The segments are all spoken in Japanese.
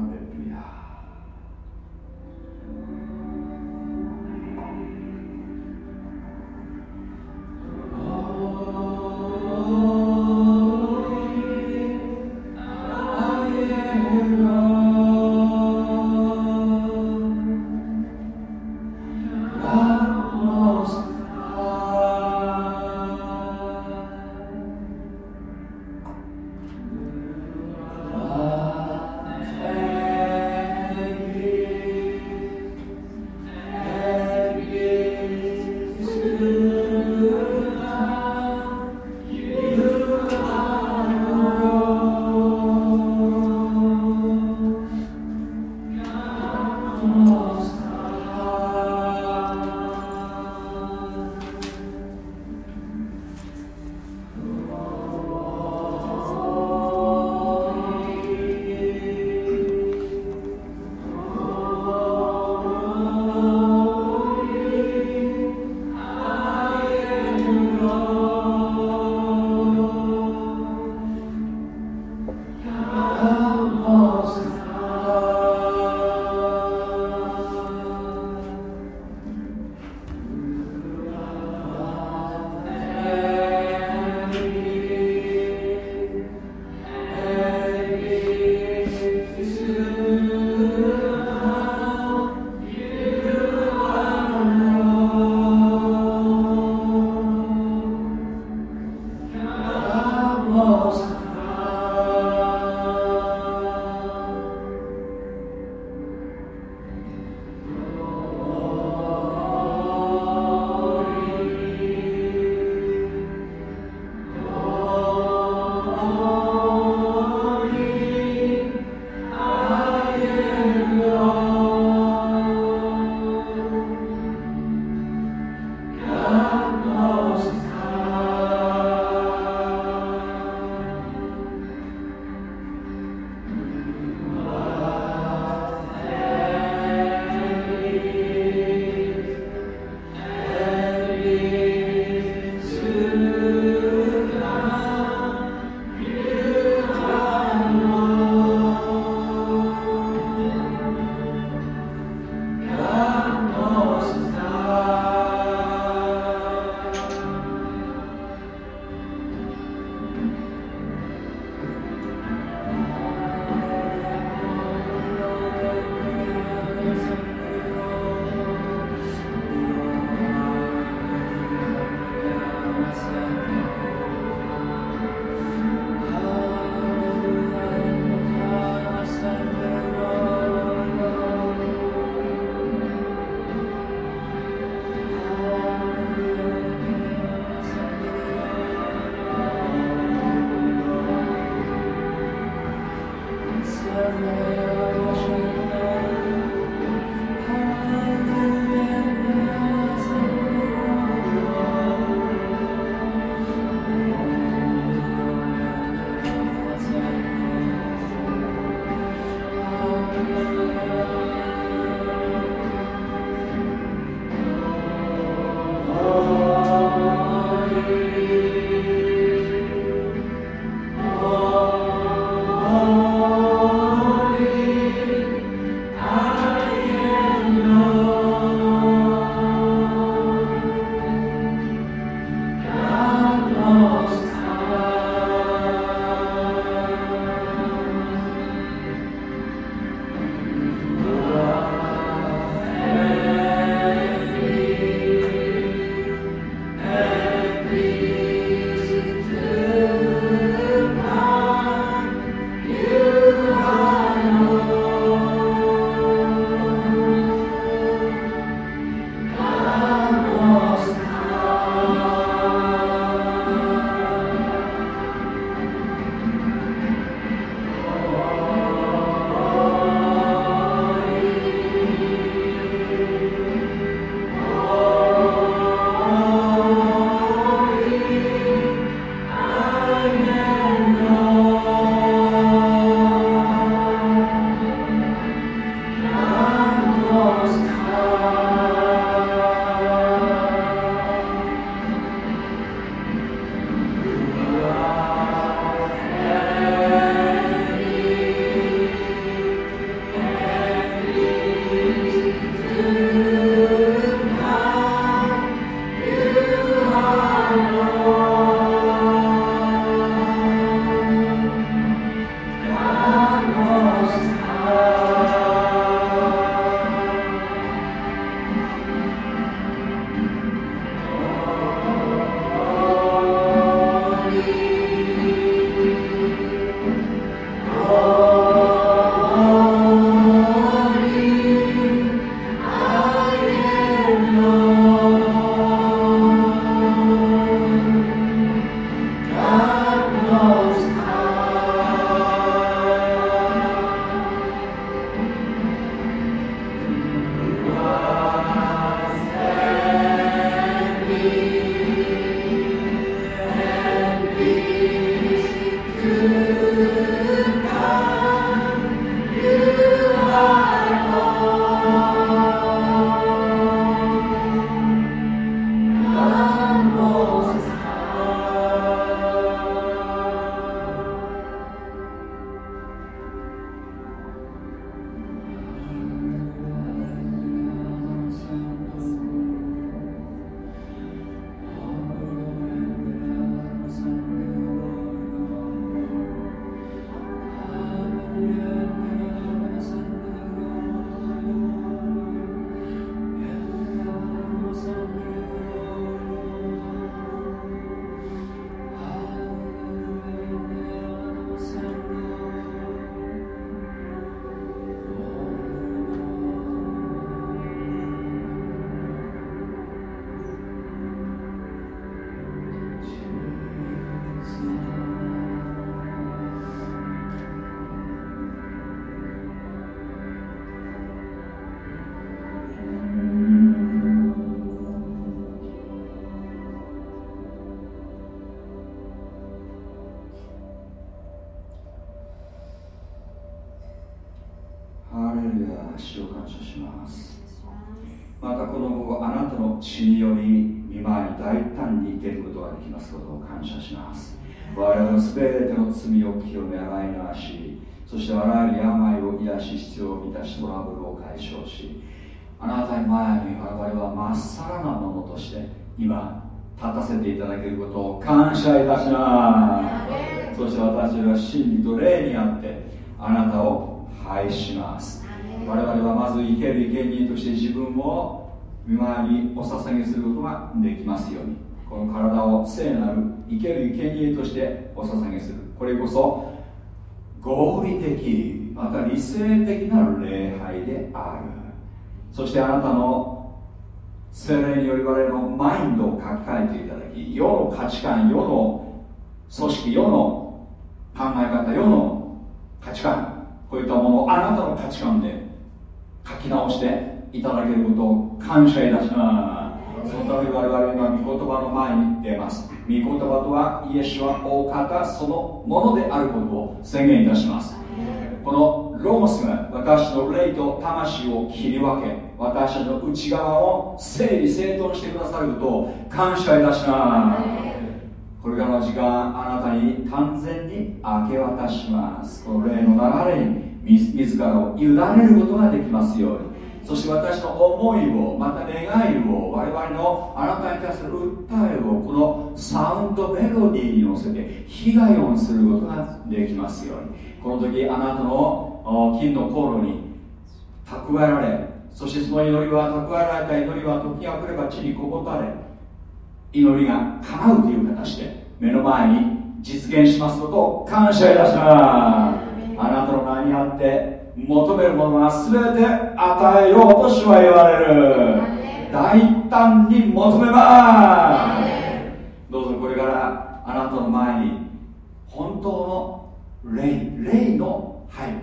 Hallelujah. します。我々の全ての罪を清め洗い流しそしてあらゆる病を癒し必要を満たしトラブルを解消しあなたに前に我々はまっさらなものとして今立たせていただけることを感謝いたします。そして私は真理と霊にあってあなたを拝します。我々はまず生ける生贄として自分を見舞いにお捧げすることができますようにこの体を聖なる生ける生贄としてお捧げする。これこそ合理的また理性的な礼拝である。そしてあなたの精霊により我々のマインドを書き換えていただき世の価値観世の組織世の考え方世の価値観こういったものをあなたの価値観で書き直していただけることを感謝いたします。そのため我々は今御言葉の前に出ます御言葉とはイエスは大方そのものであることを宣言いたします。このロースが私の霊と魂を切り分け私たちの内側を整理整頓してくださることを感謝いたします。これからの時間あなたに完全に明け渡します。この霊の流れに自らを委ねることができますように。そして私の思いをまた願いを我々のあなたに対する訴えをこのサウンドメロディーに乗せて被害をすることができますように。この時あなたの金の航路に蓄えられそしてその祈りは蓄えられた祈りは時が来れば地にこぼたれ祈りが叶うという形で目の前に実現しますことを感謝いたします。あなたの名にあって求めるものは全て与えようと主は言われる。大胆に求めます。どうぞこれからあなたの前に本当の霊霊のはい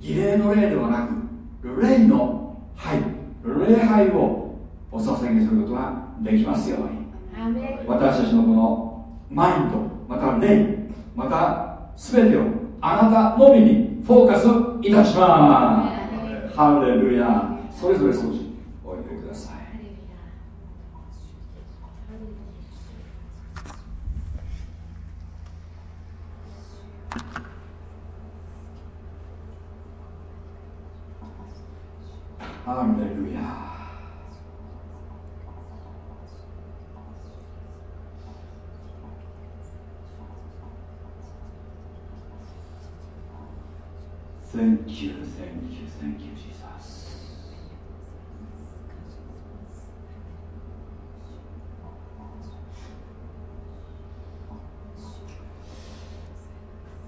儀礼の霊ではなく霊のはい礼拝をお捧げすることができますように。私たちのこのマインドまた霊また全てをあなたのみにフォーカスいたします。ハレルヤ。それぞれ少しおいてください。ハレルヤThank you、Thank you、Thank you、Jesus。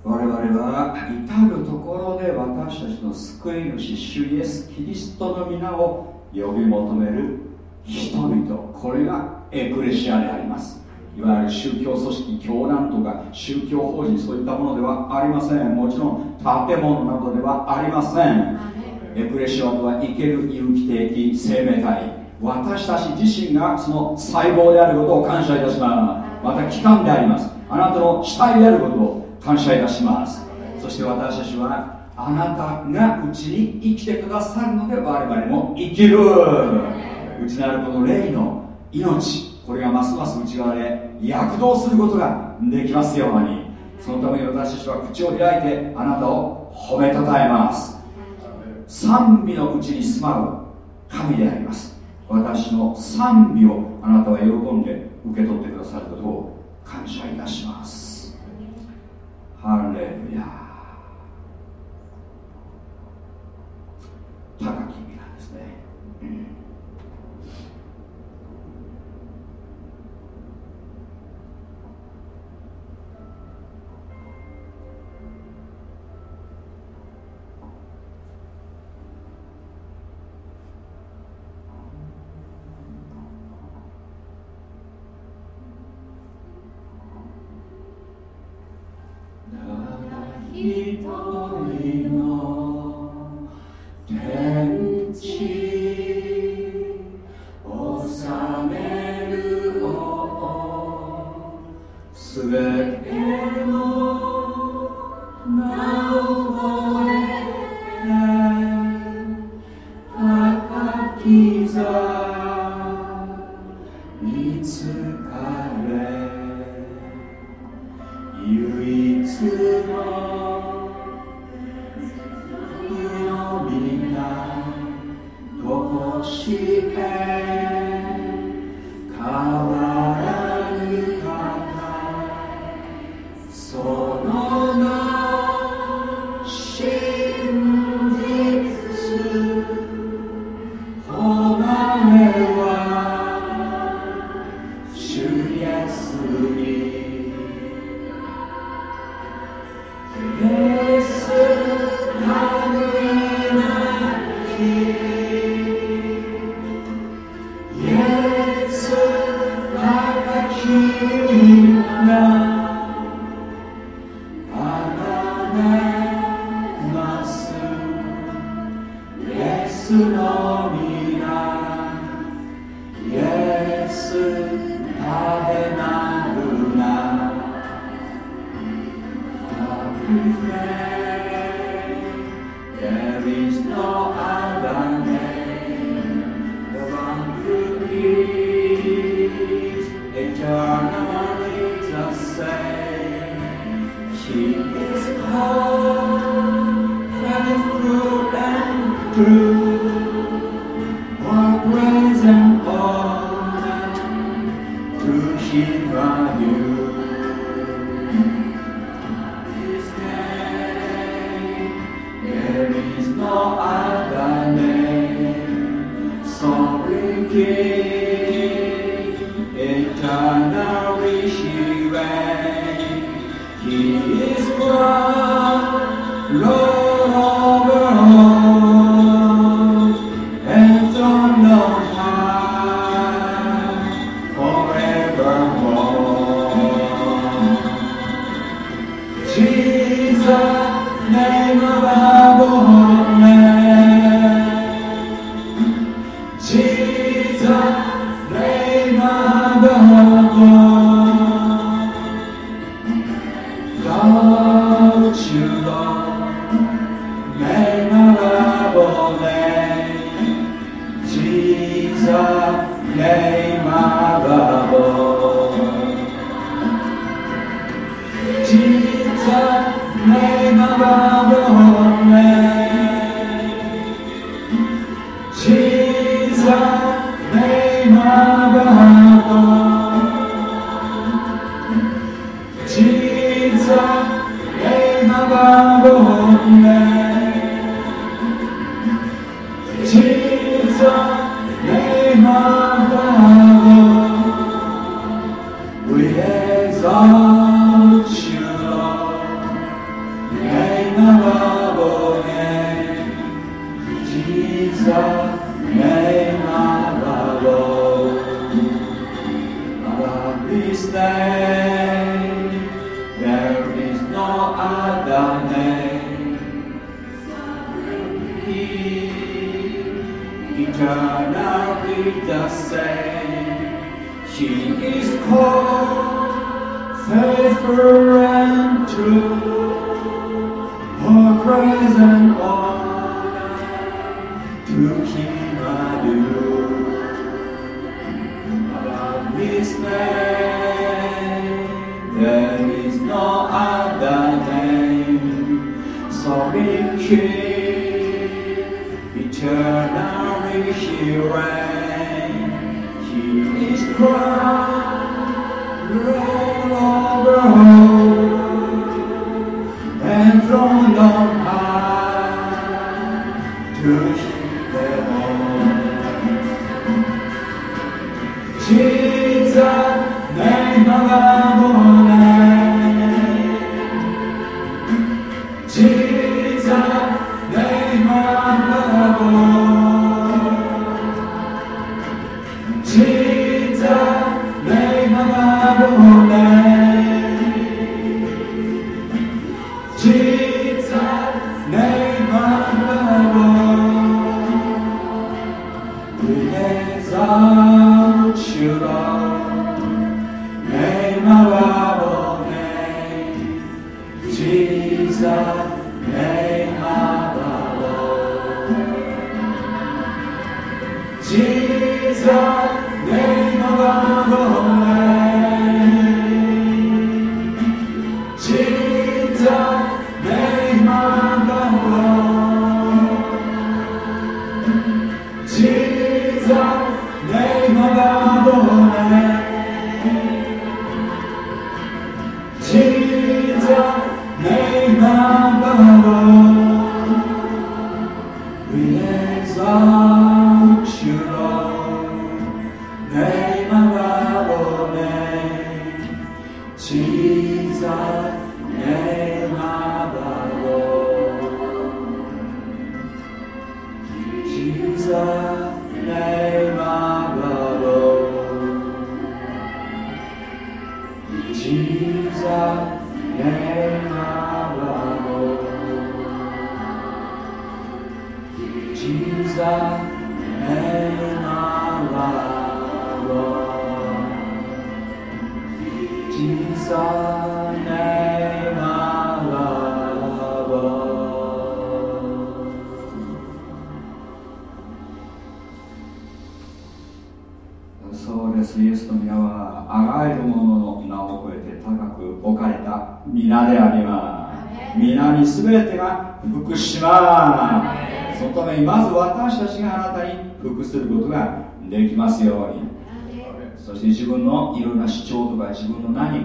我々は至るところで私たちの救い主主イエス・キリストの御名を呼び求める人々これがエクレシアでありますいわゆる宗教組織教団とか宗教法人そういったものではありません。もちろん建物などではありません。エクレシアとは生ける有機的生命体。私たち自身がその細胞であることを感謝いたします。また器官であります。あなたの死体であることを感謝いたします。そして私たちはあなたがうちに生きてくださるので我々も生きる。内なるこの霊の命これがますます内側で躍動することができますように。そのために私たちは口を開いてあなたを褒めたたえます。賛美のうちに住まう神であります。私の賛美をあなたは喜んで受け取ってくださることを感謝いたします。ハレルヤ高き皆ですね、うん。一人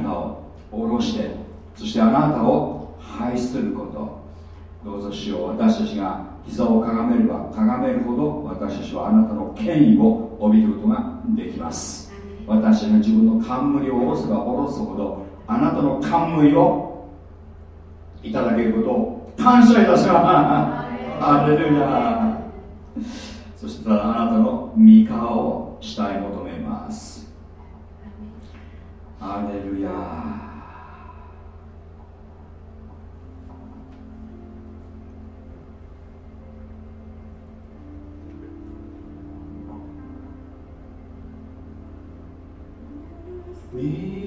たを下ろしてそしてあなたを拝すること。どうぞ主よ私たちが膝をかがめればかがめるほど私たちはあなたの権威を帯びることができます。私たちが自分の冠を下ろせば下ろすほどあなたの冠をいただけることを感謝いたします。アレルヤ。そしてただあなたの御顔をしたい求めます。アレルヤみ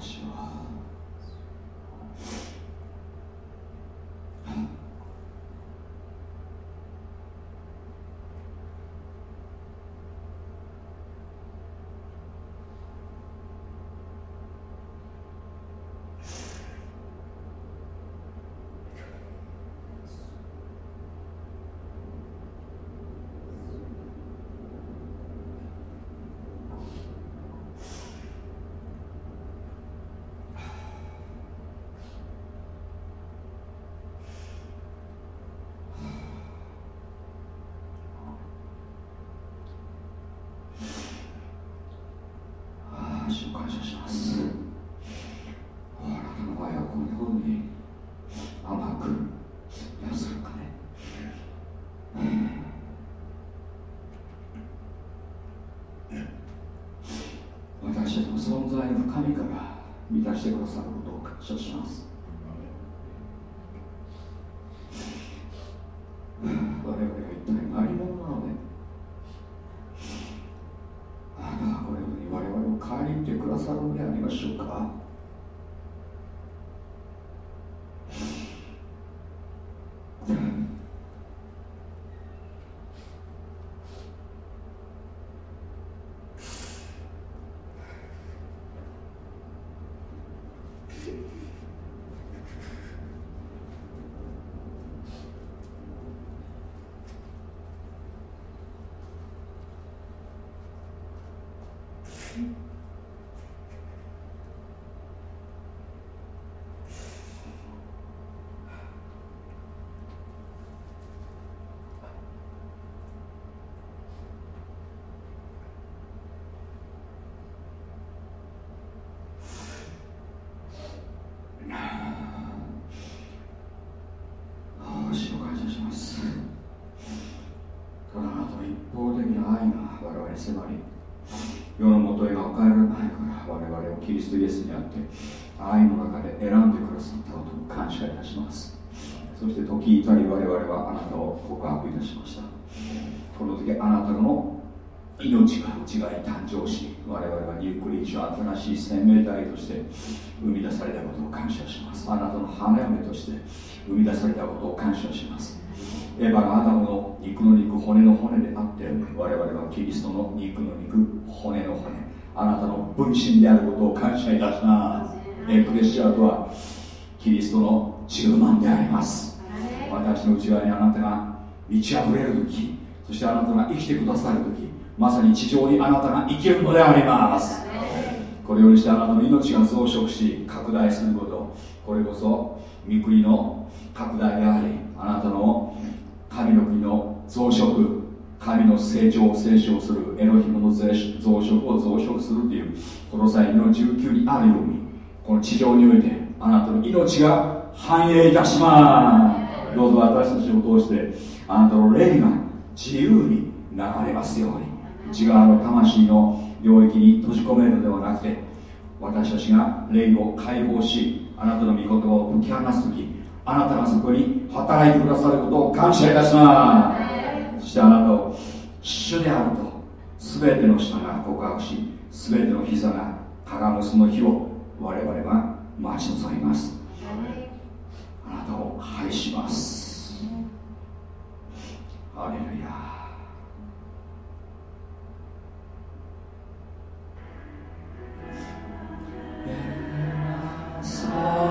私は存在の神から満たしてくださることを感謝します。我々は一体何者なのであなたはこれに我々を顧みてくださるのでありましょうか？迫り世のもとへが変えられないから我々をキリストイエスにあって愛の中で選んでくださったことを感謝いたします。そして時至り我々はあなたを告白いたしました。この時あなたの命が内側に誕生し我々はニュークリーチー新しい生命体として生み出されたことを感謝します。あなたの花嫁として生み出されたことを感謝します。エヴァがアダムの肉の肉骨の骨であって我々はキリストの肉の肉骨の骨。あなたの分身であることを感謝いたします。エクレシアとはキリストの10万であります。私の内側にあなたが満ち溢れる時そしてあなたが生きてくださる時まさに地上にあなたが生きるのであります。これをしてあなたの命が増殖し拡大すること。これこそ御国の拡大でありあなたの神の国の増殖神の成長を成長するエロヒモの増殖を増殖するというこの際の19にあるようにこの地上においてあなたの命が繁栄いたしますどうぞ私たちを通してあなたの霊が自由に流れますように。内側の魂の領域に閉じ込めるのではなくて私たちが霊を解放しあなたの御言葉を解き放す時あなたがそこに働いてくださることを感謝いたします。そしてあなたを主であると全ての舌が告白し全ての膝がかがむその日を我々は待ち望みます。あなたを拝します。ハレルヤ。King.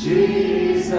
Jesus,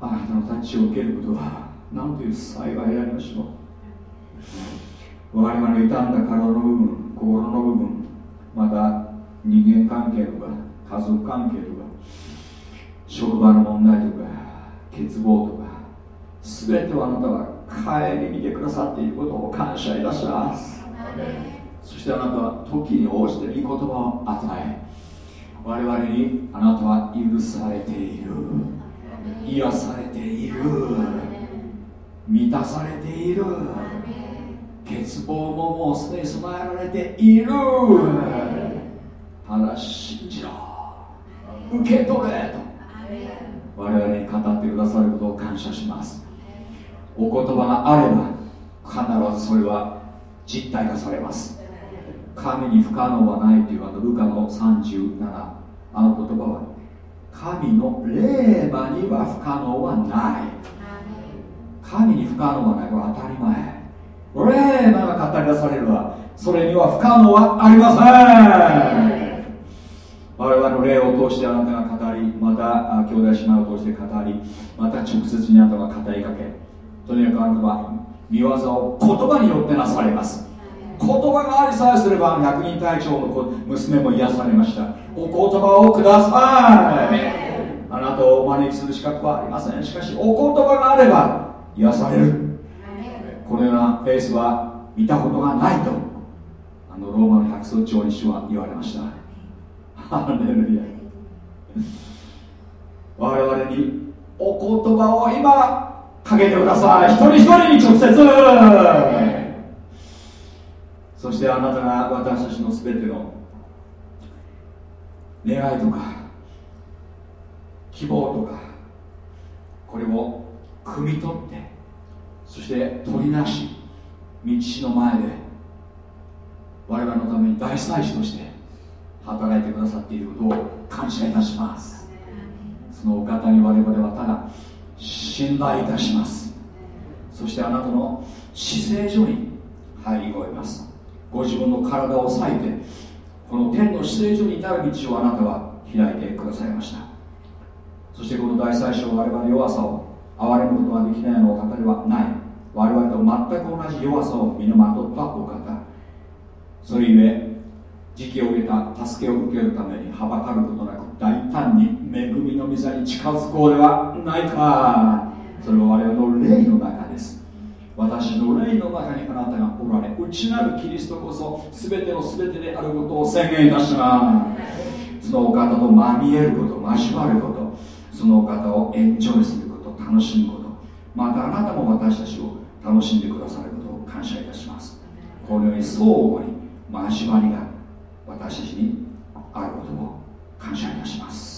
あなたのタッチを受けることは何という幸いでありましょう。我々の傷んだ体の部分心の部分また人間関係とか家族関係とか職場の問題とか欠乏とか全てをあなたは顧みてくださっていることを感謝いたします。そしてあなたは時に応じて御言葉を与え我々にあなたは許されている。癒されている。満たされている。欠乏ももうすでに備えられている。ただ信じろ。受け取れと。我々に語ってくださることを感謝します。お言葉があれば必ずそれは実体化されます。神に不可能はないというあのルカの37あの言葉は神の霊馬には不可能はない。神に不可能はない。これ当たり前。霊馬が語り出されるわそれには不可能はありません。我々の霊を通してあなたが語りまた兄弟姉妹を通して語りまた直接にあなたが語りかけとにかくあなたは見業を言葉によってなされます。娘も癒されました。お言葉をください。あなたをお招きする資格はありません。しかしお言葉があれば癒される。このようなフェイスは見たことがないとあのローマの百姓長に主は言われました。ハレルヤ。我々にお言葉を今かけてください。一人一人に直接そしてあなたが私たちの全ての願いとか希望とかこれを汲み取ってそして取りなし道の前で我々のために大祭司として働いてくださっていることを感謝いたしますそのお方に我々はただ信頼いたしますそしてあなたの姿勢所に入り込みます。ご自分の体を裂いてこの天の姿勢所に至る道をあなたは開いてくださいました。そしてこの大祭司は我々弱さを憐れむことができないのお方ではない。我々と全く同じ弱さを身にまとったお方。それゆえ時期を受けた助けを受けるためにはばかることなく大胆に恵みの御座に近づこうではないか。それは我々の霊の中です。私の霊の中にあなたがおられ内なるキリストこそ全ての全てであることを宣言いたします。そのお方とまみえること交わることそのお方をエンジョイすること楽しむことまたあなたも私たちを楽しんでくださることを感謝いたします。このように相互に交わりが私たちにあることを感謝いたします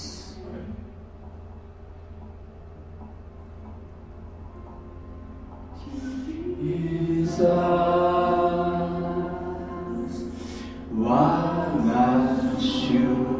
Jesus 我が主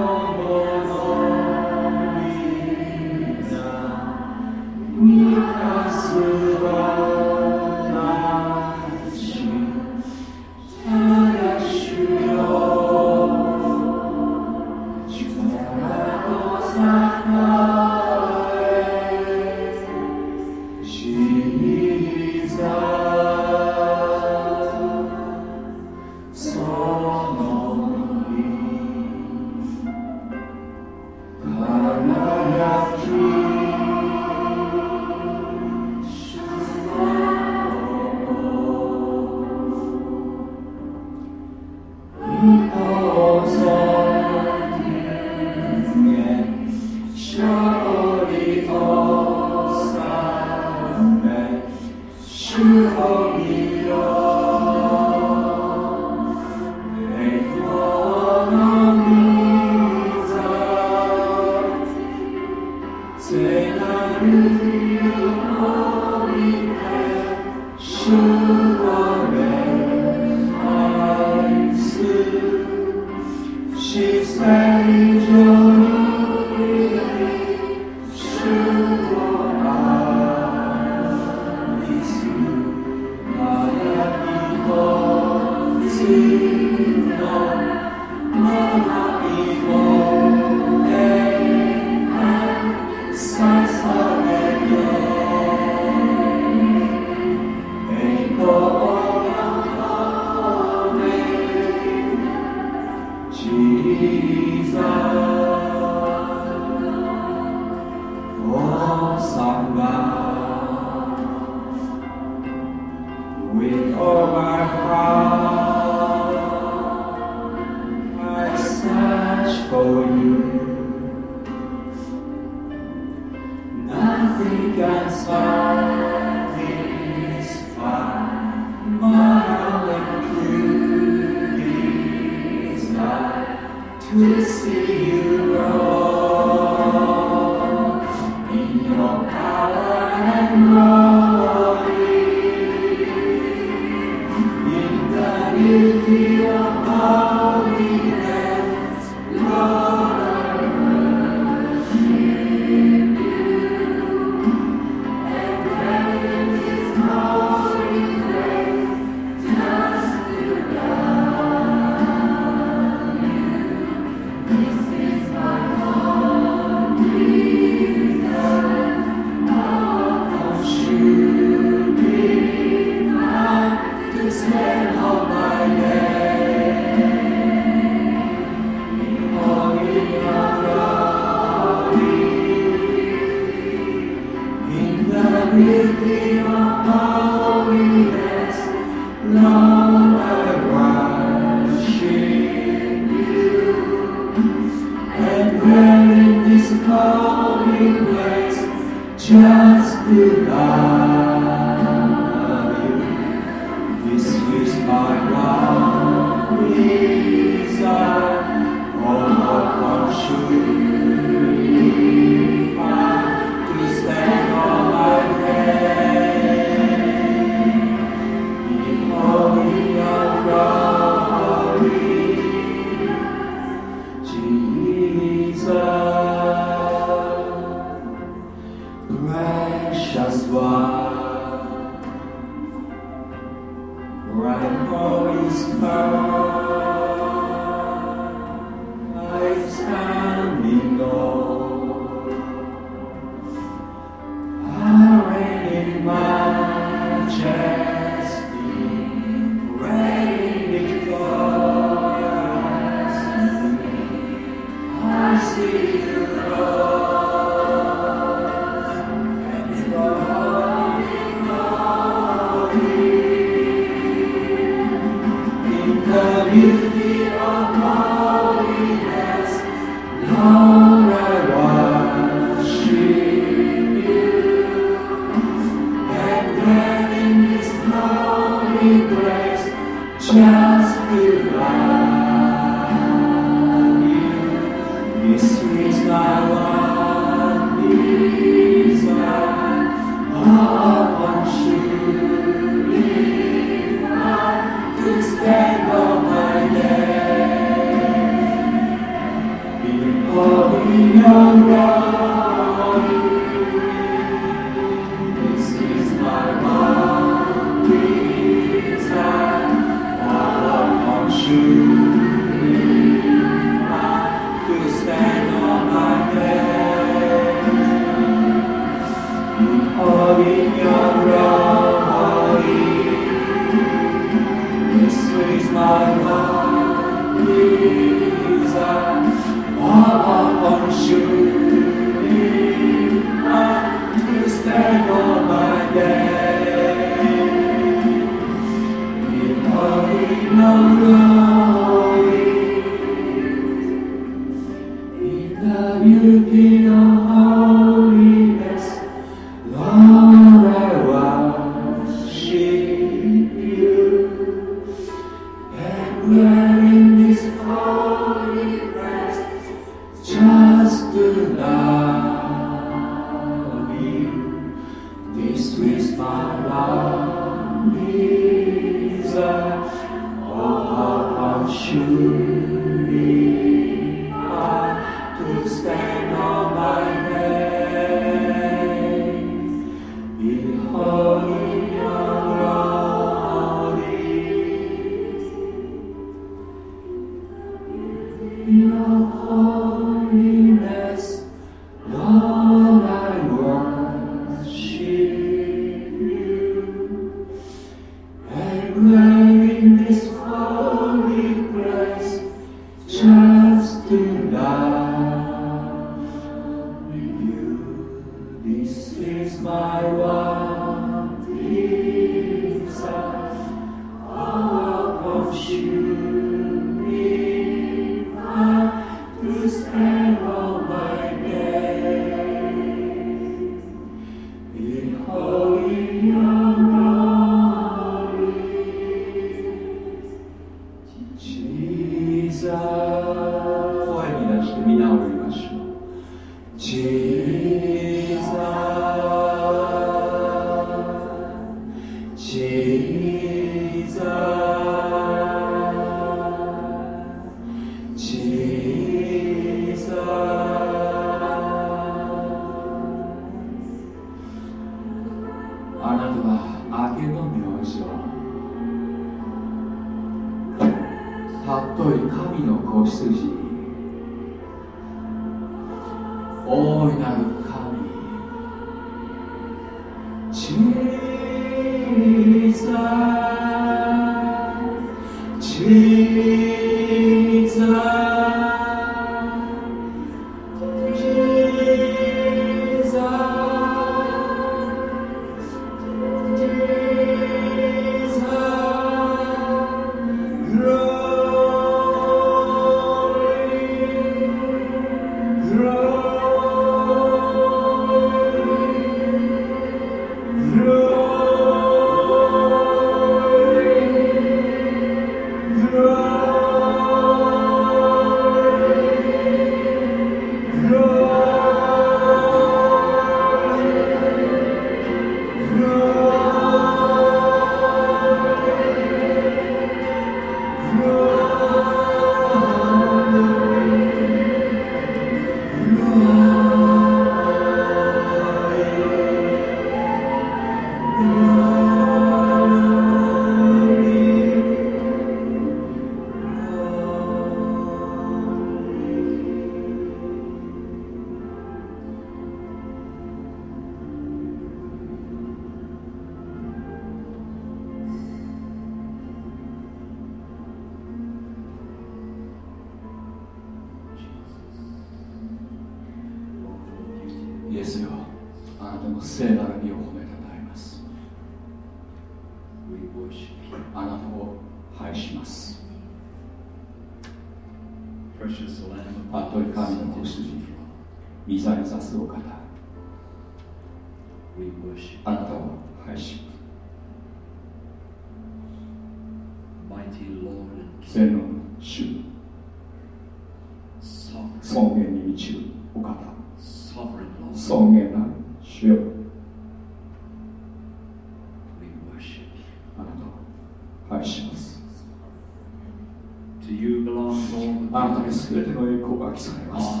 全ての栄光が来されます。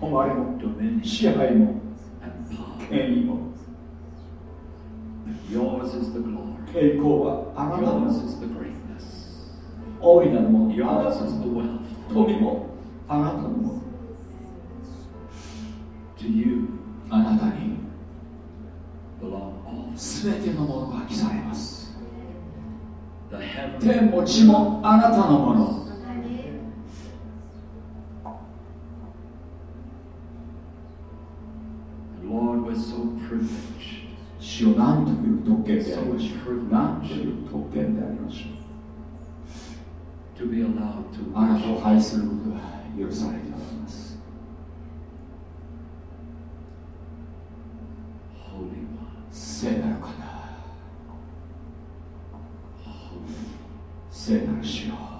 誉れも支配も権威も。栄光はあなたの大いなるもの。あなたの富もあなたのもの。あなたに。全てのものが来されます。天も地もあなたのもの。主を何という特権でありましょう。何という特権でありましょう。あなたを愛することが許されております。聖なる方。聖なる主よ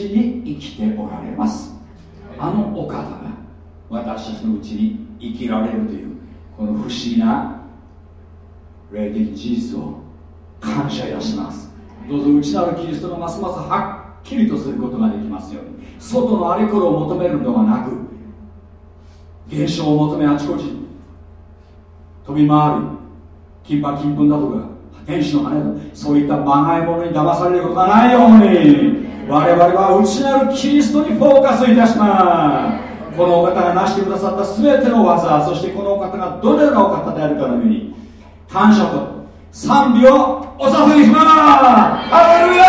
に生きておられます。あのお方が私たちのうちに生きられるというこの不思議な霊的事実を感謝いたします。どうぞ内なるキリストがますますはっきりとすることができますように外のあれこれを求めるのではなく現象を求めあちこち飛び回る金馬金粉だとか天使の羽だそういったまがいものに騙されることがないように我々は内なるキリストにフォーカスいたします。このお方が成してくださった全ての技そしてこのお方がどのようなお方であるかのように感謝と賛美をお捧げします。ハレルヤ!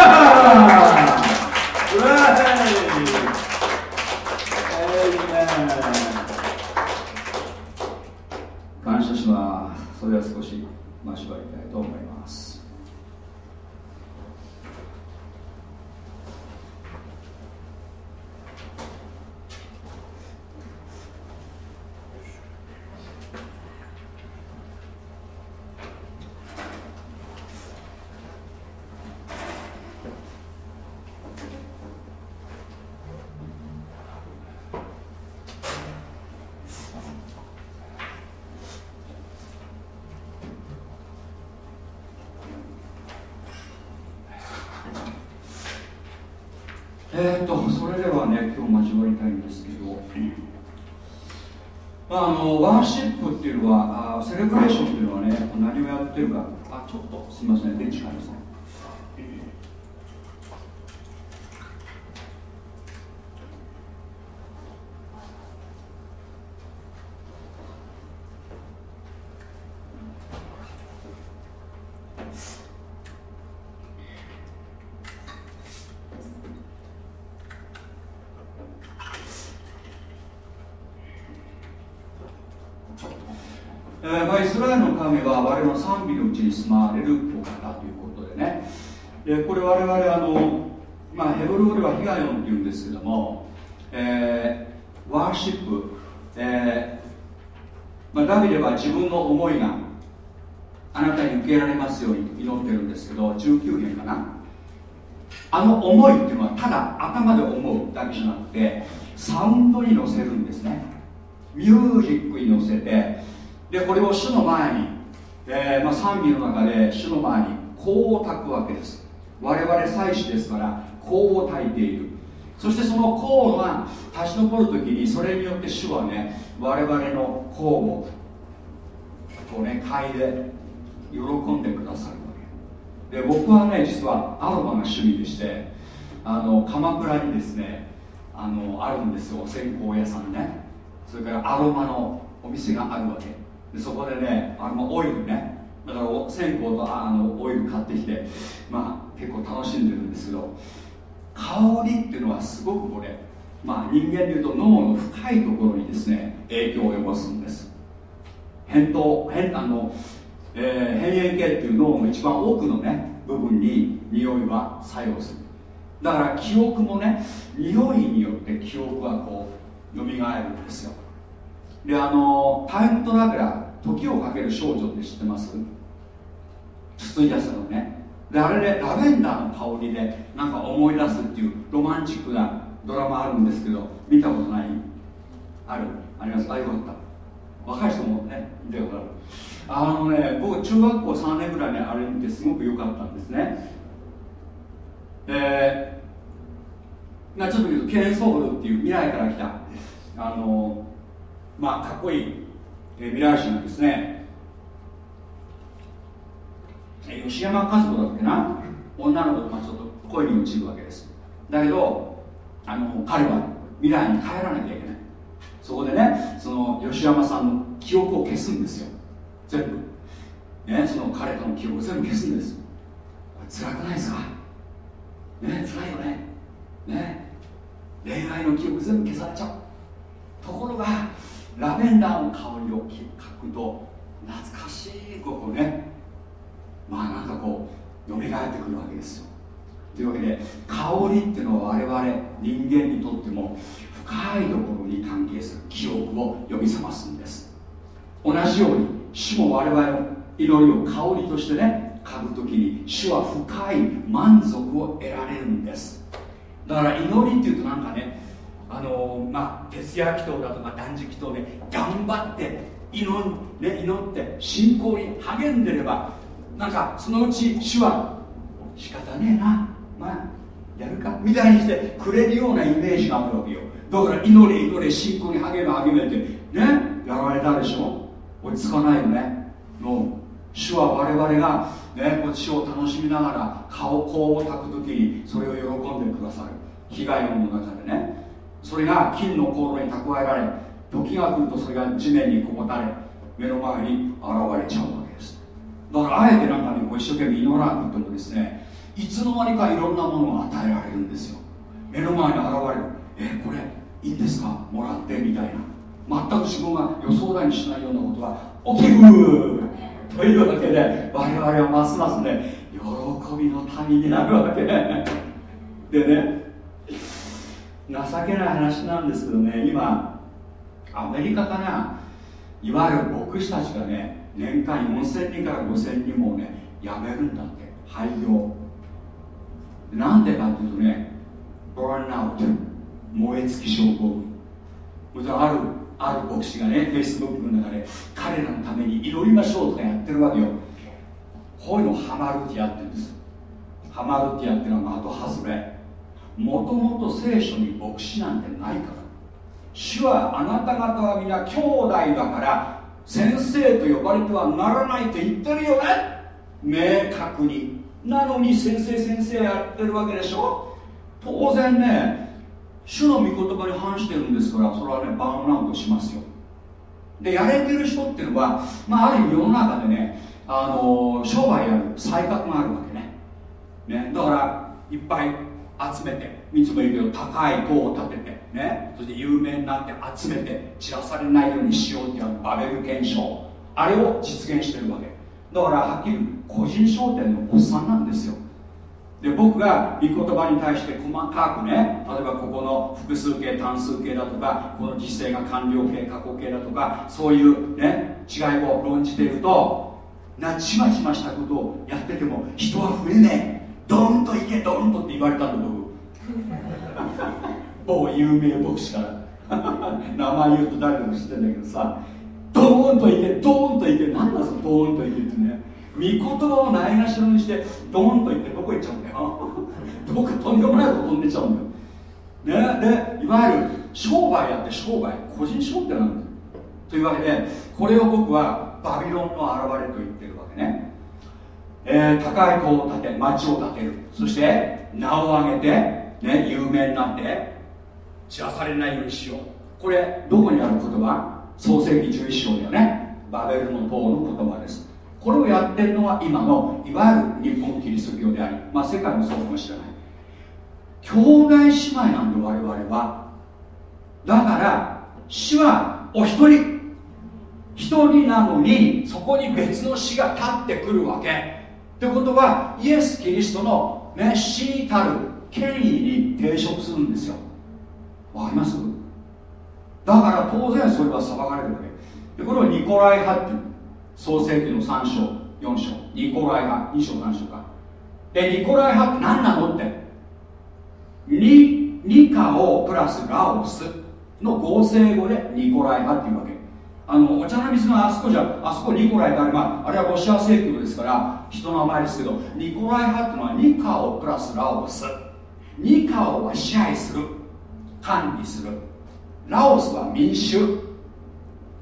感謝します。それは少し交わりたいと思いますえー、っとそれではね今日交わりたいんですけど、あのワーシップっていうのはあセレブレーションっていうのはね何をやってるかあちょっとすみません電池変えますねえー、イスラエルの神は我々の賛美のうちに住まわれるお方ということでねでこれ我々あの、まあ、ヘブル語ではヒガヨンっていうんですけども、えー、ワーシップ、えーまあ、ダビデは自分の思いがあなたに受けられますように祈ってるんですけど19編かな。あの思いっていうのはただ頭で思うだけじゃなくてサウンドに乗せるんですね。ミュージックに乗せてでこれを主の前に、えーまあ、賛美の中で主の前に香を焚くわけです。我々祭司ですから香を焚いている。そしてその香が立ち残る時にそれによって主はね我々の香をこうね嗅いで喜んでくださるわけ。で僕はね実はアロマが趣味でしてあの鎌倉にですねあのあるんですよ。線香屋さんね。それからアロマのお店があるわけ。でそこでねあのオイルねだから線香とあのオイル買ってきてまあ結構楽しんでるんですけど香りっていうのはすごくこれまあ人間でいうと脳の深いところにですね影響を及ぼすんです。扁桃変あの、えー、変縁系っていう脳の一番奥のね部分に匂いは作用する。だから記憶もね匂いによって記憶はこう蘇るんですよ。であのタイムトラベラー時をかける少女って知ってます？筒井康のね。であれでラベンダーの香りでなんか思い出すっていうロマンチックなドラマあるんですけど見たことない？ある？あります？あよかった。若い人もね見たことある。あのね僕中学校3年ぐらいにあれ見てすごく良かったんですね。えー、ちょっと言うとケン・ソウルっていう未来から来たあのまあかっこいい、えー、未来人がですね、吉山和子だっけな？女の子とまあちょっと恋に落ちるわけです。だけどあの彼は未来に帰らなきゃいけない。そこでねその吉山さんの記憶を消すんですよ。全部、ね、その彼との記憶を全部消すんです。辛くないですかね辛いよね。ね。恋愛の記憶全部消されちゃう。ところがラベンダーの香りを嗅ぐと懐かしいここね。まあなんかこう蘇ってくるわけですよ。というわけで香りっていうのは我々人間にとっても深いところに関係する記憶を呼び覚ますんです。同じように主も我々の祈りを香りとしてね嗅ぐ時に主は深い満足を得られるんです。だから祈りっていうとなんかねあのまあ徹夜祈祷だとか断食祈祷で頑張って祈,、ね、祈って信仰に励んでればなんかそのうち主は仕方ねえな。まあやるか。みたいにしてくれるようなイメージがあるわけよ。だから祈れ祈れ信仰に励め励めて。ね？やられたでしょ？落ち着かないよね。の主は我々がねこっちを楽しみながら顔香を焚く時にそれを喜んでくださる。被害音の中でね。それが金の香炉に蓄えられ時が来るとそれが地面にこぼたれ目の前に現れちゃうわだからあえてなんかねこう一生懸命祈らなくてもですねいつの間にかいろんなものが与えられるんですよ。目の前に現れる。えこれいいんですか？もらってみたいな。全く自分が予想だにしないようなことが起きるというわけで我々はますますね喜びの民になるわけ。でね情けない話なんですけどね今アメリカかないわゆる牧師たちがね年間4000人から5000人もね辞めるんだって。廃業。なんでかっていうとねバーンアウト燃え尽き症候群。あるある牧師がねフェイスブックの中で彼らのために祈りましょうとかやってるわけよ。こういうのハマルティアって言うんです。ハマルティアっていうのは的外れ。もともと聖書に牧師なんてないから。主はあなた方は皆兄弟だから先生と呼ばれてはならないと言ってるよね？明確に。なのに先生先生やってるわけでしょ？当然ね主の御言葉に反してるんですからそれはねバーンアウトしますよ。でやれてる人っていうのは、まあ、ある意味世の中でねあの商売やる才覚があるわけね。ねだからいっぱい集めて。いつも言うけど高い塔を建ててねそして有名になって集めて散らされないようにしようっていうバベル憲章あれを実現してるわけ。だからはっきり個人商店のおっさんなんですよ。で僕が御言葉に対して細かくね例えばここの複数形単数形だとかこの時勢が完了形過去形だとかそういうね違いを論じているとなちまちましたことをやってても人は増えねえ。ドンと行けドンとって言われたんだ僕某有名牧師から。名前言うと誰でも知ってんだけどさ。ドーンと行けドーンと行け。何だそのドーンと行けってね。御言葉をないがしろにしてドーンと行ってどこ行っちゃうんだよ。どっかとんでもないこと飛んでちゃうんだよ。ねでいわゆる商売やって商売。個人商店なんだよ。というわけでこれを僕はバビロンの現れと言ってるわけね。えー、高い塔を建て町を建てる。そして名を挙げて、ね、有名になって知らされないようにしよう。これどこにある言葉？創世紀11章だよね。バベルの塔の言葉です。これをやってるのは今のいわゆる日本キリスト教であり、まあ、世界もそうかもしれない。兄弟姉妹なんで我々はだから死はお一人。一人なのにそこに別の死が立ってくるわけ。ということはイエス・キリストの、ね、死にたる権威に抵触するんですよ。わかります？だから当然それは裁かれるわけ。でこれをニコライ派っていう。創世紀の3章4章。ニコライ派2章3章か。でニコライ派って何なのって。ニニカオプラスラオスの合成語でニコライ派っていうわけ。あのお茶の水のあそこじゃあそこニコライであればあれはロシア正教ですから人の名前ですけどニコライ派っていうのはニカオプラスラオス。ニカオは支配する。管理するラオスは民衆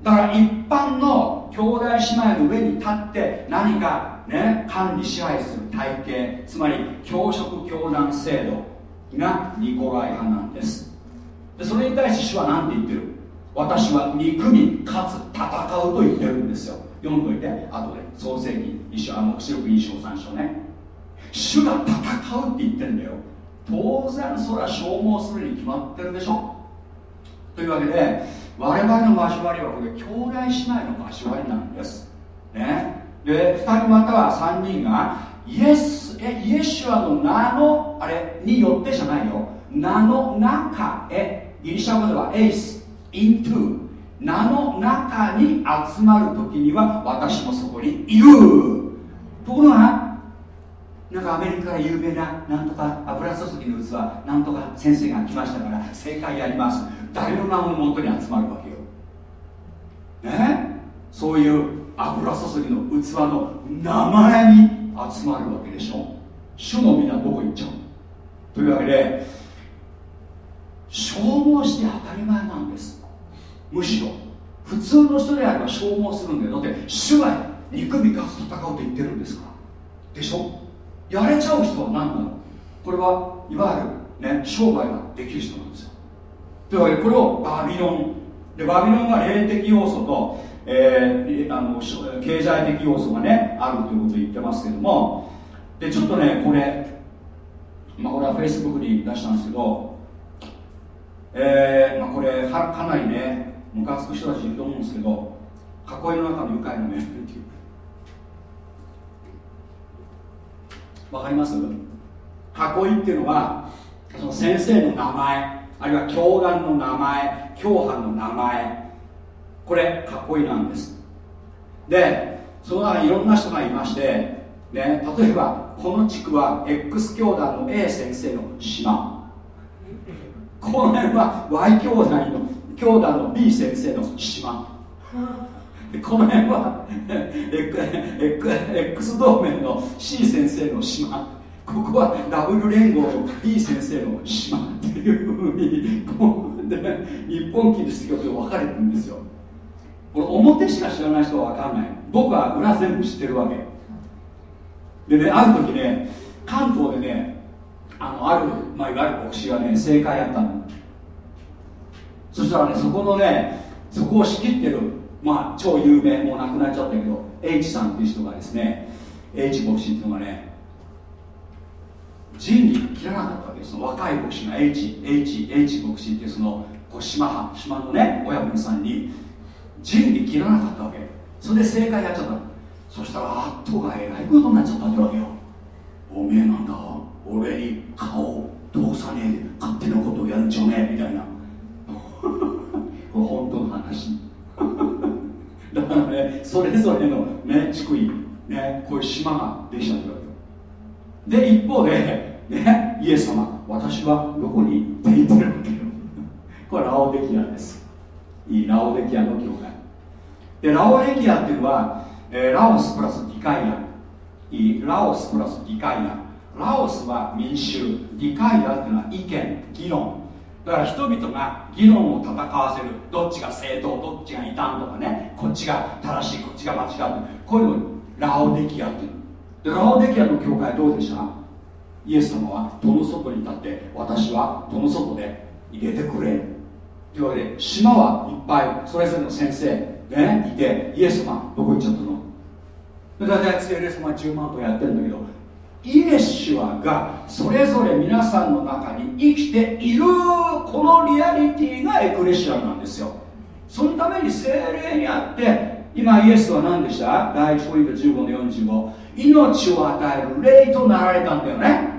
だから一般の兄弟姉妹の上に立って何かね管理支配する体系つまり教職教団制度がニコライ派なんです。でそれに対して主は何て言ってる？私は憎みかつ戦うと言ってるんですよ。読んどいて後で。創世記一緒あの白く印象三章ね。主が戦うって言ってんだよ。当然それは消耗するに決まってるでしょ。というわけで我々の交わりはこれ兄弟姉妹の交わりなんです。ね。で2人または3人がイエスえイエシュアの名のあれによってじゃないよ。名の中へギリシャ語ではエイス into 名の中に集まる時には私もそこにいる。ところがなんかアメリカから有名ななんとか油注ぎの器なんとか先生が来ましたから正解やります。誰の名のもとに集まるわけよ。ねそういう油注ぎの器の名前に集まるわけでしょ。主の皆どこ行っちゃう？というわけで消耗して当たり前なんです。むしろ普通の人であれば消耗するんだよ。だって主は憎みかつ戦うと言ってるんですから。でしょ？やれちゃう人は何なの？これはいわゆるね商売ができる人なんですよ。というわけでこれをバビロン。でバビロンは霊的要素と、えー、あの経済的要素がねあるということを言ってますけども。でちょっとねこれまあこれはフェイスブックに出したんですけどえー、まあ、これかなりねムカつく人たちいると思うんですけど囲いの中の愉快な面っていうわかります？囲いっていうのはその先生の名前あるいは教団の名前教派の名前これ囲いなんです。でその中にいろんな人がいまして、ね、例えばこの地区は X 教団の A 先生の島。この辺は Y 教団の教団の B 先生の島。この辺は X 同盟の C 先生の島。ここは W 連合の B 先生の島っていうふうにこうで、日本キリスト教で分かれてるんですよ。これ表しか知らない人は分かんない。僕は裏全部知ってるわけ。でねある時ね関東でねあのある、まあ、いわゆる牧師がね正解やったの。そしたらねそこのねそこを仕切ってるまあ超有名もう亡くなっちゃったけど H さんっていう人がですね H 牧師っていうのがね仁義切らなかったわけです。若い牧師が HHH 牧師っていうそのこう島島のね親分さんに仁義切らなかったわけ。それで正解やっちゃったそしたらあっとがえらいことになっちゃったってわけよ。おめえなんだ。俺に顔通さねえで勝手なことをやるんじゃねえみたいな。本当の話。ねそれぞれのね地区にねこういう島ができちゃってるわけよ。で一方でねイエス様私はどこにって言ってるわけよ。これラオデキアです。いいラオデキアの教会。でラオデキアっていうのは、えー、ラオスプラスディカイアいいラオスプラスディカイアラオスは民衆ディカイアっていうのは意見議論。だから人々が議論を戦わせる。どっちが正当どっちが異端とかね。こっちが正しいこっちが間違う。こういうのラオデキアっていう。でラオデキアの教会どうでした？イエス様は戸の外に立って私は戸の外で入れてくれというわけで島はいっぱいそれぞれの先生、ね、いてイエス様どこ行っちゃったの？で大体聖霊様10万とやってるんだけどイエシュアがそれぞれ皆さんの中に生きているこのリアリティがエクレシアなんですよ。そのために精霊にあって今イエスは何でした？第1ポイント15の45命を与える霊となられたんだよね。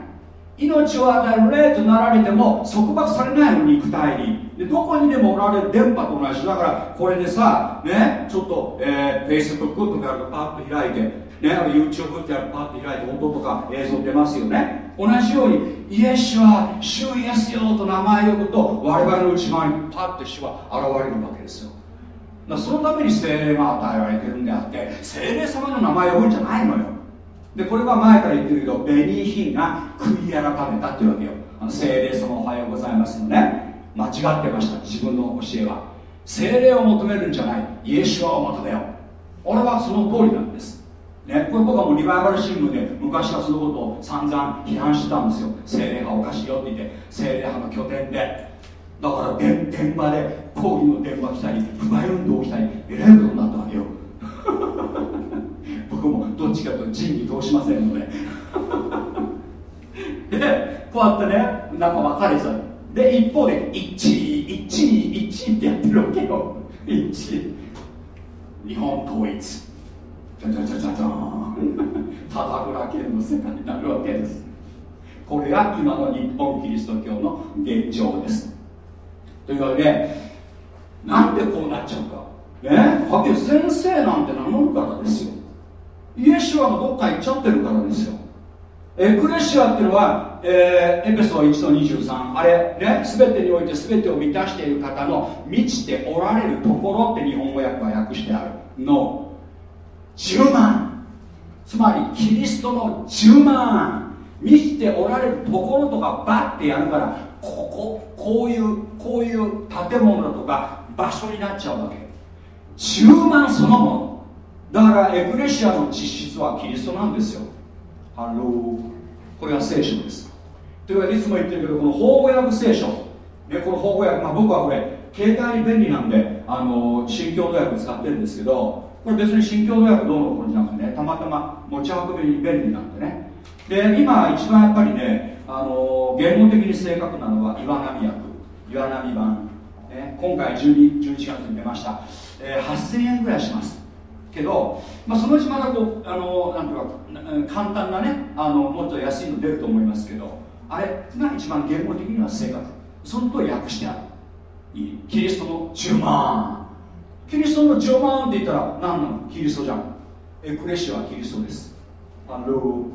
命を与える霊となられても束縛されないの肉体に。でどこにでもおられる電波と同じだからこれでさねちょっと、えー、Facebook とかやるとパッと開いてね、YouTube ってパッと開いて音とか映像出ますよね。同じようにイエスは主イエスよと名前を呼ぶと我々の内側にパッと主は現れるわけですよ。だそのために精霊が与えられてるんであって精霊様の名前を呼ぶんじゃないのよ。でこれは前から言ってるけどベニーヒンが悔い改めたっていうわけよ。あの精霊様おはようございますのね。間違ってました自分の教えは。精霊を求めるんじゃない。イエスはを求めよ。う俺はその通りなんです。ね、これ僕はもうリバイバル新聞で昔はそのことを散々批判してたんですよ。精霊派おかしいよって言って精霊派の拠点で。だから電電話で抗議の電話来たり不買運動来たりえらいことになったわけよ。僕もどっちかというと仁義通しませんので。でこうやってねなんか分かれちゃう。で一方で一位一位一位ってやってるわけよ。一位。日本統一。じゃじゃじゃじゃじゃん高倉健の世界になるわけです。これが今の日本キリスト教の現状です。というわけでなんでこうなっちゃうか。ね？はっきり先生なんて名乗るからですよ。イエシュアがどっか行っちゃってるからですよ。エクレシアっていうのは、えー、エペソー1の23あれね？全てにおいて全てを満たしている方の満ちておられるところって日本語訳は訳してある。の10万。つまりキリストの10万。満ちておられるところとかバッてやるからこここういうこういう建物だとか場所になっちゃうわけ。充満そのもの。だからエクレシアの実質はキリストなんですよ。 Hello。これが聖書です。というわけでいつも言ってるけどこの邦語訳聖書、ね、この邦語訳、まあ、僕はこれ携帯に便利なんであの新共同訳使ってるんですけどこれ別に新共同訳どうのこうじゃなくてねたまたま持ち運びに便利なんでね。で今一番やっぱりねあの言語的に正確なのは岩波訳岩波版、ね、今回 12, 11月に出ました、えー、8000円ぐらいします。けど、まあ、そのうちまたこうあのなんていうか簡単なねあのもっと安いの出ると思いますけどあれが一番言語的には正確。そのと訳してある。キリストの10万。キリストの10万って言ったら何なの？キリストじゃん。エクレシアはキリストです。あの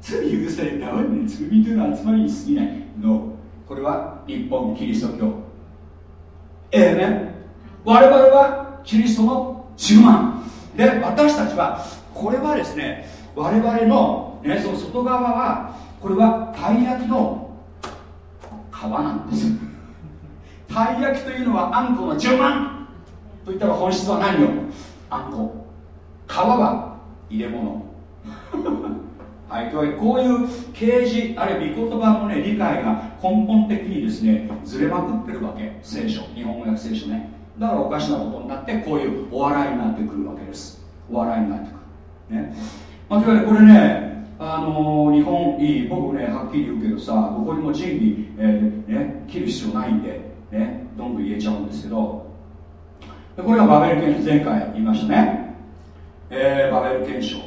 罪許されたわね罪というのは集まりに過ぎない。のこれは日本キリスト教。ええね我々はキリストの10万で私たちはこれはですね我々の,、ね、その外側はこれはたい焼きの皮なんです。たい焼きというのはあんこの10万といったら本質は何よ？あんこ皮は入れ物。はい、というこういう啓示あるいは御言葉の、ね、理解が根本的にですねずれまくってるわけ。聖書。日本語訳聖書ね。だからおかしなことになってこういうお笑いになってくるわけです。お笑いになってくる。ね、まあ、というわけでこれねあのー、日本いい僕ねはっきり言うけどさどこにも仁義、えー、ね、切る必要ないんで、ね、どんどん言えちゃうんですけどこれがバベル憲章前回言いましたね、えー、バベル憲章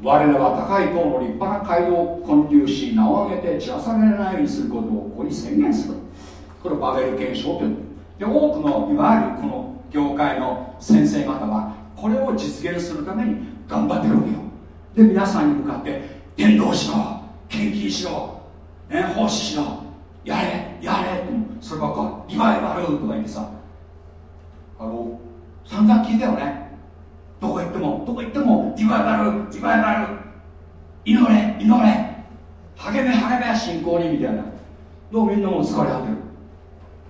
我らは高い塔の立派な街道を建立し名を挙げて散らされないようにすることをここに宣言する。これバベル憲章というで多くのいわゆるこの業界の先生方はこれを実現するために頑張ってるわけよ。で皆さんに向かって伝道しろ献金しろ、ね、奉仕しろやれやれそればっかリバイバルとか言ってさあの散々聞いたよね。どこ行ってもどこ行ってもリバイバルリバイバル祈れ祈れ。励め励め信仰にみたいな。どうみんなも疲れ果てる。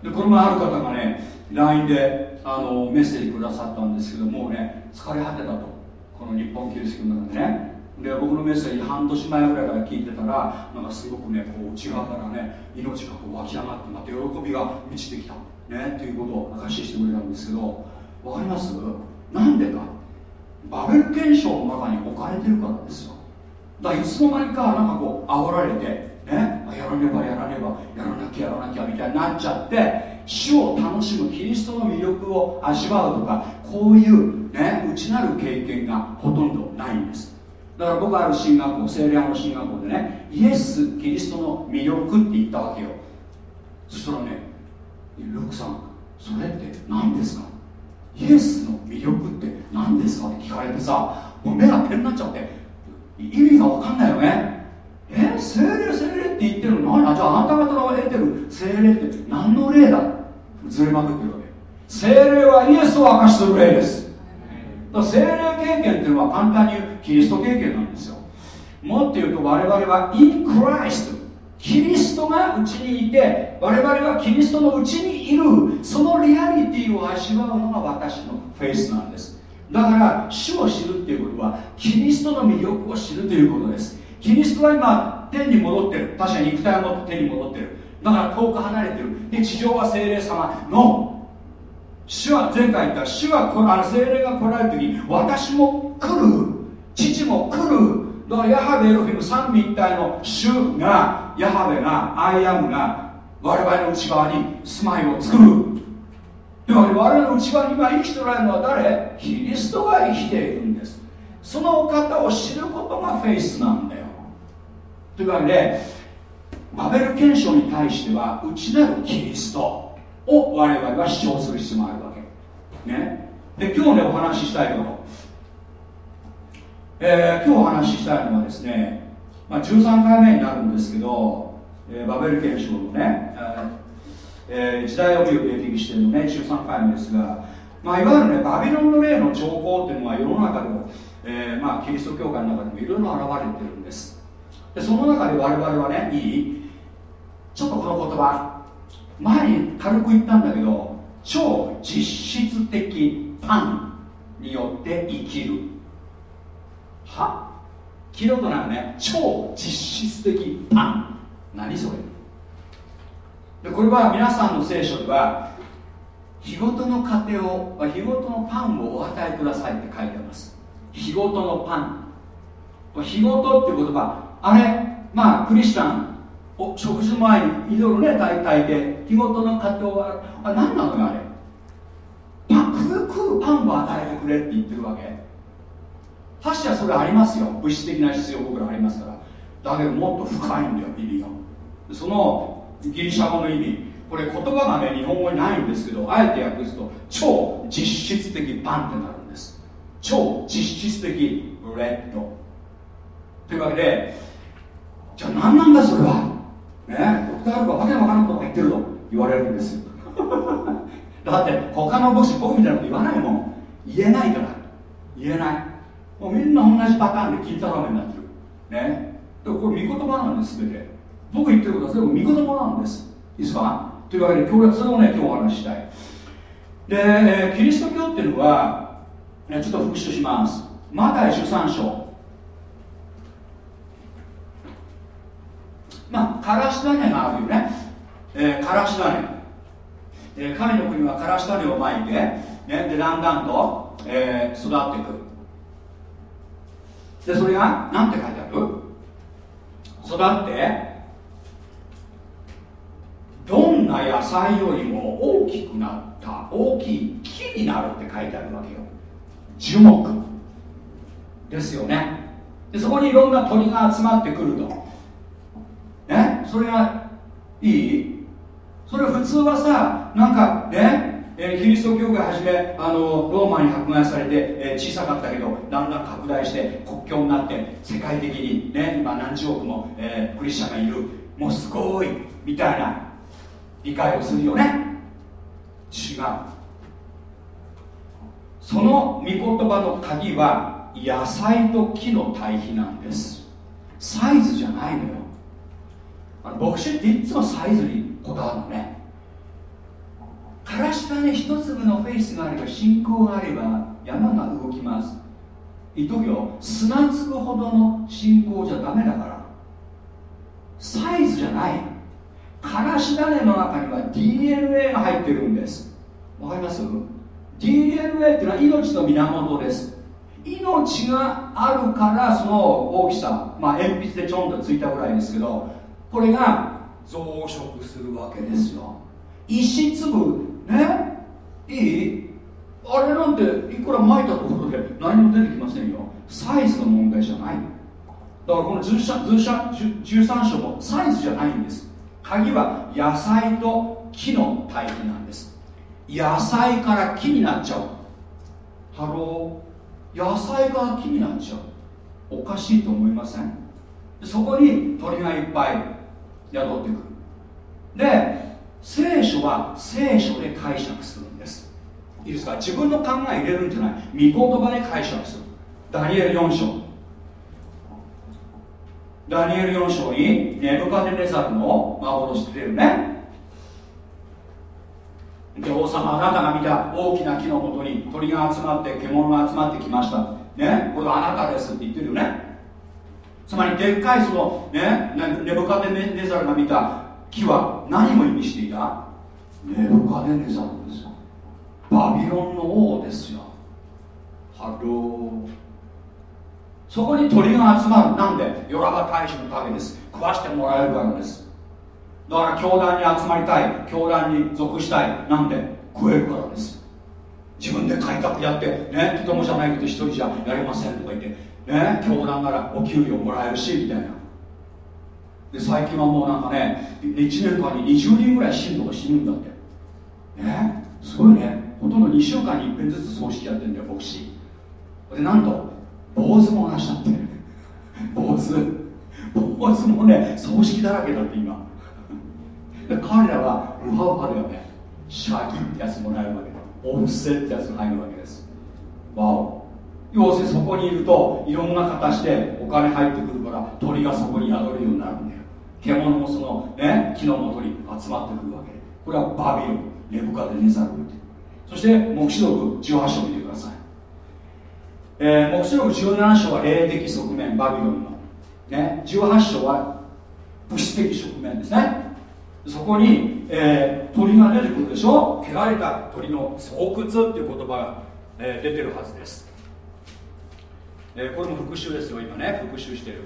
でこの前ある方がね LINE であのメッセージくださったんですけどもうね疲れ果てたと。この日本キリストの中でね。で僕のメッセージ半年前ぐらいから聞いてたらなんかすごくねこう内側からね命がこう湧き上がってまた喜びが満ちてきた。ねということを証ししてくれたんですけど分かります？なんでか？バベル憲章の中に置かれてるからですよ。だからいつの間にかなんかこう煽られてねやらねばやらねばやらなきゃやらなきゃみたいになっちゃって主を楽しむキリストの魅力を味わうとかこういうね内なる経験がほとんどないんです。だから僕ある進学校聖霊派の進学校でねイエス・キリストの魅力って言ったわけよ。そしたらねルークさんそれって何ですか？イエスの魅力って何ですか？って聞かれてさもう目が点になっちゃって意味が分かんないよね。え？精霊精霊って言ってるの？何？じゃああなた方の得てる精霊って何の霊だ？ずれまくってるわけ。精霊はイエスを明かしする霊です。だから精霊経験っていうのは簡単に言うキリスト経験なんですよ。もっと言うと我々は in Christ キリストがうちにいて我々はキリストのうちにいるそのリアリティを味わうのが私のフェイスなんです。だから主を知るっていうことはキリストの魅力を知るということです。キリストは今天に戻ってる。確かに肉体を持って天に戻ってる。だから遠く離れてる。で地上は精霊様。の主は前回言った。主はあの精霊が来られる時に私も来る。父も来る。だからヤハベエロヒム三位一体の主がヤハベが I AM が我々の内側に住まいを作る。でも我々の内側に今生きておられるのは誰？キリストが生きているんです。そのお方を知ることがフェイスなんだよ。というわけでバベル現象に対しては内なるキリストを我々は主張する必要があるわけ。ね。で今日ねお話ししたいこと、えー、今日お話ししたいのはですね、まあ、13回目になるんですけど、えー、バベル憲章のね、えー、時代を見るベーティングしてるのね13回目ですが、まあ、いわゆるねバビロンの例の兆候っていうのは世の中でも、えー、まあ、キリスト教会の中でもいろいろ現れてるんです。でその中で我々はねいい？ちょっとこの言葉。前に軽く言ったんだけど超実質的パンによって生きる。は聞いたことないよね。超実質的パン。何それ。でこれは皆さんの聖書では日ごとの糧を日ごとのパンをお与えくださいって書いてあります。日ごとのパン。日ごとっていう言葉。あれまあクリスチャンお食事前にいろいろね炊いて日ごとの葛藤はあ何なのよあれ。パン食う食うパンを与えてくれって言ってるわけ。確かそれありますよ。物質的な必要僕らありますから。だけどもっと深いんだよ意味が。そのギリシャ語の意味。これ言葉がね日本語にないんですけどあえて訳すと超実質的パンってなるんです。超実質的レッド。というわけでじゃあ何なんだそれは？ねドクター・アルバわけのわからんこと言ってると言われるんです だって他の牧師僕みたいなこと言わないもん。言えないから。言えない。もうみんな同じパターンで聞いたらめになってる。ね。でこれ見言葉なんです全て。僕言ってることは全部見言葉なんです。いいですか？というわけで今日それをね今日お話ししたい。で、キリスト教っていうのは、ちょっと復習します。マタイ13章。まあからし種があるよね、えー、からし種、えー、神の国はからし種をまいて、ね、でだんだんと、えー、育っていく。でそれが何て書いてある？育ってどんな野菜よりも大きくなった大きい木になるって書いてあるわけよ。樹木。ですよね。でそこにいろんな鳥が集まってくると。ね？それがいい？それ普通はさなんかね？えー、キリスト教会はじめあのローマに迫害されて、えー、小さかったけどだんだん拡大して国境になって世界的にね今何十億も、えー、クリスチャンがいる。もうすごいみたいな理解をするよね。違う。その御言葉の鍵は野菜と木の対比なんです。サイズじゃないのよ。あの牧師っていつもサイズにこだわるのね。からし種一粒のフェイスがあれば信仰があれば山が動きます。言っとくよ。砂粒ほどの信仰じゃダメだから。サイズじゃない。からし種の中には DNA が入ってるんです。わかります？DNA っていうのは命の源です。命があるからその大きさ。まあ鉛筆でちょんとついたぐらいですけどこれが増殖するわけですよ。石粒ねいい？あれなんていくら撒いたところで何も出てきませんよ。サイズの問題じゃない。だからこの13章もサイズじゃないんです。鍵は野菜と木の対比なんです。野菜から木になっちゃう。 Hello。野菜から木になっちゃう。おかしいと思いません？そこに鳥がいっぱい宿ってくる。で聖書は聖書で解釈するんです。いいですか？自分の考え入れるんじゃない。御言葉で解釈する。ダニエル4章。ダニエル4章にネブカデネザルの幻ってるね。で王様あなたが見た大きな木のもとに鳥が集まって獣が集まってきました。ね？これはあなたですって言ってるよね。つまりでっかいそのね？ネブカデネザルが見た木は何を意味していた？ネブカデネザルですよ。バビロンの王ですよ。 Hello。そこに鳥が集まる。なんで？寄らば大樹のかげです。食わしてもらえるからです。だから教団に集まりたい。教団に属したい。なんで？食えるからです。自分で改革やって。ね？とてもじゃないけど一人じゃやりませんとか言って。ね？教団ならお給料もらえるしみたいな。で最近はもうなんかね1年間に20人ぐらい信徒が死ぬんだって。ねすごいね。ほとんど2週間に1遍ずつ葬式やってるんだよ牧師。でなんと坊主もなしちゃって。坊主。坊主もね葬式だらけだって今。彼らはウハウハだよねシャキってやつもらえるわけ。だオフセってやつが入るわけです。わお。要するにそこにいるといろんな形でお金入ってくるから鳥がそこに宿るようになるんだよ。獣もそのね木の元に集まってくるわけ。これはバビロンネブカデネザルそして黙示録18章見てください、えー、黙示録17章は霊的側面バビロンの、ね、18章は物質的側面ですね。そこに、えー、鳥が出てくるでしょ。汚れた鳥の巣窟っていう言葉が、えー、出てるはずです、えー、これも復習ですよ今ね。復習してる。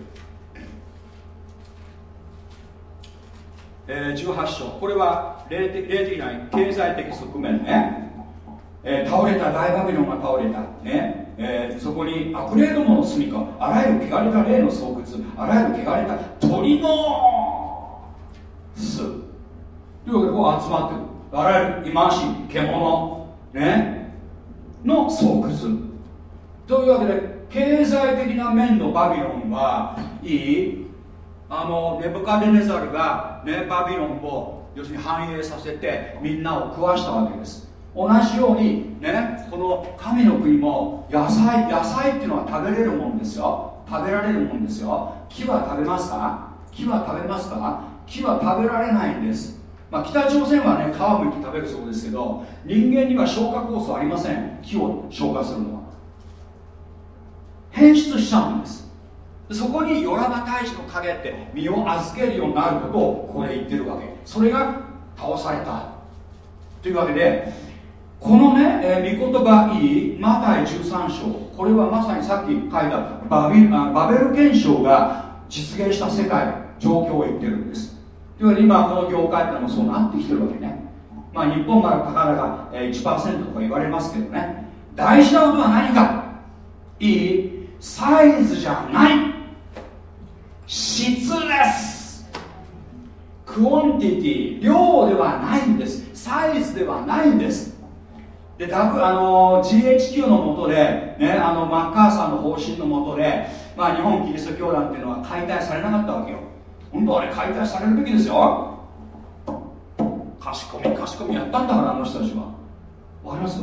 えー、18章。これは霊的霊的な経済的側面ね、えー、倒れた大バビロンが倒れた、ね。えー、そこに悪霊どもの住みか。あらゆる汚れた霊の巣窟。あらゆる汚れた鳥の巣。というわけでこう集まってる。あらゆる忌まわしい獣。ね。の巣窟。というわけで経済的な面のバビロンはいい。あのネブカデネザルが、ね、バビロンを要するに繁栄させてみんなを食わしたわけです。同じようにねこの神の国も野菜野菜っていうのは食べれるもんですよ。食べられるもんですよ。木は食べますか？木は食べますか？木は食べられないんです。まあ、北朝鮮はね皮むいて食べるそうですけど人間には消化酵素ありません。木を消化するのは。変質しちゃうんです。そこにヨラバ大使の影って身を預けるようになることをここで言ってるわけ。それが倒された。というわけでこのね、えー、御言葉いいマタイ13章。これはまさにさっき書いたバビバベル憲章が実現した世界状況を言ってるんです。というわけで今この業界ってのもそうなってきてるわけね。まあ日本から高々が1%とか言われますけどね。大事なことは何か。いいサイズじゃない。質です。 quantity 量ではないんです。サイズではないんです。であの GHQ のもとで、ね、あのマッカーサーの方針のもとで、まあ、日本キリスト教団っていうのは解体されなかったわけよ。本当はね解体されるべきですよ。かしこみかしこみやったんだからあの人たちは。わかります？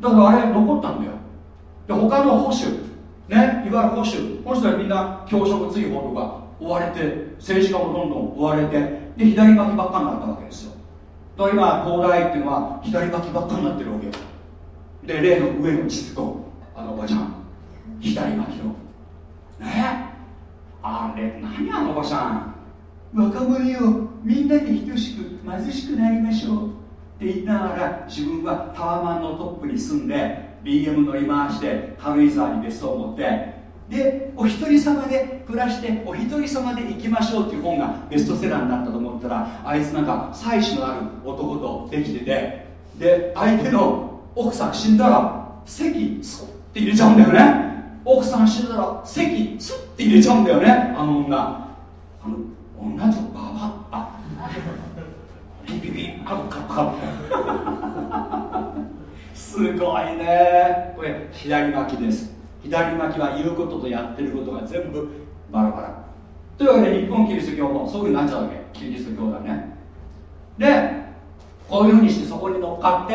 だからあれ残ったんだよ。で他の保守ねいわゆる保守。この人はみんな教職追放とか追われて政治家もどんどん追われてで左巻きばっかになったわけですよ。だから今東大っていうのは左巻きばっかになってるわけ。よで例の上の地図とあのおばちゃん。左巻きのねあれ何あのおばちゃん。若者よみんなで等しく貧しくなりましょう。って言いながら自分はタワマンのトップに住んで BM 乗り回して軽井沢に別荘を持ってでお一人様で暮らしてお一人様で行きましょうっていう本がベストセラーになったと思ったらあいつなんか妻子のある男とできててで相手の奥さん死んだら席スッって入れちゃうんだよね。奥さん死んだら席スッって入れちゃうんだよね。あの女。あの女とババあピピピ。あカッカッすごいね。これ左巻きです。左巻きは言うこととやってることが全部バラバラ。というわけで日本キリスト教もそういうふうになっちゃうわけ。キリスト教だね。でこういうふうにしてそこに乗っかって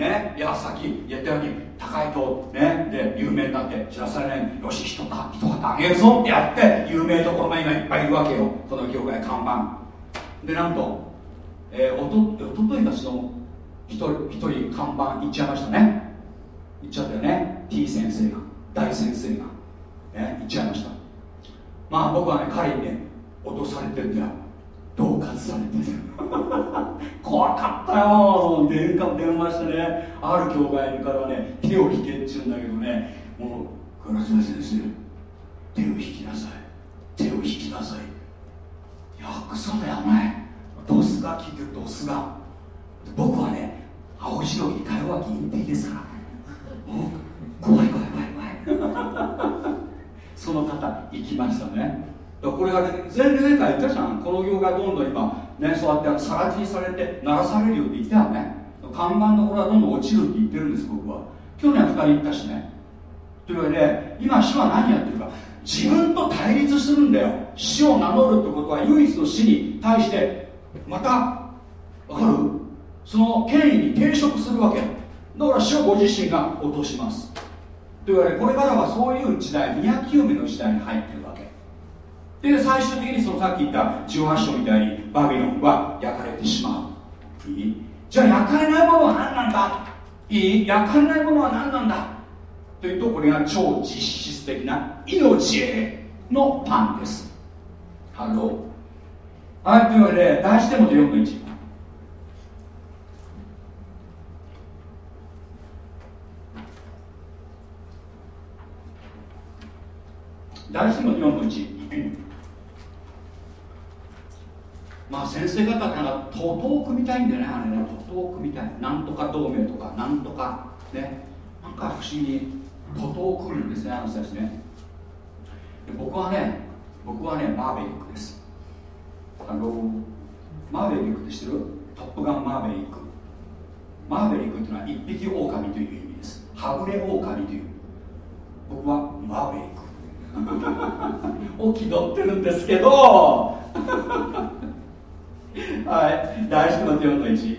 ねいやさっき言ったように高いとねで有名になって知らされないよし人か人があげるぞってやって有名どころが今いっぱいいるわけよ。この業界看板。でなんと、えー、おとおとといたちの一人一人看板行っちゃいましたね。行っちゃったよね。T 先生が大先生が、ね、行っちゃいました。まあ僕はね彼にね脅されてるんだよ。恫喝されてる 怖かったよ。電話電話してねある教会からね手を引けっちゅうんだけどねもう倉島先生手を引きなさい。手を引きなさい。いやクソだよねドスが聞いてるドスが。僕はね青白木か弱き隠蔽ですか？ら怖い怖い怖い怖い。その方行きましたね。これが前例会言ったじゃん。この業界どんどん今ねそうやってさら地にされて鳴らされるよって言ったよね。看板のところはどんどん落ちるって言ってるんです僕は。去年2人言ったしね。というわけで今死は何やってるか。自分と対立するんだよ。死を名乗るってことは唯一の死に対してまた分かる？その権威に抵触するわけ。だから死をご自身が落とします。というわけでこれからはそういう時代宮清めの時代に入ってるわけ。で最終的にそのさっき言った18章みたいにバビロンは焼かれてしまう。いい？じゃあ焼かれないものは何なんだ？いい？焼かれないものは何なんだ？というとこれが超実質的な命へのパンです。 Hello。はいというわけで第一テモテ4の1第一テモテ4の1まあ先生方なんか徒党組みたいんだよねあれね。徒党組みたい。なんとか同盟とかなんとか。ね。なんか不思議。に徒党を組むんですねあの人たちね。僕はね僕はねマーベリックです。あのマーベリックって知ってる？トップガンマーベリック。マーベリックっていうのは一匹狼という意味です。はぐれ狼という。僕はマーベリック。気取ってるんですけど。はい。大事な4の1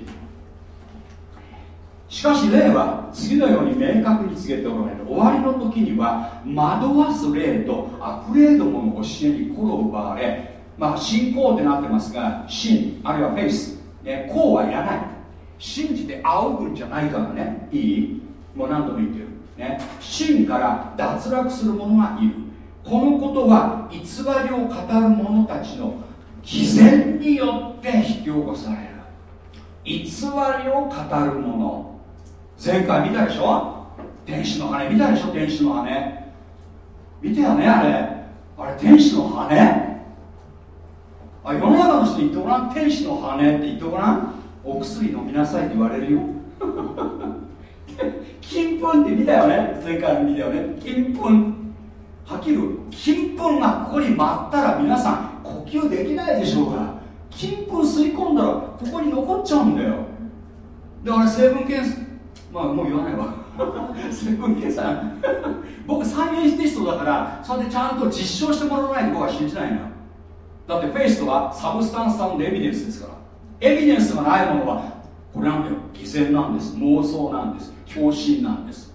しかし霊は次のように明確に告げておられる。終わりの時には惑わす霊と悪霊どもの教えに心を奪われまあ信仰ってなってますが信あるいはフェイス、ね、こうはいらない。信じて仰ぐんじゃないからね。いい。もう何度も言ってる。ね。真から脱落する者がいる。このことは偽りを語る者たちの偽善によって引き起こされる。偽りを語る者。前回見たでしょ？天使の羽。見たでしょ？天使の羽。見てよねあれ。あれ天使の羽？あ世の中の人に言ってごらん。天使の羽って言ってごらん。お薬飲みなさいって言われるよ。金粉って見たよね？前回見たよね。金粉。はっきり金粉がここに舞ったら皆さん呼吸できないでしょうから金粉吸い込んだらここに残っちゃうんだよ。だから成分検査まあもう言わないわ。成分計算僕サイエンスティストだからそれでちゃんと実証してもらわないと僕は信じないのよ。だってフェイスとはサブスタンスサウンドエビデンスですから。エビデンスがないものはこれなんだよ。偽善なんです。妄想なんです。狂信なんです。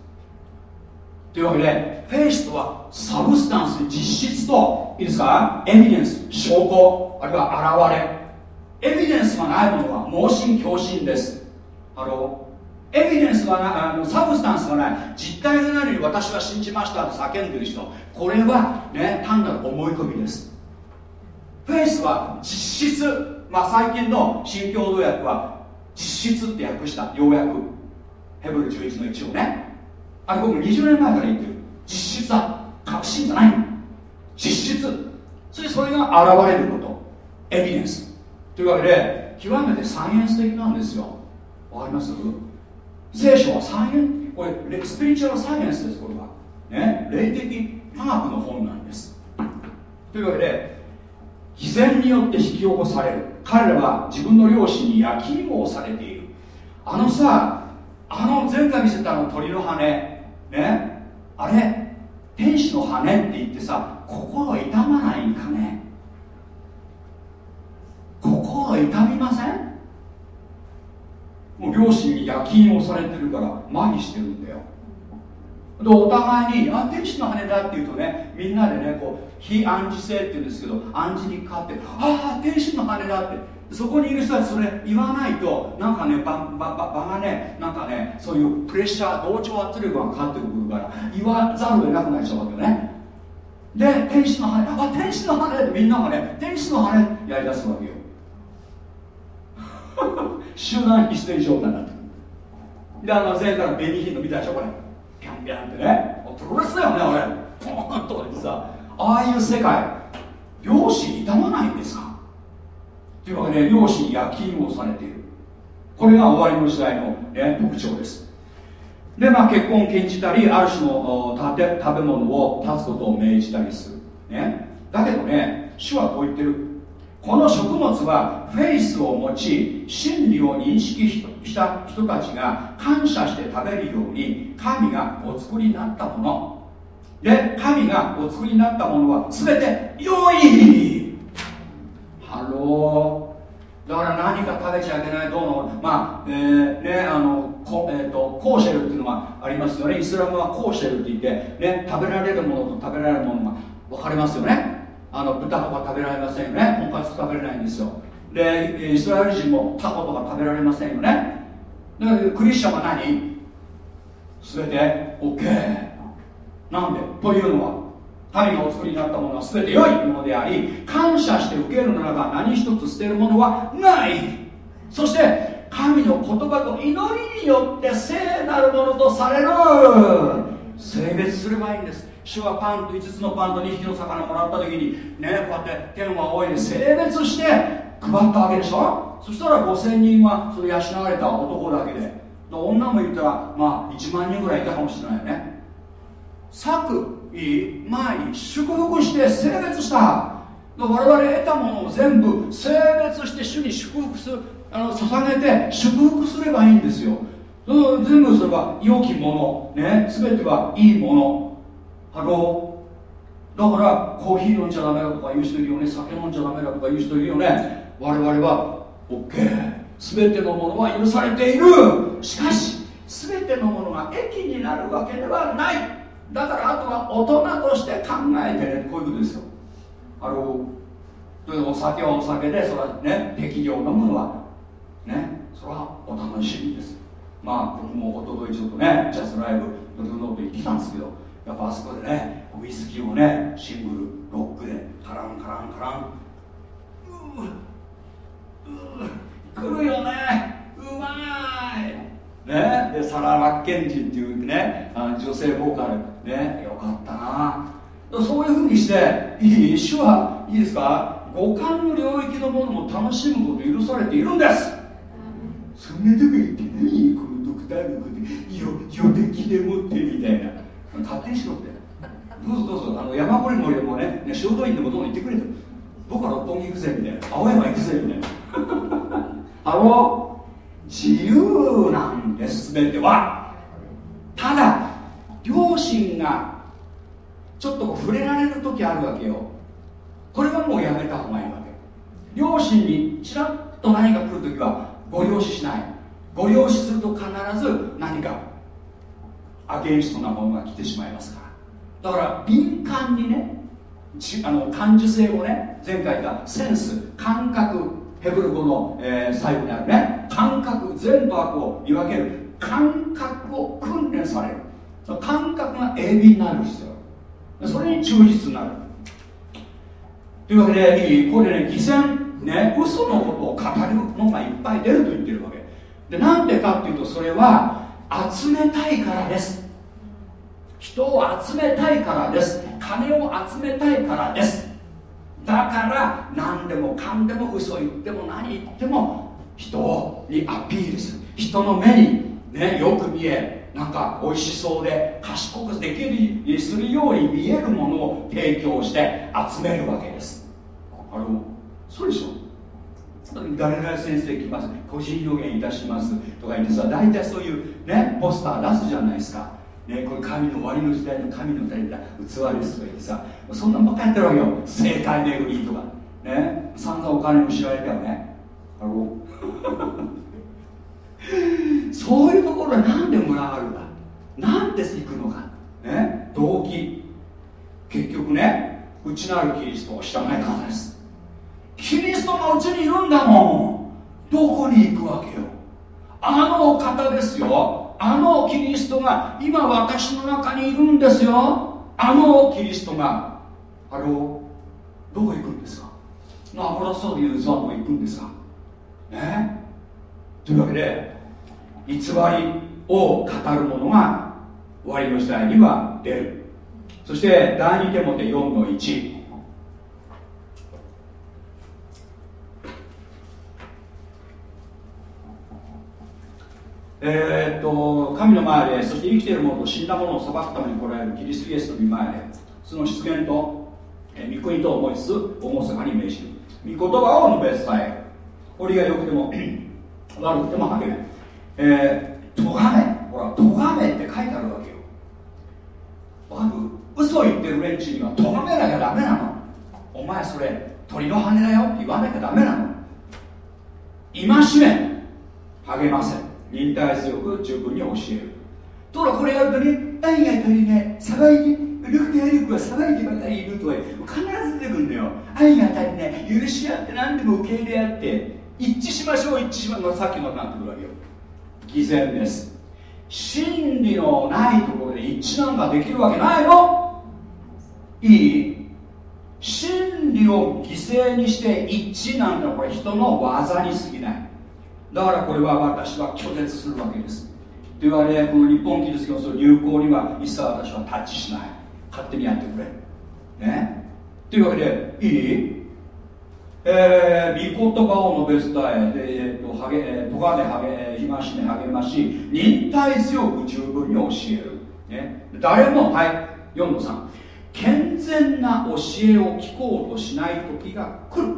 というわけで faith とは substance 実質といいですか？エビデンス証拠あるいは現れ。エビデンスがないものは盲信狂信です。 Hello。エビデンスがなあの substance がない。実体がないのに私は信じましたと叫んでる人。これはね単なる思い込みです。フェイスは実質まあ最近の新共同訳は実質って訳した。ようやく。ヘブル11の1をね。あれ僕20年前から言ってる実質だ確信じゃない実質。それそれが現れること。エビデンスというわけで極めてサイエンス的なんですよ。わかります？聖書はサイエンこれスピリチュアルサイエンスですこれは。ね？霊的科学の本なんです。というわけで偽善によって引き起こされる。彼らは自分の両親に焼き芋をされている。あのさあの前回見せたあの鳥の羽。ねあれ天使の羽って言ってさ心痛まないんかね？心痛みません？もう両親に夜勤をされてるから麻痺してるんだよ。でお互いに「あ天使の羽だ」って言うとねみんなでねこう非暗示性って言うんですけど暗示にかかって「ああ天使の羽だ」って。そこにいる人はそれ言わないとなんかね場場場がねなんかねそういうプレッシャー同調圧力がかかってくるから言わざるを得なくなっちゃうわけよね。で天使の羽あ天使の羽ってみんながね天使の羽やりだすわけよ。集団ヒステリー状態になってくる。であの前回のベニーヒント見たでしょこれ。ピャンピャンってね。プロレスだよねあれ。ポーンとか言ってさああいう世界両親痛まないんですか？というわけで両親焼き芋をされている。これが終わりの時代の、ね、特徴です。でまあ結婚を禁じたりある種の食べ食べ物を断つことを命じたりする、ね、だけどね主はこう言ってる。この食物はフェイスを持ち真理を認識した人たちが感謝して食べるように神がお作りになったもの。で神がお作りになったものは全て良い Hello。だから何か食べちゃいけないどうの？まあえー、ねあのコ,、えーと、コーシェルっていうのがありますよね。イスラムはコーシェルって言って、ね、食べられるものと食べられるものが分かりますよね。あの豚とか食べられませんよね。とんかつ食べれないんですよ。でイスラエル人もタコとか食べられませんよね。だからクリスチャンは何？全て OK なんで？というのは神がお作りになったものは全て良いものであり感謝して受けるならば何一つ捨てるものはない。そして神の言葉と祈りによって聖なるものとされる。性別すればいいんです。主はパンと5つのパンと2匹の魚もらった時にねこうやって天は大いに性別して配ったわけでしょ。そしたら5000人はそれ養われた男だけで。女も言ったらまあ1万人ぐらいいたかもしれないよね。作為前に祝福して性別した。我々得たものを全部性別して主に祝福するあの捧げて祝福すればいいんですよ。全部それは良きもの。ね。全てはいいもの。 Hello。だからコーヒー飲んじゃダメだとか言う人いるよね。酒飲んじゃダメだとか言う人いるよね。我々は OK 全てのものは許されている。しかし全てのものが益になるわけではない。だからあとは大人として考えてねこういうことですよ。あのというお酒はお酒でそれはね適量飲むのはねそれはお楽しみです。まあ僕もおとといちょっとねジャズライブのノート行ってたんですけどやっぱあそこでねウイスキーをねシングルロックでカランカランカランうう来るよねうまい。ね。でサラ・ラッケンジンっていうねあの女性ボーカルね。よかったな。そういうふうにしていい主はいいですか？五感の領域のものも楽しむこと許されているんです。そんなとこ行って何このドクターのことよ予定でもってみたいな。勝手にしろって。どうぞどうぞ。あの山盛り森もねね修道院でもどうも行ってくれと。僕は六本木行くぜみたいな。青山行くぜみたいな。あの自由なんです全ては。ただ両親がちょっと触れられる時あるわけよ。これはもうやめた方がいいわけ。両親にちらっと何か来る時はご了承しない。ご了承すると必ず何かアゲンストなものが来てしまいますから。だから敏感にねあの感受性をね前回言ったセンス感覚ヘブル語の、えー、最後にあるね。感覚善と悪を見分ける。感覚を訓練される。感覚が鋭敏になる必要。それに忠実になる。というわけでこれね偽善ね。嘘のことを語るのがいっぱい出ると言ってるわけ。でなんでかっていうとそれは集めたいからです。人を集めたいからです。金を集めたいからです。だから何でもかんでも嘘言っても何言っても人にアピールする。人の目にねよく見えなんか美味しそうで賢くできるするように見えるものを提供して集めるわけです。あれもそうでしょ。誰々先生来ます個人予言いたしますとか言ってさ大体そういうねポスター出すじゃないですか。ね、これ神の終わりの時代の神の代だ器ですとか言ってさそんなんばっかやってるわけよ。正解巡りとか。ね。散々お金も知られたよね。あろ そういうところは何で群がるかなんで行くのか？ね。動機。結局ね内なるキリストを知らないからです。キリストがうちにいるんだもん。どこに行くわけよ。あのお方ですよ。あのキリストが今私の中にいるんですよ。あのキリストが。あれをどこ行くんですか？油そういうザと行くんですかね？というわけで偽りを語る者が終わりの時代には出る。そして第2手モて4の1えー、っと神の前でそして生きている者と死んだ者を裁くために来られるキリストイエスの御前でその出現と、え御国と思いつつ厳かに命じる。御言葉を述べ伝える折が良くても 悪くても励めえー、とがめほらとがめって書いてあるわけよ。わかる？嘘言ってる連中にはとがめなきゃダメなの。お前それ鳥の羽だよって言わなきゃダメなの。戒め。励ませ。忍耐強く十分に教える。とらこれやるとね愛が足りない騒いでルクテアリクは騒いでばかりいるとは必ず出てくるんだよ。愛が足りない許し合って何でも受け入れ合って一致しましょう一致しましょう。さっきのなってくるわけよ。偽善です。真理のないところで一致なんかできるわけないの。いい？真理を犠牲にして一致なんてこれ人の技に過ぎない。だからこれは私は拒絶するわけです。と言われこの日本キリスト教の流行には一切私はタッチしない。勝手にやってくれ。ね。というわけでいい？えー、御言葉を述べ伝えで、えー、と励えとがめ励め戒め励まし忍耐強く十分に教える、ね、誰もはい4の3健全な教えを聞こうとしない時が来る。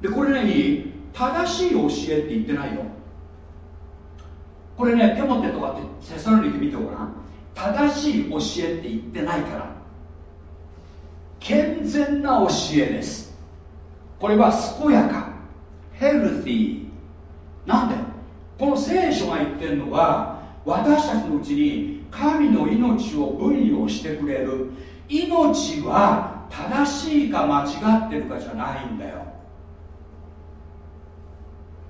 でこれねいい？正しい教えって言ってないよこれねテモテとかってセサロニキ見てごらん。正しい教えって言ってないから。健全な教えです。これは健やか。ヘルティーなんで？この聖書が言ってるのは私たちのうちに神の命を分与してくれる。命は正しいか間違ってるかじゃないんだよ。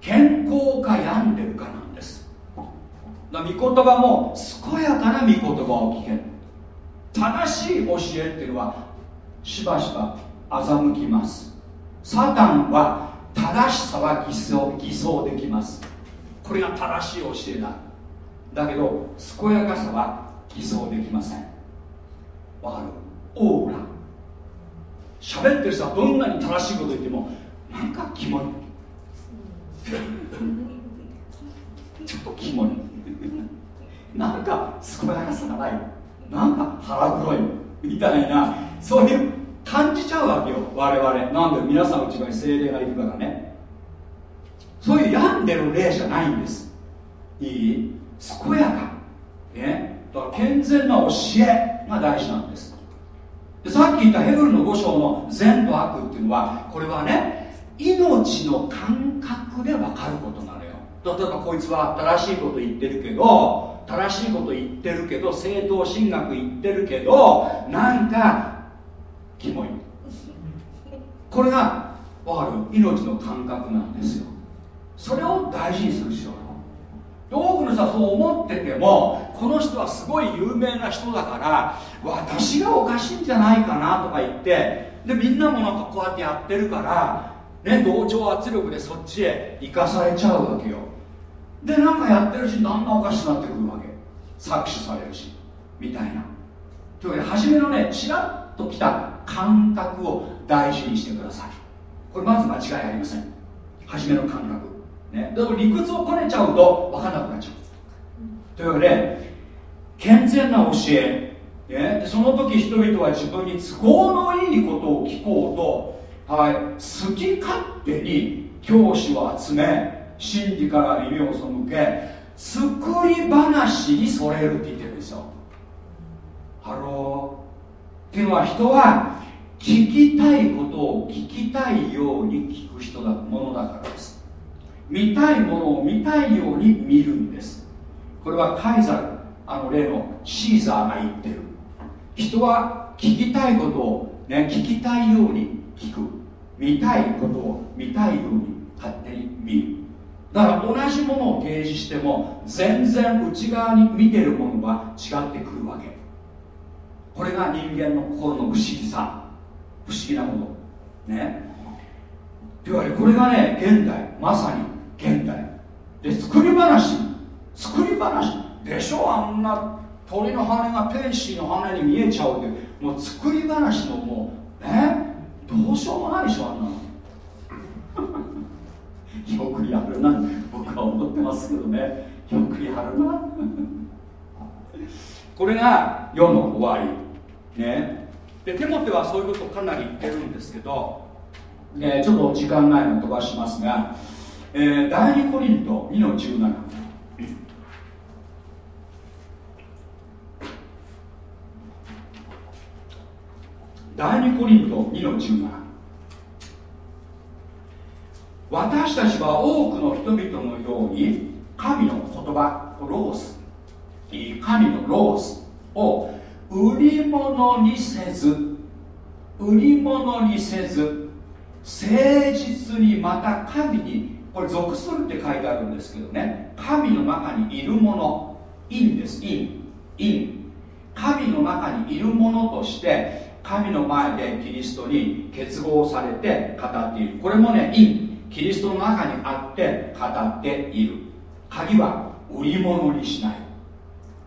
健康か病んでるかなんです。だ御言葉も健やかな御言葉を聞け正しい教えっていうのはしばしば欺きます。サタンは正しさは偽装偽装できます。これが正しい教えだ。だけど健やかさは偽装できません。わかる？オーラ。喋ってる人はどんなに正しいこと言ってもなんかキモい。ちょっとキモいなんか健やかさがない。なんか腹黒いみたいな。そういう感じちゃうわけよ。我々。なんで皆さんの内側に精霊がいるからね。そういう病んでる霊じゃないんです。いい？健やか。ね？だから健全な教えが大事なんです。でさっき言ったヘブルの5章の善と悪っていうのはこれはね命の感覚で分かることなのよ。例えばこいつは正しいこと言ってるけど正しいこと言ってるけど正当神学言ってるけどなんかキモい。これが分かる？命の感覚なんですよ。それを大事にする必要多くの人はそう思っててもこの人はすごい有名な人だから私がおかしいんじゃないかなとか言ってでみんなもなんかこうやってやってるからね同調圧力でそっちへ生かされちゃうわけよ。でなんかやってるしだんだんおかしくなってくるわけ。搾取されるしみたいな。というわけで初めのねちらっときた感覚を大事にしてください。これまず間違いありません。初めの感覚。ね、だから理屈をこねちゃうと分かんなくなっちゃう。というわけで健全な教え、ね、でその時人々は自分に都合のいいことを聞こうと、はい、好き勝手に教師を集め真理から耳を背け作り話にそれるって言ってるんですよ。ハローっていうのは人は聞きたいことを聞きたいように聞く人だものだからです。見たいものを見たいように見るんです。これはカイザルあの例のシーザーが言ってる。人は聞きたいことを、ね、聞きたいように聞く。見たいことを見たいように勝手に見る。だから同じものを提示しても全然内側に見てるものは違ってくるわけ。これが人間の心の不思議さ。不思議なもの。ね。というわけでこれがね現代。まさに現代。で作り話。作り話でしょ？あんな鳥の羽が天使の羽に見えちゃうって。もう作り話のもうね。どうしようもないでしょあんなの。よくやるな僕は思ってますけどね。よくやるな。これが世の終わりね。でテモテはそういうことをかなり言ってるんですけどえー、ちょっと時間ないの飛ばしますが、えー、第2コリント2の17第2コリント2の17私たちは多くの人々のように神の言葉ロース。神のロースを売り物にせず売り物にせず誠実にまた神にこれ属するって書いてあるんですけどね。神の中にいるもの。いんです。いんいん神の中にいるものとして神の前でキリストに結合されて語っている。これもねいんキリストの中にあって語っている。鍵は売り物にしない。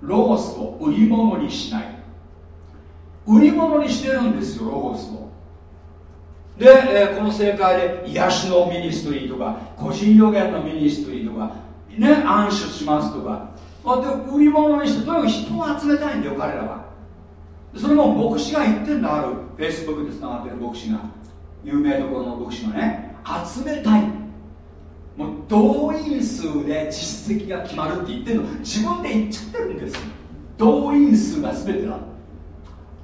ロゴスを売り物にしない。売り物にしてるんですよロゴスを。で、え、この聖会で癒しのミニストリーとか個人予言のミニストリーとかね按手しますとか。あで売り物にしてとにかく人を集めたいんだよ彼らは。それも牧師が言ってんだある。フェイスブックでつながってる牧師が。有名どころの牧師がね。集めたい。もう動員数で実績が決まるって言ってるの。自分で言っちゃってるんです動員数が全てだ。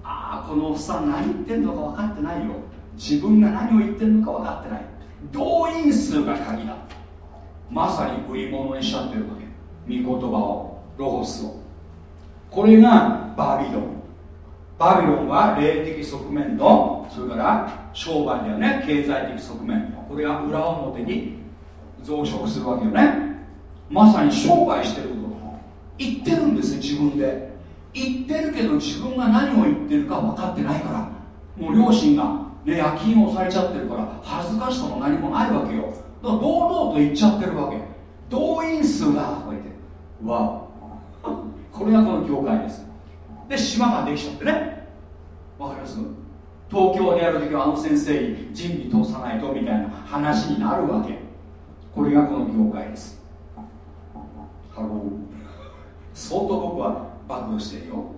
ああこのおっさん何言ってんのか分かってないよ。自分が何を言ってるのか分かってない。動員数が鍵だ。まさに売り物にしちゃってるわけ。御言葉を。ロゴスを。これがバビロン。バビロンは霊的側面のそれから商売だよね。経済的側面。これが裏表に増殖するわけよね。まさに商売してること言ってるんですよ自分で。言ってるけど自分が何を言ってるか分かってないから。もう両親が、ね、夜勤をされちゃってるから恥ずかしさも何もないわけよ。だから堂々と言っちゃってるわけ。動員数がこうやって。わ これがこの業界です。で島ができちゃってね。わかります？東京でやるときはあの先生に仁義通さないとみたいな話になるわけ。これがこの業界です。 Hello。相当僕は暴露してるよ。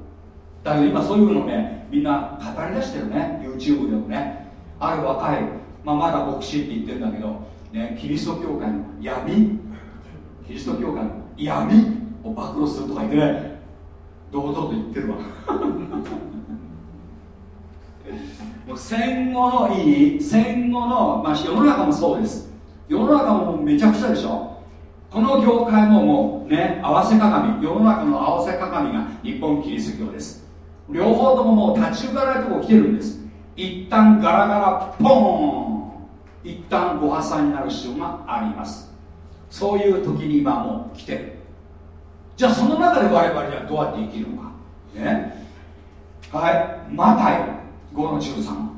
だけど今そういうのねみんな語り出してるね。YouTube でもね。ある若い、まあ、まだ牧師って言ってるんだけど、ね、キリスト教会の闇。キリスト教会の闇を暴露するとか言ってね。堂々と言ってるわ。もう戦後のいい戦後の、まあ、世の中もそうです。世の中もめちゃくちゃでしょ。この業界ももうね合わせ鏡世の中の合わせ鏡が日本キリスト教です。両方とももう立ち行かないとこ来てるんです。一旦ガラガラポーン。一旦ご破産になる必要があります。そういう時に今もう来てる。じゃあその中で我々はどうやって生きるのか。ね。はい。マタイ5の13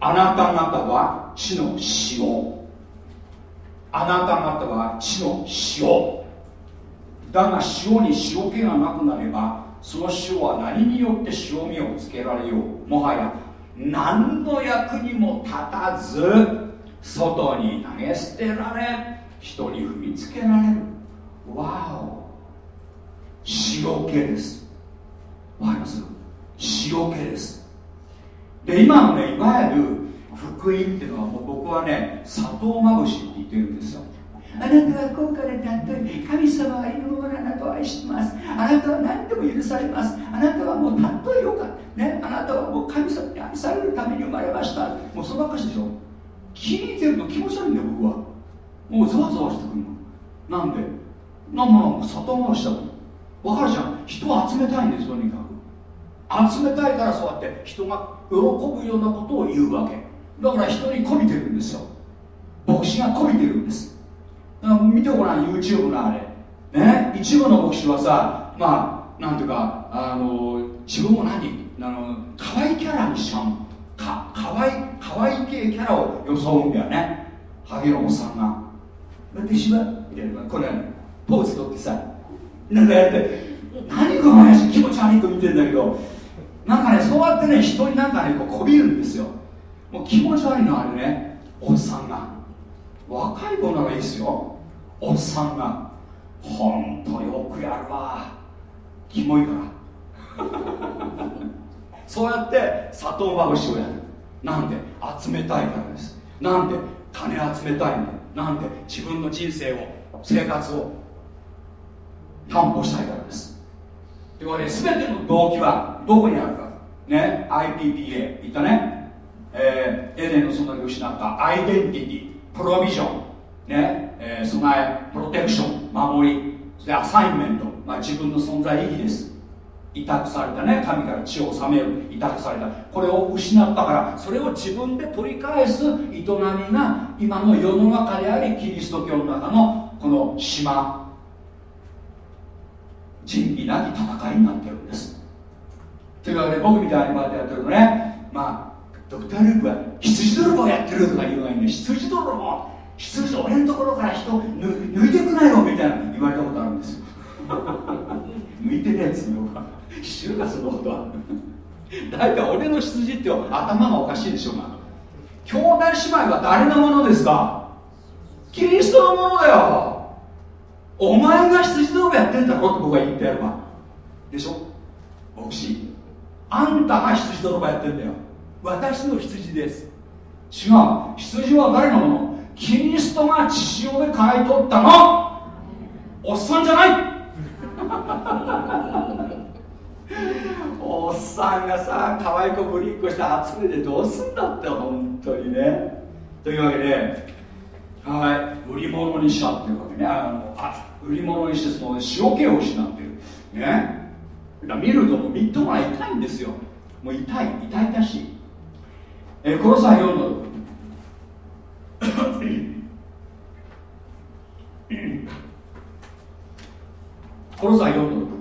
あなた方は地の塩。あなた方は地の塩。だが塩に塩気がなくなればその塩は何によって塩味をつけられよう。もはや何の役にも立たず外に投げ捨てられ。人に踏みつけられる。わお。塩気です。わかります？塩気です。で今のねいわゆる福音っていうのはもう僕はね砂糖まぶしって言ってるんですよ。あなたは高価で尊い神様は犬のあなたを愛してます。あなたは何でも許されます。あなたはもう尊いよかねあなたはもう神様に愛されるために生まれました。もうそのばっかしでしょ。聞いてると気持ち悪いんだよ僕は。もうざわざわしてくるの。なんで？なんも砂糖まぶしだもん。分かるじゃん。人を集めたいんですとにかく。集めたいからそうやって人が喜ぶようなことを言うわけ。だから人に媚びてるんですよ。牧師が媚びてるんです。見てごらん YouTube のあれ。ね？一部の牧師はさまあなんていうかあの自分も何？あの可愛いキャラにしちゃうかかわい可愛い系キャラを装うんだよね。ハゲのおっさんが。私はみたいなこれ、ね、ポーズ取ってさなんかやって何この話気持ち悪いと見てんだけどなんかねそうやってね人になんかねこうこびるんですよ。もう気持ち悪いのあれね。おっさんが。若い子ならいいですよ。おっさんが。ほんとよくやるわ。キモいから。そうやって砂糖まぶしをやる。なんで集めたいからです。なんで金集めたいんだよ。なんで自分の人生を生活を担保したいからです。というわけで全ての動機はどこにあるか。ね IPPA 言ったね、えー、エデンのその時失った。アイデンティティプロビジョン。ね、えー、備えプロテクション守り。でアサインメント、まあ、自分の存在意義です。委託されたね。神から血を治める委託された。これを失ったからそれを自分で取り返す営みが今の世の中でありキリスト教の中のこの島。仁義なき戦いになってるんです。というわけで僕みたいにこうやってやってるとねまあドクター・ループは羊泥棒やってるとか言うのにね。羊泥棒。羊俺のところから人抜いてくなよみたいな言われたことあるんです。よ 抜いてねえっつうのか知るかそのことは。大体俺の羊って頭がおかしいでしょうが兄弟姉妹は誰のものですか？キリストのものだよ。お前が羊泥棒やってんだろって僕は言ってやるわ。でしょ？牧師あんたが羊泥棒やってんだよ。私の羊です。違う。羊は誰のもの？キリストが血潮で買い取ったの。おっさんじゃない。おっさんがさ可愛い子ぶりっこして集めてどうすんだって本当にね。というわけではい売り物にしちゃってるわけね。あのあ売り物にしてその塩気を失ってる。ね。だ見るともみっともない痛いんですよ。もう痛い。痛々しい。えこの際読んだこの際読んだ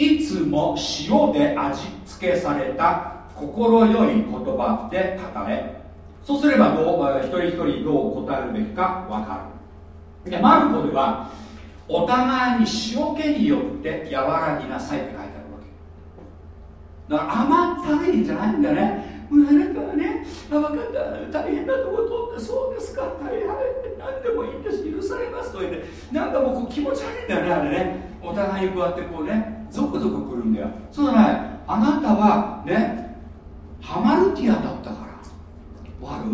いつも塩で味付けされた心よい言葉で語れ。そうすればどう一人一人どう答えるべきか分かる。でマルコではお互いに塩気によって和らぎなさいって書いてあるわけ。だから甘ったるいんじゃないんだね。もうあなたはねあ分かった大変なとこ通ってそうですか。大変何でもいいんです。許されますと言って。なんかもうこう気持ち悪いんだよねあれね。お互いにこうやってこうねゾクゾクくるんだよ。そうじゃないあなたはねハマルティアだったから。わかる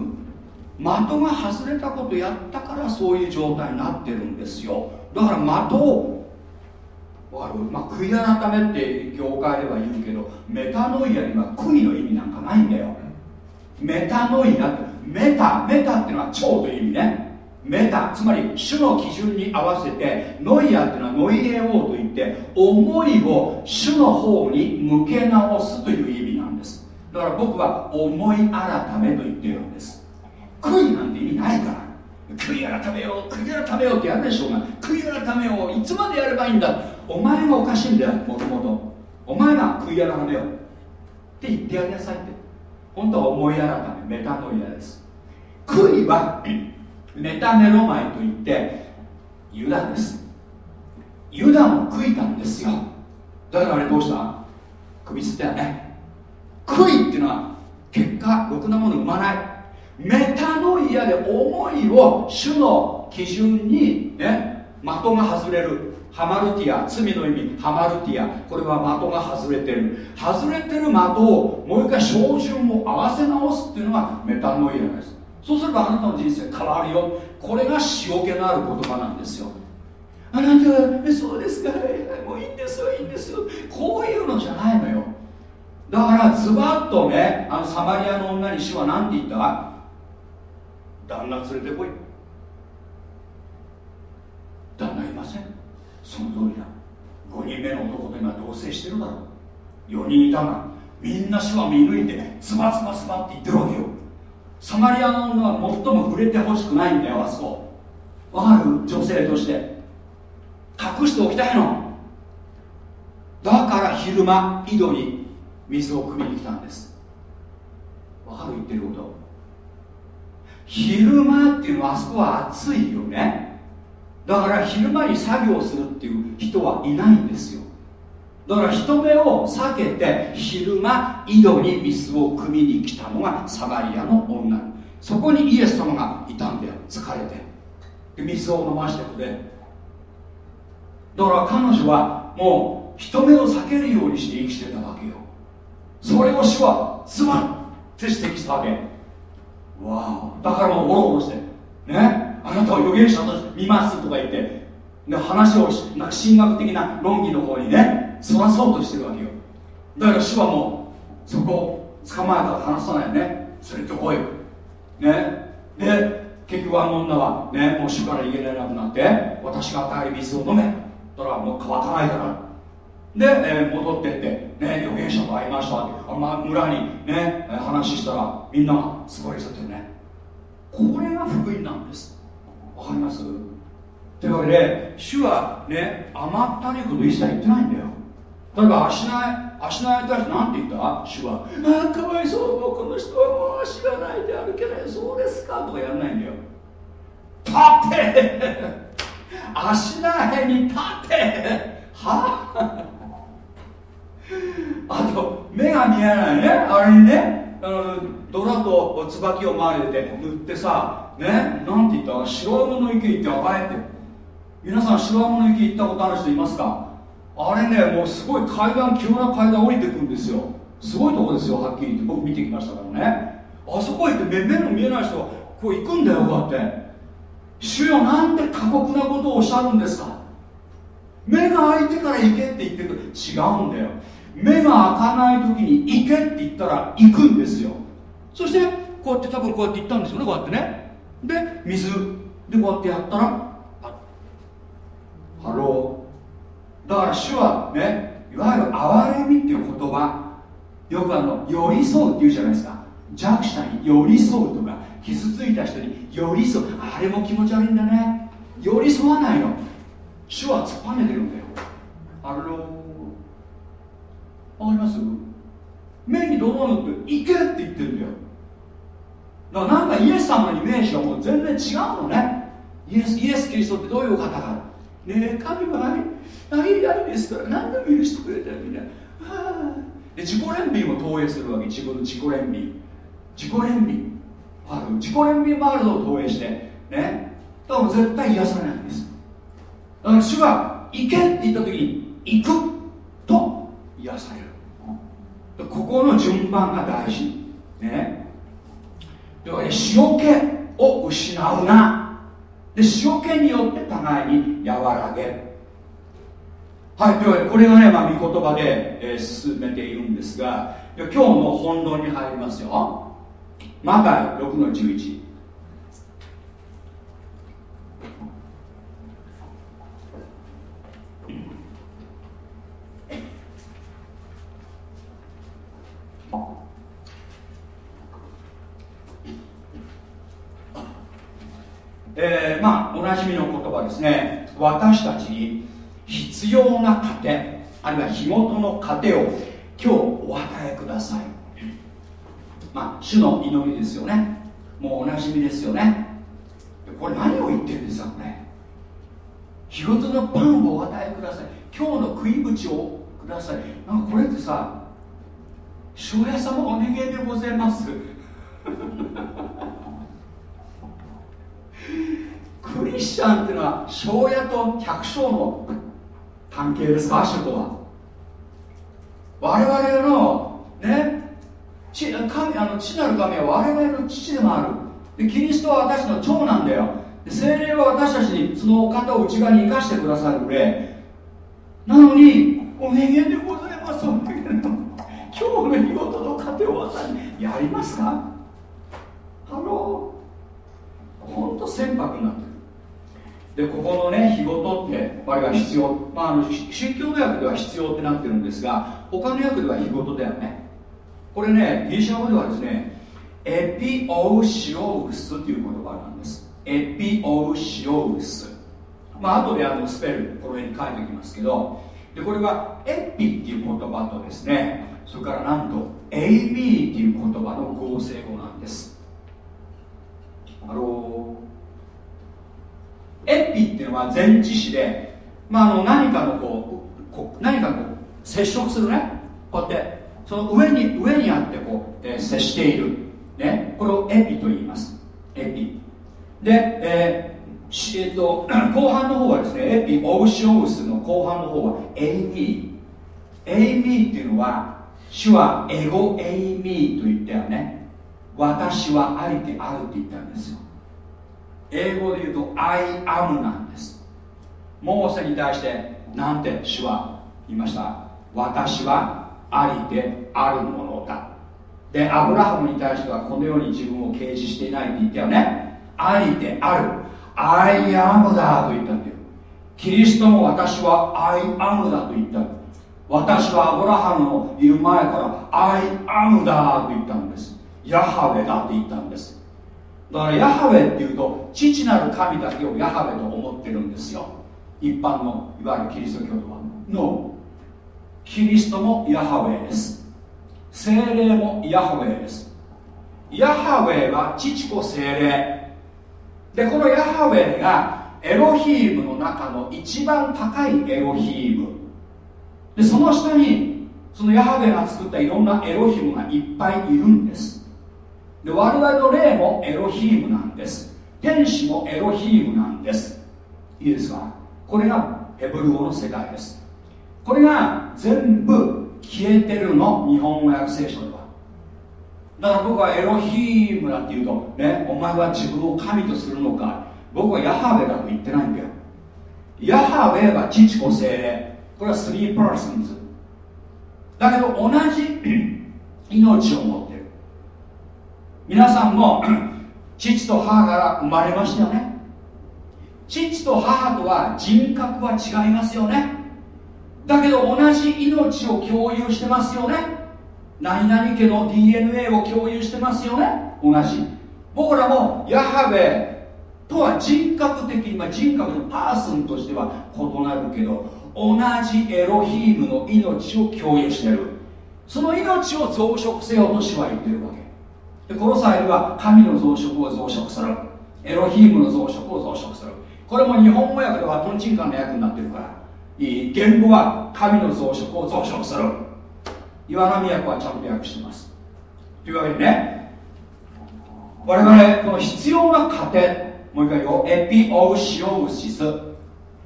的が外れたことやったからそういう状態になってるんですよ。だから的をわかる、まあ、悔い改めって業界では言うけどメタノイアには悔いの意味なんかないんだよ。メタノイアってメタメタっていうのは超という意味ね。メタつまり主の基準に合わせてノイアっていうのはノイエオーといって思いを主の方に向け直すという意味なんです。だから僕は思い改めと言ってるんです。悔いなんて意味ないから。悔い改めよう悔い改めようってやるでしょうが悔い改めよういつまでやればいいんだ。お前がおかしいんだよもともと。お前が悔い改めよう。って言ってやりなさいって。本当は思い改めメタノイアです。悔いはメタネロマイといってユダです。ユダも悔いたんですよ。だからあれどうした？首つったよね。悔いっていうのは結果ろくなもの生まない。メタノイアで思いを主の基準にね的が外れる。ハマルティア罪の意味。ハマルティア。これは的が外れてる。外れてる的をもう一回照準を合わせ直すっていうのがメタノイアです。そうすればあなたの人生変わるよ。これが塩気のある言葉なんですよ。あなたはそうですか。もういいんですよいいんですよ。こういうのじゃないのよ。だからズバッとねあのサマリアの女に主は何て言った旦那連れてこい旦那いませんその通りだ5人目の男と今同棲してるだろ。う4人いたがみんな主は見抜いてズバズバズバって言ってるわけよ。サマリアの女は最も触れてほしくないんだよあそこ。わかる？女性として。隠しておきたいの。だから昼間井戸に水を汲みに来たんです。わかる？言ってること。昼間っていうのはあそこは暑いよね。だから昼間に作業するっていう人はいないんですよ。だから人目を避けて昼間井戸に水を汲みに来たのがサマリアの女。そこにイエス様がいたんだよ。疲れて。で水を飲ましてくれ。だから彼女はもう人目を避けるようにして生きてたわけよ。それを主はズバッて指摘したわけ。わだからもうおろおろして。ね。あなたを預言者として見ますとか言って。で話をしなんか神学的な論議の方にね。そらそうとしてるわけよ。だから主はもうそこ捕まえたら離さないよね。連れてこいね。で結局あの女はねもう主から逃げられなくなって私が与える水を飲め。たらもう乾かないから。で、えー、戻ってって、ね、預言者と会いました。ってあ、ま、村にね話したらみんながすごいですよね。これが福音なんです。わかります？というわけで主はね甘ったること一切言ってないんだよ。例えば足苗足苗に対して何て言った？主は。あかわいそうもうこの人はもう足がないで歩けない。そうですかとかやらないんだよ。立て。足苗に立て。は？あと目が見えないね。あれにね。あのドラと椿を周りで塗ってさね？なんて言った？白雲の池行ってあえて。皆さん白浜の池行ったことある人いますか？あれねもうすごい階段急な階段降りてくんですよ。すごいとこですよはっきり言って。僕見てきましたからね。あそこ行って目の見えない人はこう行くんだよこうやって。主よなんで過酷なことをおっしゃるんですか。目が開いてから行けって言ってる。違うんだよ。目が開かない時に行けって言ったら行くんですよ。そしてこうやって多分こうやって行ったんですよねこうやってね。で水。でこうやってやったら Hello。だから主はねいわゆる憐れみっていう言葉よくあの寄り添うって言うじゃないですか。弱者に寄り添うとか傷ついた人に寄り添う。あれも気持ち悪いんだね。寄り添わないの。主は突っぱねてるんだよ。ハローわかります？目に泥を塗って行けって言ってるんだよ。だからなんかイエス様のイメージがもう全然違うのね。イエスイエス・キリストってどういう方か。ねえ神は愛愛愛ですか？ら何でも許してくれたよみたいな、で自己憐憫も投影するわけ。自分の自己憐憫。自己憐憫。ある。自己憐憫ワールドを投影して。ね。だから絶対癒されないんです。だから主が行けって言った時に行くと癒される。ここの順番が大事。ね。だから塩気を失うな。で塩気によって互いに和らげ。るはいというわけでこれがね、まあ、御言葉で、えー、進めているんですが今日の本論に入りますよ。マタイ6の11えー、まあおなじみの言葉ですね。私たちに必要な糧あるいは日ごとの糧を今日お与えください。まあ主の祈りですよね。もうおなじみですよね。これ何を言ってるんですかね。日ごとのパンをお与えください。今日の食い口をください。なんかこれってさ庄屋様お願いでございます。クリスチャンっていうのは庄屋と百姓の関係ですか主とは。我々のね神あの父なる神は我々の父でもある。でキリストは私の長なんだよ。精霊は私たちにそのお方を内側に生かしてくださる上なのにお願いでございます今日の日ごとの糧を渡りやりますか？ハローほんと浅薄になって。でここのね日ごとって我々必要、まあ、あの新共同訳では必要ってなってるんですが他の訳では日ごとだよね。これねギリシャ語ではですねエピオウシオウスという言葉なんです。エピオウシオウス。まあ後であのスペルこの辺に書いておきますけどでこれはエピっていう言葉とですねそれからなんと AB っていう言葉の合成語なんです。あのエピっていうのは前置詞で、まあ、あの何かのこうこ何かこう接触するね。こうやってその上に上にあってこう、えー、接している、ね、これをエピと言います。エピ。で、えーえーと、後半の方はですねエピオウシオウスの後半の方はエイミー。エイミーっていうのは主はエゴエイミーと言ったよね。私はありてあるって言ったんですよ。英語で言うと I am なんです。モーセに対してなんて主は言いました？私はありであるものだ。でアブラハムに対してはこのように自分を掲示していないって言ったよね。ありである。I am だと言ったんだよ。キリストも私は I am だと言った私はアブラハムのいる前から I am だと言ったんです。ヤハウェだって言ったんです。だからヤハウェっていうと父なる神だけをヤハウェと思ってるんですよ。一般のいわゆるキリスト教徒は。のキリストもヤハウェです。精霊もヤハウェです。ヤハウェは父子精霊。でこのヤハウェがエロヒームの中の一番高いエロヒーム。でその下にそのヤハウェが作ったいろんなエロヒームがいっぱいいるんです。で我々の霊もエロヒームなんです。天使もエロヒームなんです。いいですか？これがヘブル語の世界です。これが全部消えてるの日本語訳聖書では。だから僕はエロヒームだって言うとねお前は自分を神とするのか。僕はヤハウェだと言ってないんだよ。ヤハウェは父子精霊。これはスリーパーソンズ。だけど同じ 命を持っ皆さんも 父と母から生まれましたよね。父と母とは人格は違いますよね。だけど同じ命を共有してますよね。何々家の DNA を共有してますよね。同じ。僕らもヤハベとは人格的に、まあ、人格のパーソンとしては異なるけど同じエロヒームの命を共有してる。その命を増殖せよと主は言ってるわけ。でこの際では神の増殖を増殖する。エロヒームの増殖を増殖する。これも日本語訳ではトンチンカンの訳になってるからいい言語は神の増殖を増殖する。岩波訳はちゃんと訳してます。というわけでね我々この必要な糧もう一回言おう。エピオウシオウシス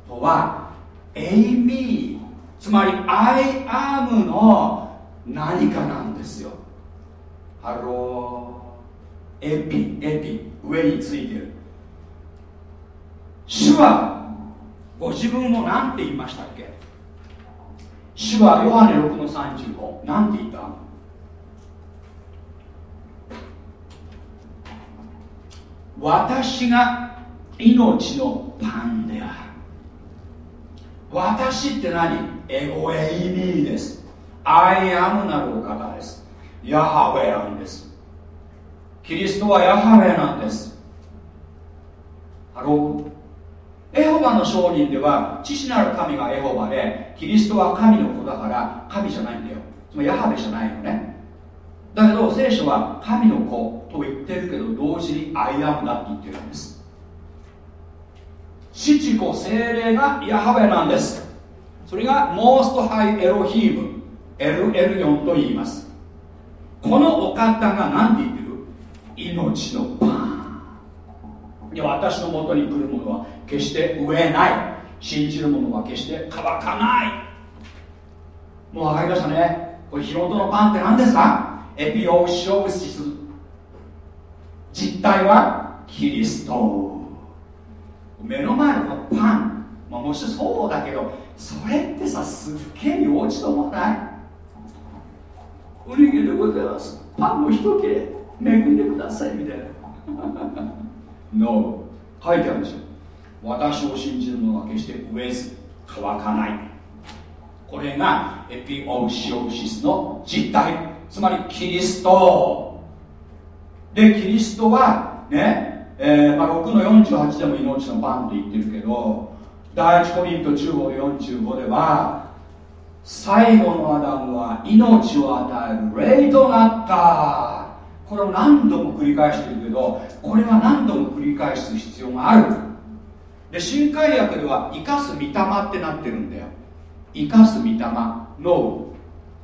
とはエイミー。つまり I am の何かなんですよ。 Hello。エピエピ上についてる。主はご自分を何て言いましたっけ？主はヨハネ6の35何て言った？私が命のパンである。私って何？エゴエイミーです。アイアムなるお方です。ヤハウェなんです。キリストはヤハウェなんです。ハローエホバの証人では父なる神がエホバでキリストは神の子だから神じゃないんだよ。つまりヤハウェじゃないよね。だけど聖書は神の子と言ってるけど同時に I am だって言ってるんです。父子聖霊がヤハウェなんです。それが Most High エロヒーム。エルエルヨンと言います。このお方が何て言ってる？命のパン。で私のもとに来るものは決して飢えない。信じる者は決して乾かない。もう分かりましたね。これヒロトのパンって何ですか？エピオーシオウシス。実体はキリスト。目の前のこのパン、まあ、もしそうだけどそれってさすっげえ幼稚と思わない？おにぎりでございます。パンも一切れ恵んでくださいみたいな。No 書いてあるんですよ私を信じる者は決して飢えず乾かない。これがエピオウシオウシスの実態。つまりキリスト。でキリストはね、えーまあ、6の48でも命のパンって言ってるけど第一コリント15の45では最後のアダムは命を与える霊となった。これを何度も繰り返してるけどこれは何度も繰り返す必要がある。で新海訳では生かす御霊ってなってるんだよ。生かす御霊。No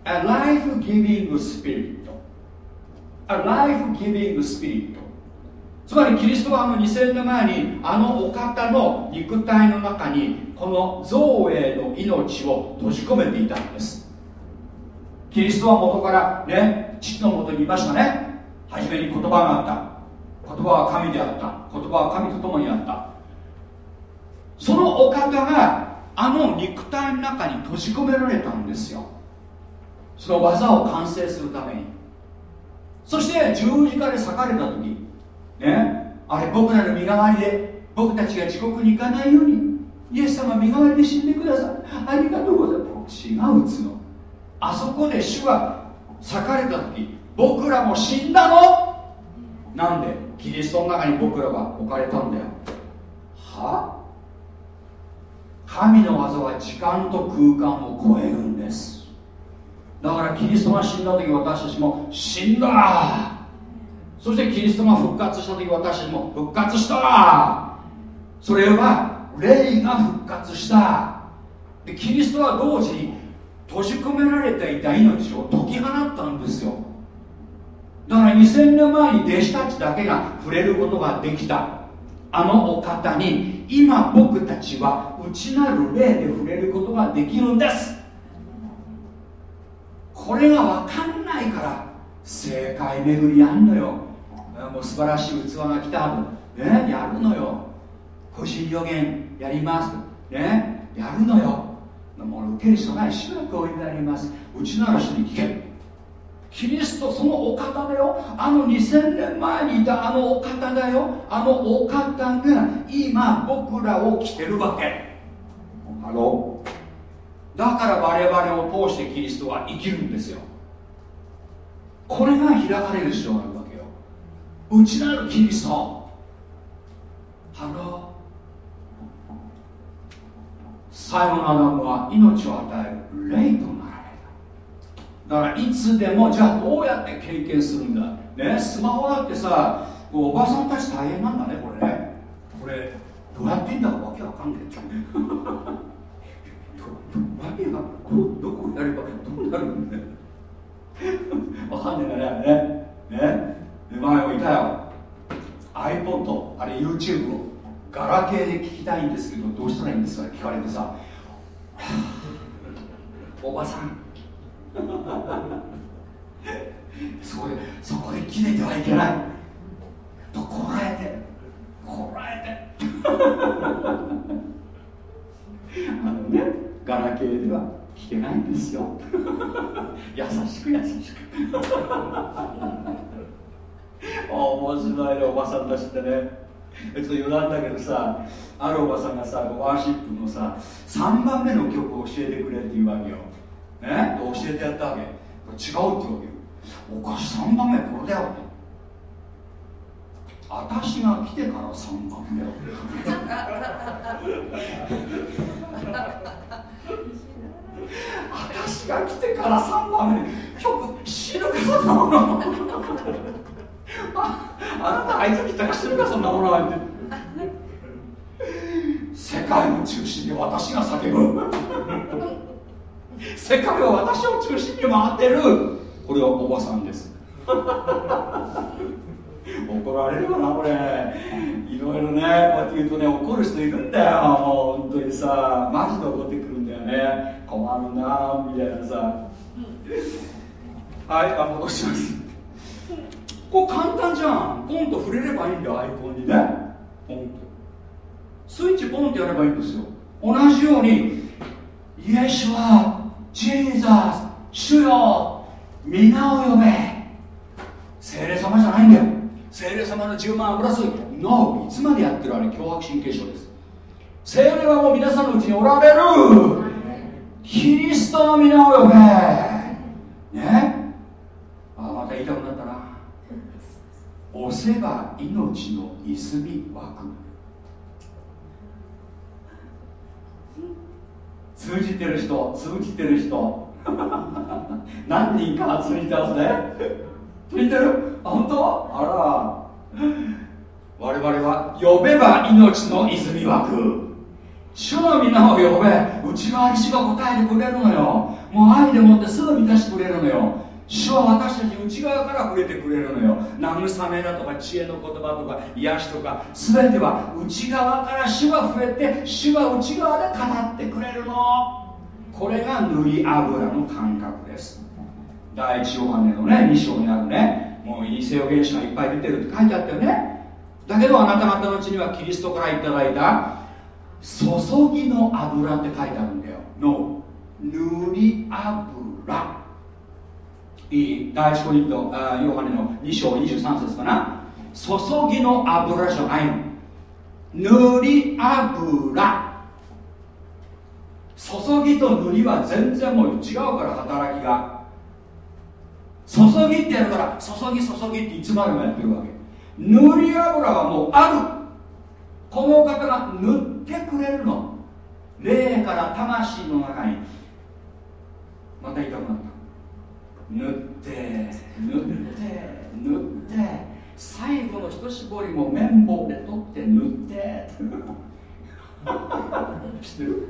A life giving spirit A life giving spirit つまりキリストはあの2000年前にあのお方の肉体の中にこの造営の命を閉じ込めていたんです。キリストは元からね父のもとにいましたね。初めに言葉があった。言葉は神であった。言葉は神と共にあった。そのお方があの肉体の中に閉じ込められたんですよ。その技を完成するために。そして十字架で裂かれた時ねあれ僕らの身代わりで僕たちが地獄に行かないようにイエス様身代わりで死んでください。ありがとうございます。違うつの。あそこで主が裂かれた時僕らも死んだの。なんで？キリストの中に僕らが置かれたんだよ。は？神の技は時間と空間を超えるんです。だからキリストが死んだ時私たちも死んだ。そしてキリストが復活した時私たちも復活した。それは霊が復活した。でキリストは同時に閉じ込められていた命を解き放ったんですよ。だから2000年前に弟子たちだけが触れることができた。あのお方に今僕たちは内なる霊で触れることができるんです。これが分かんないから正解巡りやんのよ。もう素晴らしい器が来た。ねやるのよ。個人予言やります。ね。やるのよ。もう受ける人ない主役をなります。内なる人に聞け。キリストそのお方だよ。あの2000年前にいたあのお方だよ。あのお方が今僕らを着てるわけ。Hello。だから我々を通してキリストは生きるんですよ。これが開かれる必要があるわけよ。内なるキリスト。 Hello。最後のアダムは命を与える霊となられた。だからいつでもじゃあどうやって経験するんだ。ねスマホだってさおばさんたち大変なんだねこれね。これどうやっていいんだかわけわかんないってわけがこうどこやればどうなるんだよ。わかんないんだね。ね。ね前もいたよ。iPod あれ YouTube を。ガラケーで聞きたいんですけどどうしたらいいんですか聞かれてさ。おばさん。そこでそこで切れてはいけない。とこらえて。こらえて。あのねガラケーでは聞けないんですよ。優しく優しく。面白いねおばさんたちってね。ちょっと余談だけどさあるおばさんがさワーシップのさ3番目の曲を教えてくれって言うわけよ。ね、教えてやったわけ。違うって言うわけよ。おかし3番目これだよって。私が来てから3番目よ。私が来てから3番目。曲知るかそんなもの？ああなたあいつ来たら知るかそんなものは世界の中心で私が叫ぶ。世界は私を中心に回ってる。これはおばさんです。怒られるかなこれ。いろいろねこうやって言うとね怒る人いるんだよ。もう本当にさマジで怒ってくるんだよね。困るなみたいなさ。はいあ戻します。これ簡単じゃん。ポンと触れればいいんだよアイコンにね。ポンとスイッチポンってやればいいんですよ。同じようにイエスはジーザス主よ皆を呼べ。精霊様じゃないんだよ。精霊様の10万プラスノーいつまでやってるあれ脅迫神経症です。精霊はもう皆さんのうちにおられる。キリストの皆を呼べねあまた言いたくなったな押せば命の泉湧く。通じてる人通じてる人。何人か通じてますね。通じてる？本当？あら。我々は呼べば命の泉湧く。主の皆を呼べ。内側に主が答えてくれるのよ。もう愛でもってすぐ満たしてくれるのよ。主は私たち内側から触れてくれるのよ。慰めだとか知恵の言葉とか癒しとか全ては内側から主が触れて主が内側で語ってくれるの。これが塗り油の感覚です。第一ヨハネのね2章にあるねもう陰性予言者がいっぱい出てるって書いてあったよね。だけどあなた方のうちにはキリストからいただいた注ぎの油って書いてあるんだよ。の塗り油。第一コリントあヨハネの2章23節かな。注ぎの油じゃないの。塗り油。注ぎと塗りは全然もう違うから働きが。注ぎってやるから注ぎ注ぎっていつまでもやってるわけ。塗り油はもうある。この方が塗ってくれるの。霊から魂の中に。また言いたくなった。塗って。塗って。塗って。最後の一絞りも綿棒で取って塗って。知ってる？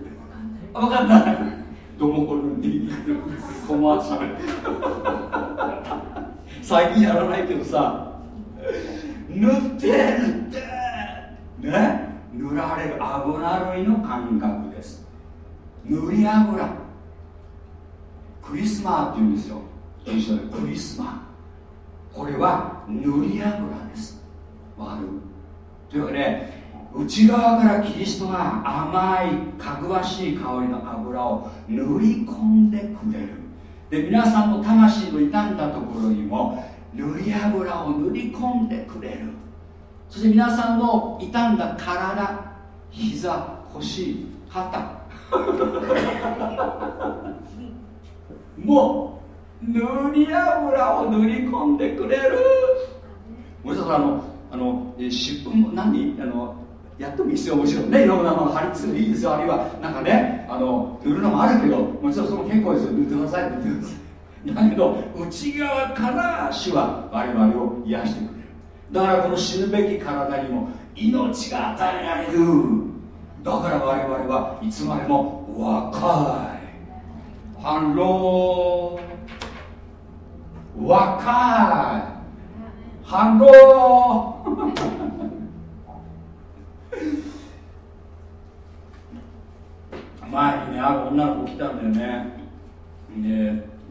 分かんない。ドモホルディコマーシャル。最近やらないけどさ。塗って塗って。ね？塗られる油類の感覚です。塗り油。クリスマーって言うんですよクリスマこれは塗り油です。わかる？というわけで内側からキリストが甘いかぐわしい香りの油を塗り込んでくれる。で皆さんの魂の傷んだところにも塗り油を塗り込んでくれる。そして皆さんの傷んだ体膝腰肩。もう塗り油を塗り込んでくれる。もう一つあのあの湿布も何？あのやってもいいですよもちろんね。いろんなの貼り付けていいですよ。あるいはなんかねあの塗るのもあるけどもちろんその結構です。よ塗ってくださいって言ってください。だけど内側から主は我々を癒してくれる。だからこの死ぬべき体にも命が与えられる。だから我々はいつまでも若い。反論若い反論前にねある女の子来たんだよね。で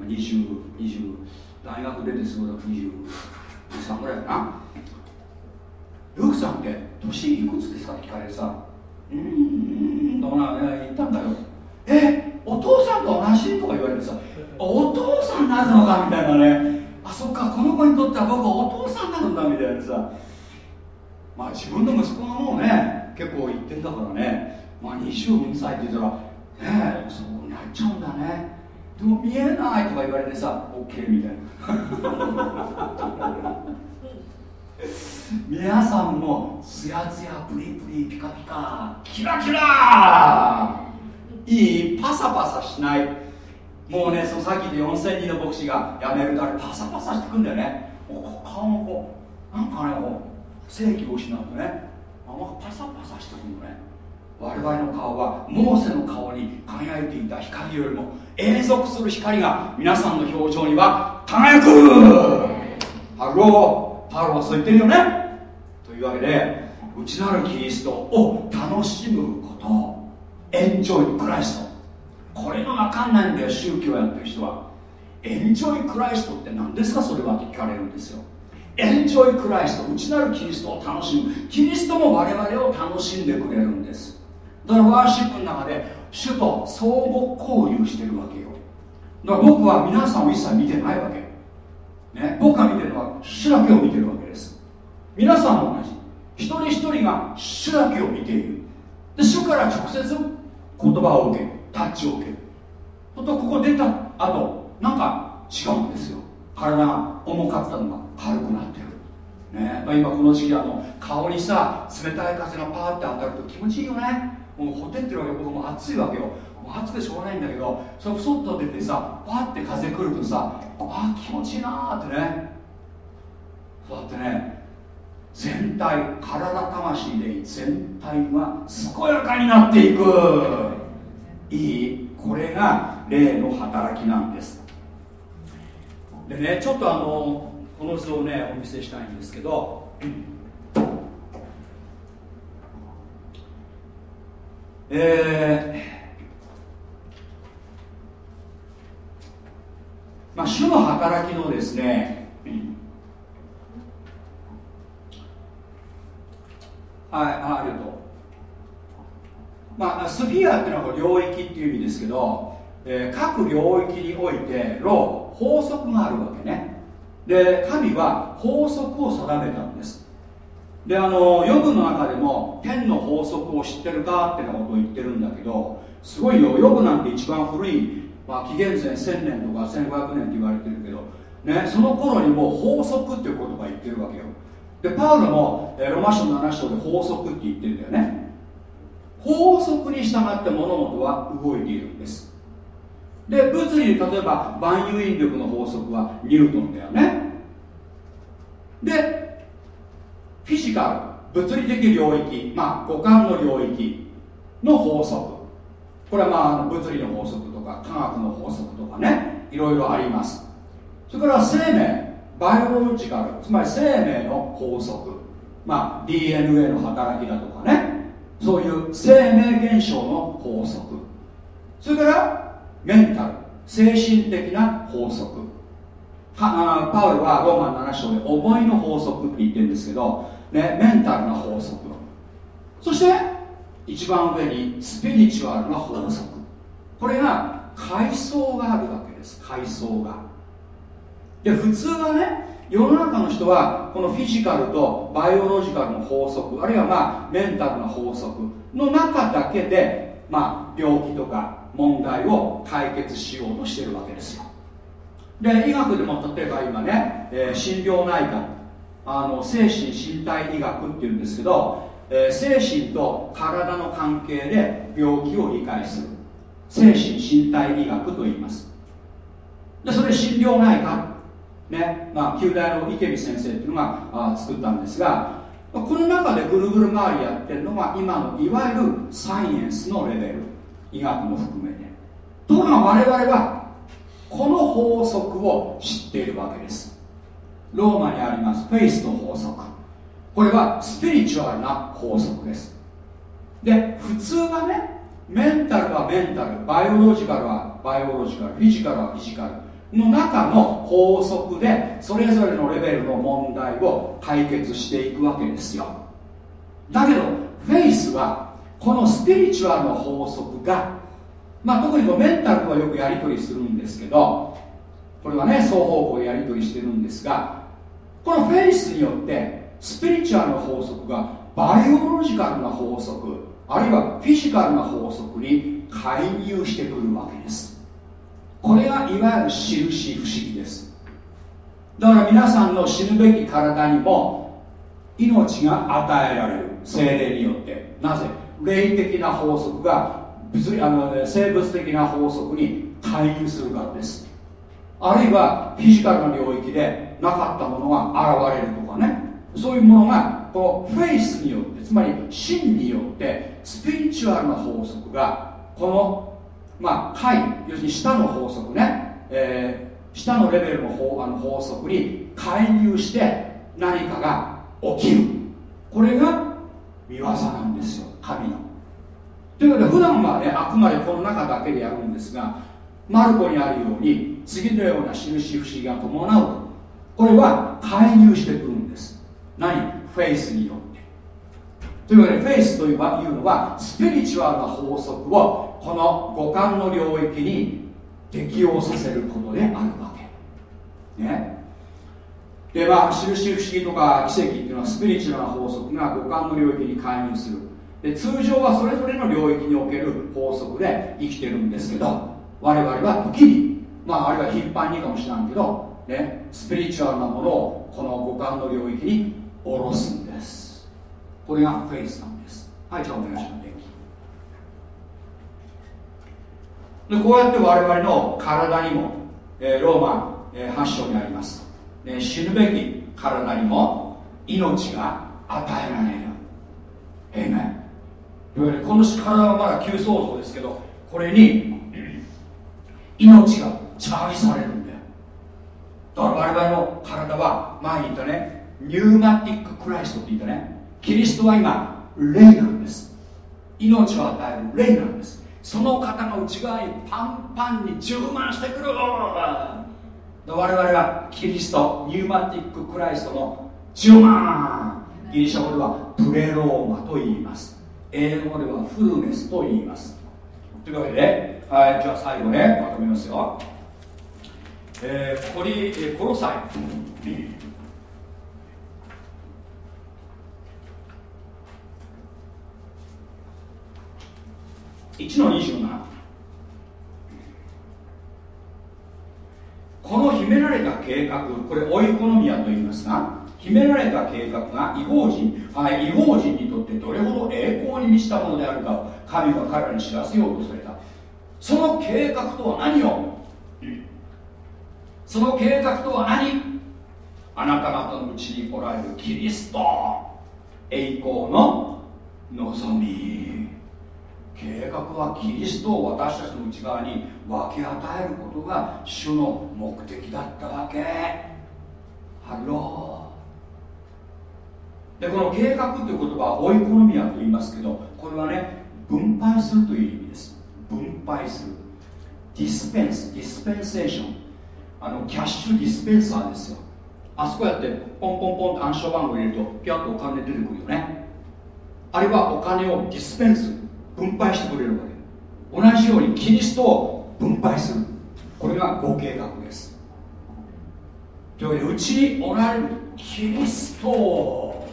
2020大学出てすぐだ23ぐらいかな。ルークさんって年いくつですかって聞かれてさ。うんとか言ったんだよ。えっお父さんと同じとか言われてさお父さんになるのかみたいなね。あそっかこの子にとっては僕はお父さんなのだみたいなさ。まあ自分の息子がもうね結構言ってんだからね。まあ22歳って言ったらねえそうなっちゃうんだね。でも見えないとか言われてさ OK みたいな。皆さんもツヤツヤプリプリピカピカキラキラいいパサパサしない。もうねそのさっき言った4000人の牧師が辞めるとあれパサパサしてくんだよね。もう顔もこうなんかねこう正気を失うとねあんまパサパサしてくるのね。我々の顔はモーセの顔に輝いていた光よりも永続する光が皆さんの表情には輝く。Hello。パウロはそう言ってるよね。というわけで内なるキリストを楽しむこと。 Enjoy Christ。これが分かんないんだよ宗教やってる人は。 Enjoy Christ って何ですかそれはって聞かれるんですよ。 Enjoy Christ 内なるキリストを楽しむ。キリストも我々を楽しんでくれるんです。だから worship の中で主と相互交流してるわけよ。だから僕は皆さんを一切見てないわけ。ね、僕が見てるのは主だけを見てるわけです。皆さんも同じ。一人一人が主だけを見ている。で主から直接言葉を受けタッチを受け。るとここ出た後なんか違うんですよ。体が重かったのが軽くなってる、ね。まあ、今この時期あの顔にさ冷たい風がパーって当たると気持ちいいよね。もうほてってるわけ僕も暑いわけよ。暑くてしょうがないんだけどそれふそっと出てさパッて風来るとさあ気持ちいいなーってね。そうやってね全体体魂で全体が健やかになっていく。いいこれが霊の働きなんです。でねちょっとあのこの図をねお見せしたいんですけど。えーまあ、主の働きのですね、はいあありがとまあ、スフィアっていうのは領域っていう意味ですけど、えー、各領域においての法則があるわけね。で神は法則を定めたんです。であのヨブの中でも天の法則を知ってるかってなことを言ってるんだけどすごいよヨブなんて一番古い、まあ、紀元前1000年とか1500年って言われてるけど、ね、その頃にもう法則っていう言葉言ってるわけよ。でパウロもロマ書7章で法則って言ってるんだよね。法則に従って物事は動いているんです。で物理例えば万有引力の法則はニュートンだよね。でフィジカル物理的領域まあ五感の領域の法則。これはまあ物理の法則とか科学の法則とかねいろいろあります。それから生命。バイオロジカルつまり生命の法則。まあ DNA の働きだとかね。そういう生命現象の法則。それからメンタル。精神的な法則。パウルはローマン7章で思いの法則って言ってるんですけど、ね、メンタルな法則。そして一番上にスピリチュアルな法則。これが階層があるわけです。階層が。で普通はね世の中の人はこのフィジカルとバイオロジカルの法則あるいはまあメンタルの法則の中だけでまあ病気とか問題を解決しようとしてるわけですよ。で医学でも例えば今ね、えー、心療内科あの精神身体医学っていうんですけど、えー、精神と体の関係で病気を理解する。精神身体医学と言います。でそれ心療内科。ねまあ、旧大の池見先生っていうのがあ作ったんですがこの中でぐるぐる回りやってるのが今のいわゆるサイエンスのレベル。医学も含めて。ところが我々はこの法則を知っているわけです。ローマにありますフェイスの法則。これはスピリチュアルな法則です。で普通はねメンタルはメンタルバイオロジカルはバイオロジカルフィジカルはフィジカル。の中の法則でそれぞれのレベルの問題を解決していくわけですよ。だけどフェイスはこのスピリチュアルの法則が、まあ、特にこうメンタルとはよくやり取りするんですけどこれはね双方向やり取りしてるんですがこのフェイスによってスピリチュアルの法則がバイオロジカルな法則あるいはフィジカルな法則に介入してくるわけです。これがいわゆる印不思議です。だから皆さんの死ぬべき体にも命が与えられる精霊によってなぜ霊的な法則が物理あのね生物的な法則に介入するからです。あるいはフィジカルな領域でなかったものが現れるとかね。そういうものがこのフェイスによってつまり真によってスピリチュアルな法則がこのまあ解要するに下の法則ね、えー、下のレベルの法あの法則に介入して何かが起きる。これが見業なんですよ。神の。ということで普段はねあくまでこの中だけでやるんですがマルコにあるように次のような印不思議が伴うと。これは介入してくるんです。何？フェイスによって。というわけでフェイスというのはスピリチュアルな法則をこの五感の領域に適用させることであるわけ。ね。でまあ印不思議とか奇跡っていうのはスピリチュアルな法則が五感の領域に介入する。で通常はそれぞれの領域における法則で生きてるんですけど我々は時にまああるいは頻繁にかもしれんけどねスピリチュアルなものをこの五感の領域に下ろすんです。これがフェイスなんです。はいじゃあお願いします。でこうやって我々の体にも、えー、ローマ、えー、8章にあります、ね、死ぬべき体にも命が与えられる。ええねこの体はまだ急創造ですけどこれに命がチャージされるんだよ。だから我々の体は前に言ったねニューマティッククライストって言ったね。キリストは今霊なんです。命を与える霊なんです。その方が内側にパンパンに充満してくる。我々はキリストニューマティッククライストの10万ギリシャ語ではプレローマと言います。英語ではフルネスと言います。というわけで、はい、じゃあ最後ねまとめますよ。えー、コリ、コロサイ。1の27この秘められた計画これオイコノミアと言いますが秘められた計画が違法人、はい、違法人にとってどれほど栄光に満ちたものであるかを神が彼らに知らせようとされた。その計画とは何をその計画とは何？あなた方のうちにおられるキリスト栄光の望み。計画はキリストを私たちの内側に分け与えることが主の目的だったわけ。 Hello。でこの計画という言葉はオイコノミアと言いますけどこれはね分配するという意味です。分配する。 dispense dispensation あのキャッシュディスペンサーですよ。あそこやってポンポンポンって暗証番号入れるとピャッとお金出てくるよね。あれはお金をディスペンス。分配してくれるわけ。同じようにキリストを分配する。これが合計額です。というわけでうちにおられるキリスト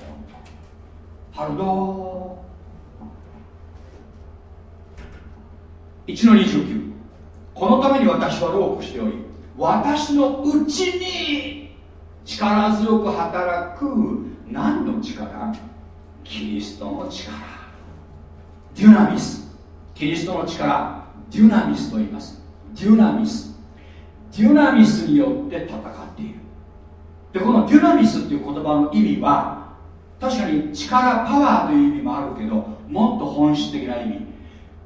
ハルド1の29このために私は労苦しており私のうちに力強く働く何の力？キリストの力。デュナミス。キリストの力。デュナミスと言います。デュナミス。デュナミスによって戦っている。でこのデュナミスっていう言葉の意味は確かに力パワーという意味もあるけどもっと本質的な意味。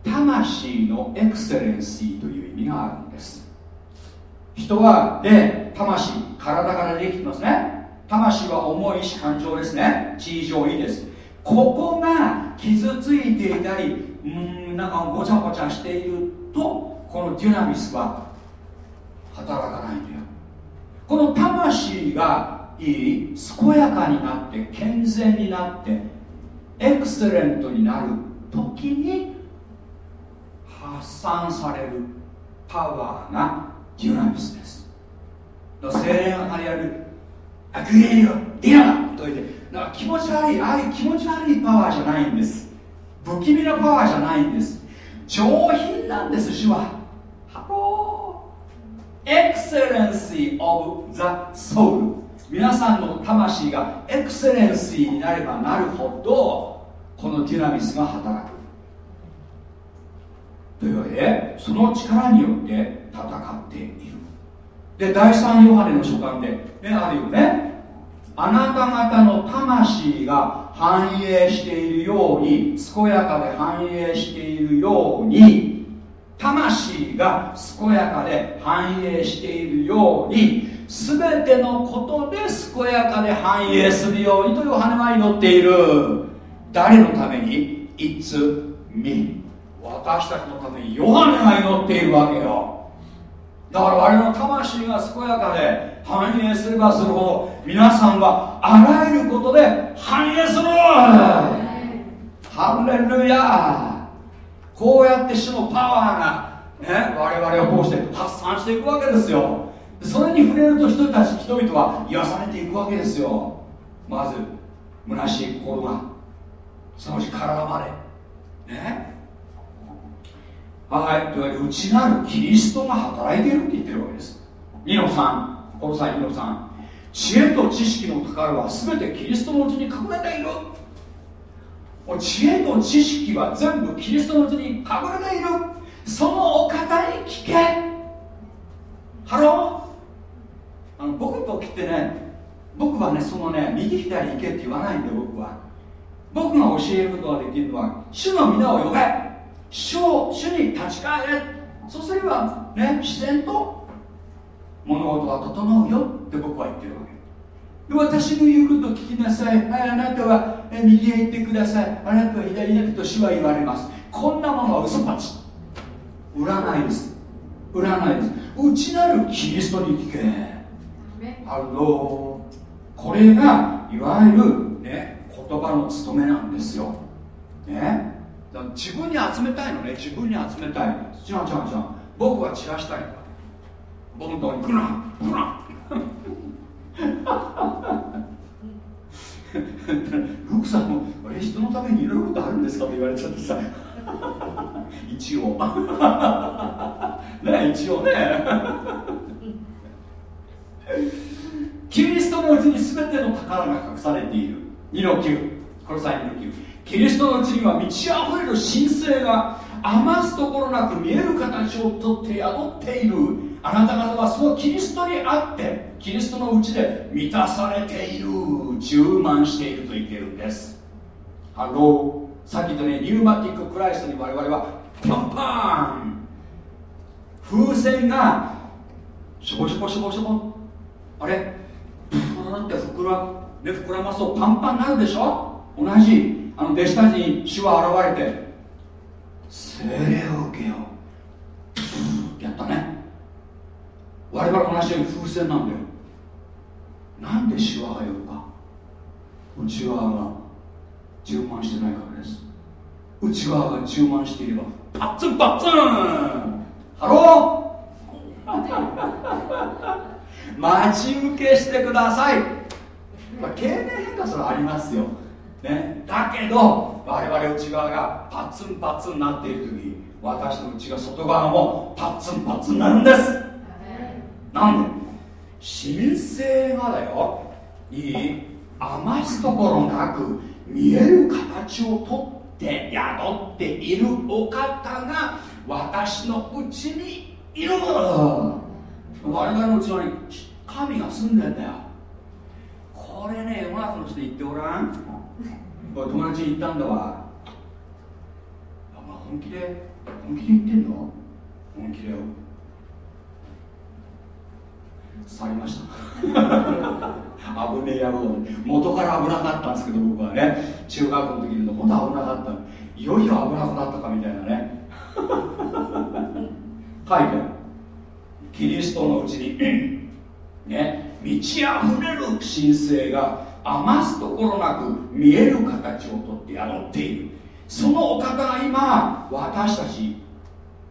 魂のエクセレンシーという意味があるんです。人は霊魂。体からできてますね。魂は重いし感情ですね。地位上いいです。ここが傷ついていたりうんなんかごちゃごちゃしているとこのデュナミスは働かないんだよ。この魂がいい健やかになって健全になってエクセレントになる時に発散されるパワーがデュナミスです。聖霊が借りられるアクリオディナと言ってなんか気持ち悪いああいう気持ち悪いパワーじゃないんです。不気味なパワーじゃないんです。上品なんです主は。ハロ。Excellency of the soul皆さんの魂がエクセレンシーになればなるほどこのデュナミスが働く。というわけでその力によって戦っている。で第3ヨハネの書簡で、ね、あるよね。あなた方の魂が繁栄しているように健やかで繁栄しているように魂が健やかで繁栄しているように全てのことで健やかで繁栄するようにという羽は祈っている。誰のために？It's me 私たちのためにヨハネが祈っているわけよ。だから我々の魂が健やかで繁栄すればするほど皆さんはあらゆることで繁栄する。ハレルヤ。こうやって主のパワーが、ね、我々を通して発散していくわけですよ。それに触れると人たち人々は癒されていくわけですよ。まず虚しい心がそのうち体までね。はい。というわけで内なるキリストが働いているって言ってるわけです。2の3この際2の3知恵と知識の宝は全てキリストのうちに隠れている。知恵と知識は全部キリストのうちに隠れている。そのお方に聞け。 Hello。あの僕と来てね僕はねそのね右左行けって言わないんで僕は。僕が教えることができるのは主の御名を呼べ。主を主に立ち返れ。そうすればね自然と物事は整うよ。って僕は言ってるわけ。で私の言うことを聞きなさい。あなたは右へ行ってください。あなたは左へ行くと主は言われます。こんなものは嘘っぱち占いです。占いです。内なるキリストに聞け。あのこれがいわゆるね言葉の務めなんですよ。ね自分に集めたいのね。自分に集めたい違う違う違う僕は散らしたいんだ僕の。とこに。来るな来るなルクさんも「え人のためにいろいろことあるんですか?」って言われちゃってさ。一応。ね一応ね。キリストのうちに全ての宝が隠されている。2の9この際2の9キリストのうちには満ち溢れる神聖が余すところなく見える形をとって宿っている。あなた方はそのキリストにあってキリストのうちで満たされている。充満していると言っているんです。ハローさっき言ったね pneumatic Christ に我々はパンパン。風船がしょぼしょぼしょぼしょぼあれ？プーって膨ら,、ね、膨らますとパンパンになるでしょ？同じ。あの弟子たちに主は現れて聖霊を受けよ。ってやったね。我々同じように風船なんだよ。なんでシワがよるか。内側が充満してないからです。内側が充満していれば。パッツンパッツン。 Hello。待ち受けしてください、まあ、経年変化それありますよ、ね、だけど我々内側がパッツンパッツンになっている時私の内が外側もパッツンパッツンなんです。なんで？神聖がだよいい余すところなく見える形をとって宿っているお方が私のうちにいるもの我々のうちに神が住んでんだよ。これね世の中の人言っておらん。友達に言ったんだわ。本気で本気で言ってんの？本気だよ。去りました。危ねえ野郎元から危なかったんですけど僕はね。中学校の時に本当危なかったいよいよ危なくなったかみたいなね。書いてキリストのうちにね満ち溢れる神聖が余すところなく見える形をとって宿っているそのお方が今私たち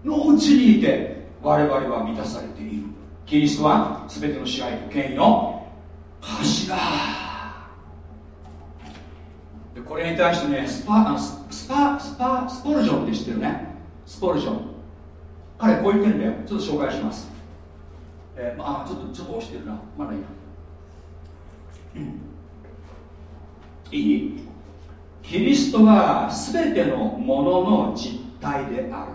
のうちにいて我々は満たされている。キリストは全ての支配と権威の柱でこれに対してねスパスパスパスポルジョンって知ってるね？スポルジョン。彼こう言ってるんだよ。ちょっと紹介します。えー、まあちょっとちょっと押してるな。まだいいな、うん、いい。キリストは全てのものの実体である。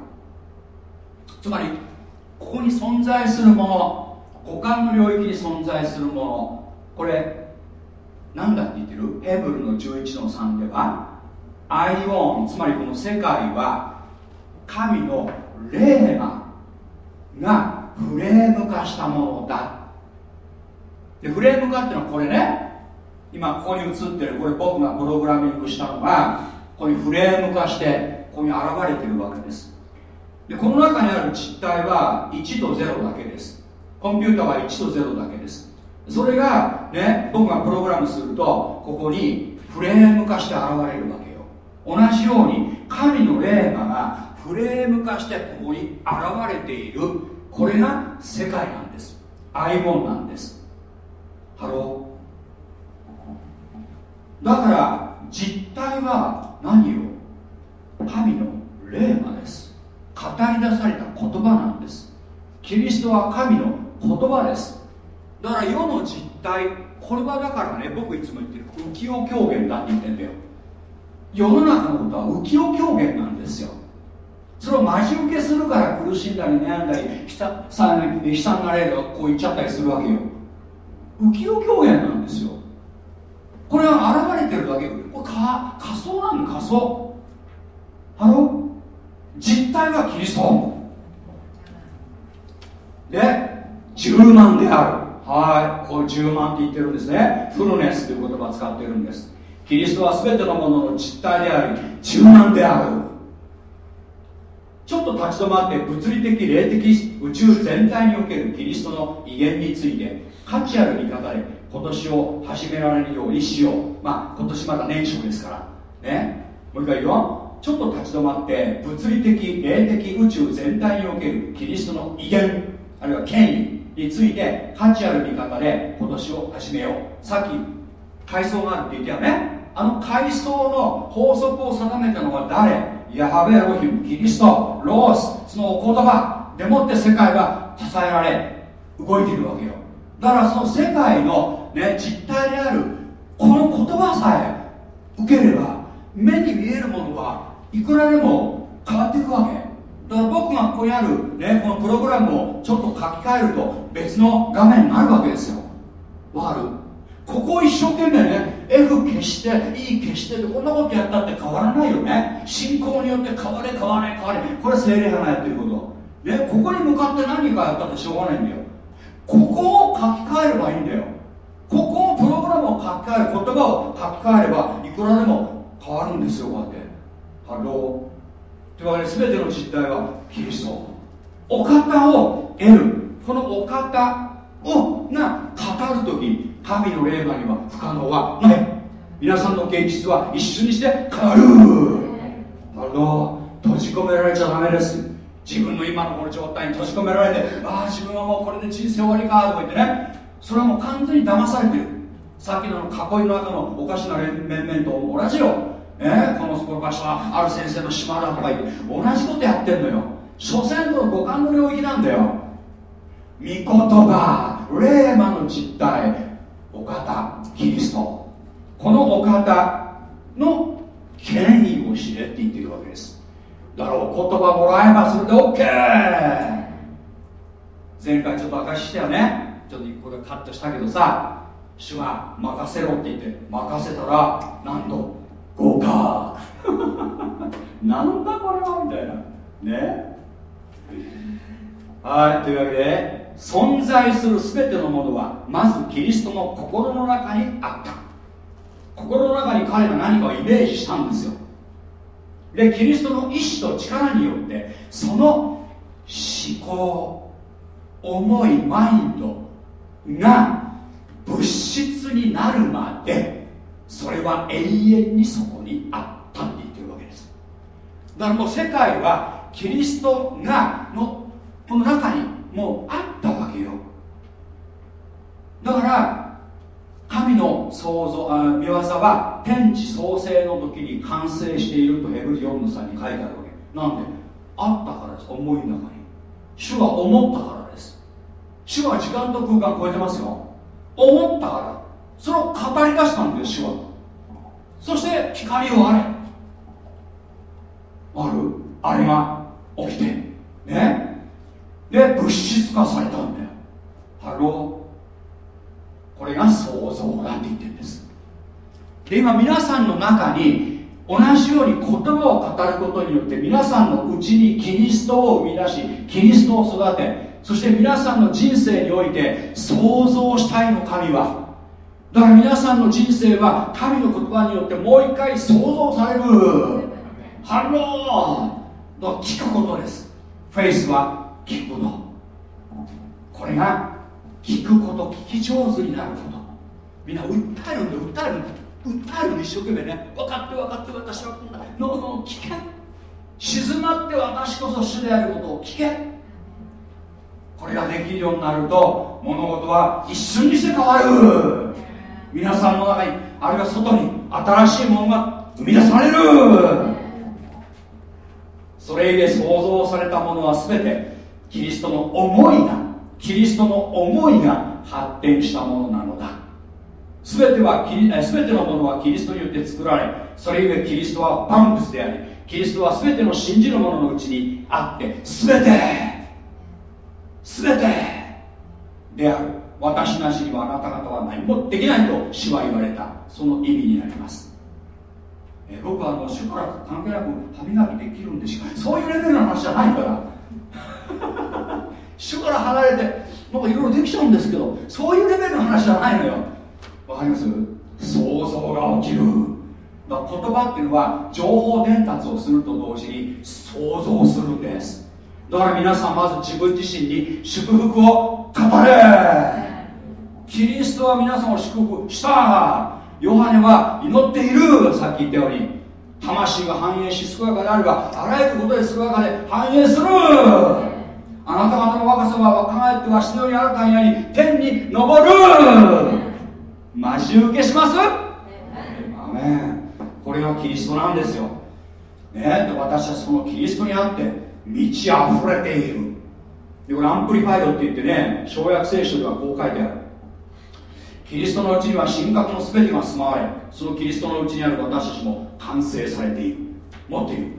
つまりここに存在するもの五感の領域に存在するもの。これ何だって言ってる？ヘブルの11の3ではアイオンつまりこの世界は神の霊魔がフレーム化したものだ。でフレーム化っていうのはこれね。今ここに映ってるこれ僕がプログラミングしたのがここにフレーム化してここに現れてるわけです。でこの中にある実体は1と0だけです。コンピューターは1と0だけです。それがね僕がプログラムするとここにフレーム化して現れるわけよ。同じように神の霊魔がフレーム化してここに現れている。これが世界なんです。アイオーンなんです。 Hello。だから実体は何よ？神のレーマです。語り出された言葉なんです。キリストは神の言葉です。だから世の実態これはだからね僕いつも言ってる浮世狂言だって言ってんだよ。世の中のことは浮世狂言なんですよ。それを待ち受けするから苦しんだり悩んだり悲惨悲惨な例がこう言っちゃったりするわけよ。浮世狂言なんですよ。これは現れてるだけこれか仮想なの仮想。ハロ実体はキリスト？で10万である。はい。これ10万って言ってるんですね。フルネスという言葉を使ってるんです。キリストは全てのものの実体であり10万である。ちょっと立ち止まって物理的霊的宇宙全体におけるキリストの威厳について価値ある見方で今年を始められるようにしよう。まあ今年まだ年初ですから。ね。もう一回言うよ。ちょっと立ち止まって物理的霊的宇宙全体におけるキリストの威厳あるいは権威について価値ある見方で今年を始めよう。さっき階層があるって言ったよね。あの階層の法則を定めたのは誰？ヤハベロヒムキリスト。ロースそのお言葉。でもって世界が支えられ動いているわけよ。だからその世界の、ね、実態であるこの言葉さえ受ければ目に見えるものはいくらでも変わっていくわけ。だから僕がここにある、ね、このプログラムをちょっと書き換えると別の画面になるわけですよ。わかる？ここを一生懸命ね F 消して E 消してってこんなことやったって変わらないよね。信仰によって変われ変われ変われ。これ精霊派がやってること。ねここに向かって何かやったってしょうがないんだよ。ここを書き換えればいいんだよ。ここをプログラムを書き換える言葉を書き換えればいくらでも変わるんですよこうやって。ハローというわけで全ての実態はキリストお方を得る。このお方をが語るとき神のレーマには不可能はない。皆さんの現実は一瞬にして変わる。あの閉じ込められちゃダメです。自分の今のこの状態に閉じ込められてああ自分はもうこれで人生終わりかとか言ってね。それはもう完全に騙されてる。さっきの囲いの中のおかしな面々と同じよ、ね、このこの場所はある先生の島だとか言って。同じことやってんのよ。所詮の五感の領域なんだよ。御言葉霊魔の実態お方キリスト。このお方の権威を知れって言ってるわけです。だからお言葉もらえばそれで OK 前回ちょっと証ししたよね。ちょっとこれカットしたけどさ主が任せろって言って任せたらなんと合格。なんだこれは？みたいな。ね？はいというわけで存在する全てのものはまずキリストの心の中にあった。心の中に彼が何かをイメージしたんですよ。でキリストの意志と力によってその思考思いマインドが物質になるまでそれは永遠にそこにあったって言ってるわけです。だからもう世界はキリストがのこの中にもうあったわけよ。だから神の創造あ見業は天地創生の時に完成しているとヘブル4の3に書いてあるわけ。なんであったからです。思いの中に。主は思ったから。主は時間と空間超えてますよ。思ったから。それを語り出したんです主は。そして光をあれある？あれが起きて。ね？で物質化されたんだよ。 Hello。これが創造だって言ってるんです。で今皆さんの中に同じように言葉を語ることによって皆さんのうちにキリストを生み出しキリストを育てそして皆さんの人生において創造したいの神は。だから皆さんの人生は神の言葉によってもう一回創造される。Hello。の聞くことです。フェイスは聞くこと。これが聞くこと聞き上手になること。みんな訴えるんだ訴えるんだ訴えるの一生懸命ね。分かって分かって私はこんな。のの聞け。静まって私こそ主であることを聞け。これができるようになると物事は一瞬にして変わる。皆さんの中にあるいは外に新しいものが生み出される。それゆえ創造されたものは全てキリストの思いがキリストの思いが発展したものなのだ。全ては全てのものはキリストによって作られそれゆえキリストは万物でありキリストは全ての信じる者のうちにあって全て。全てである。私なしにはあなた方は何もできないと主は言われた。その意味になります。え僕はあの主から関係なく歯磨きできるんでしょそういうレベルの話じゃないから。主から離れてなんかいろいろできちゃうんですけどそういうレベルの話じゃないのよ。わかります？想像が起きる。だ言葉っていうのは情報伝達をすると同時に想像するんです。だから皆さんまず自分自身に祝福を語れキリストは皆さんを祝福したヨハネは祈っているさっき言ったように魂が繁栄し健やかであればあらゆることで健やかで繁栄するあなた方の若さは若返ってわしのように新たになり天に昇る待ち受けしますアメンこれがキリストなんですよねで私はそのキリストにあって満ち溢れている。でこれ Amplified って言ってね詳訳聖書ではこう書いてある。キリストのうちには神格の全てが住まわれそのキリストのうちにある私たちも完成されている。持っている。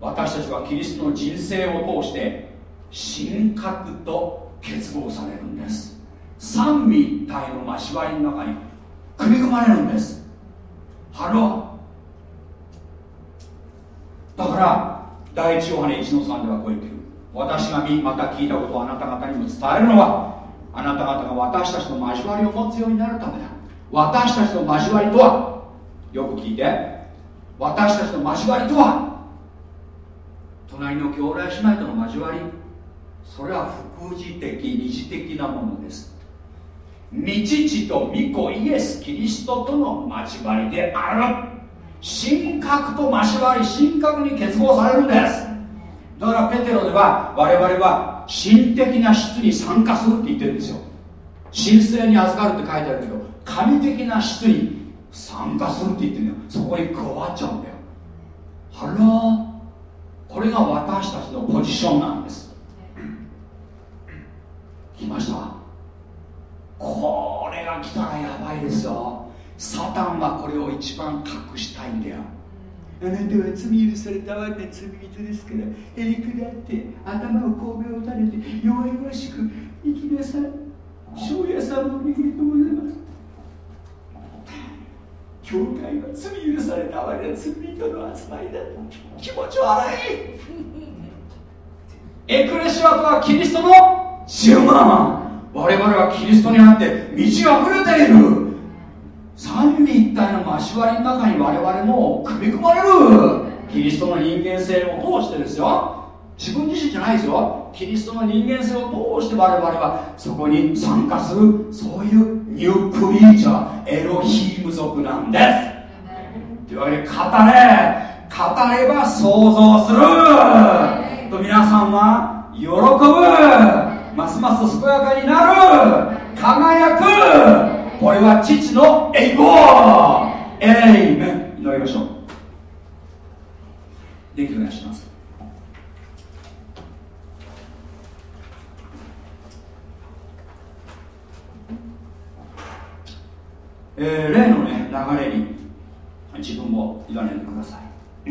私たちはキリストの人生を通して神格と結合されるんです。三位一体の交わりの中に組み込まれるんです。Hello。だから第一ヨハネ1の3ではこう言ってる。私が見また聞いたことをあなた方にも伝えるのはあなた方が私たちの交わりを持つようになるためだ。私たちの交わりとはよく聞いて私たちの交わりとは隣の兄弟姉妹との交わりそれは副次的二次的なものです。御父と御子イエス・キリストとの交わりである。神格と交わり神格に結合されるんです。だからペテロでは我々は神的な質に参加するって言ってるんですよ。神性にあずかるって書いてあるけど神的な質に参加するって言ってるんだよ。そこに加わっちゃうんだよ。ハローこれが私たちのポジションなんです。来ました。これが来たらやばいですよ。サタンはこれを一番隠したいんだよ。あなたは罪許されたわけ罪人ですからへりくだって頭を神戸を垂れて弱々しく生きなさい。庄屋さんもありがとうございます。教会は罪許されたわけ罪人の集まりだ気持ち悪い。エクレシアとはキリストの10万我々はキリストにあって道が溢れている。三位一体の交わりの中に我々も組み込まれる。キリストの人間性を通してですよ。自分自身じゃないですよ。キリストの人間性を通して我々はそこに参加する。そういうニュークリーチャーエロヒーム族なんです。というわけで語れ。語れば想像する。と皆さんは喜ぶ。ますます健やかになる。輝く。これは父の栄光。エイメン。祈りましょう。できお願いします。えー、例のね流れに自分も委ねてください、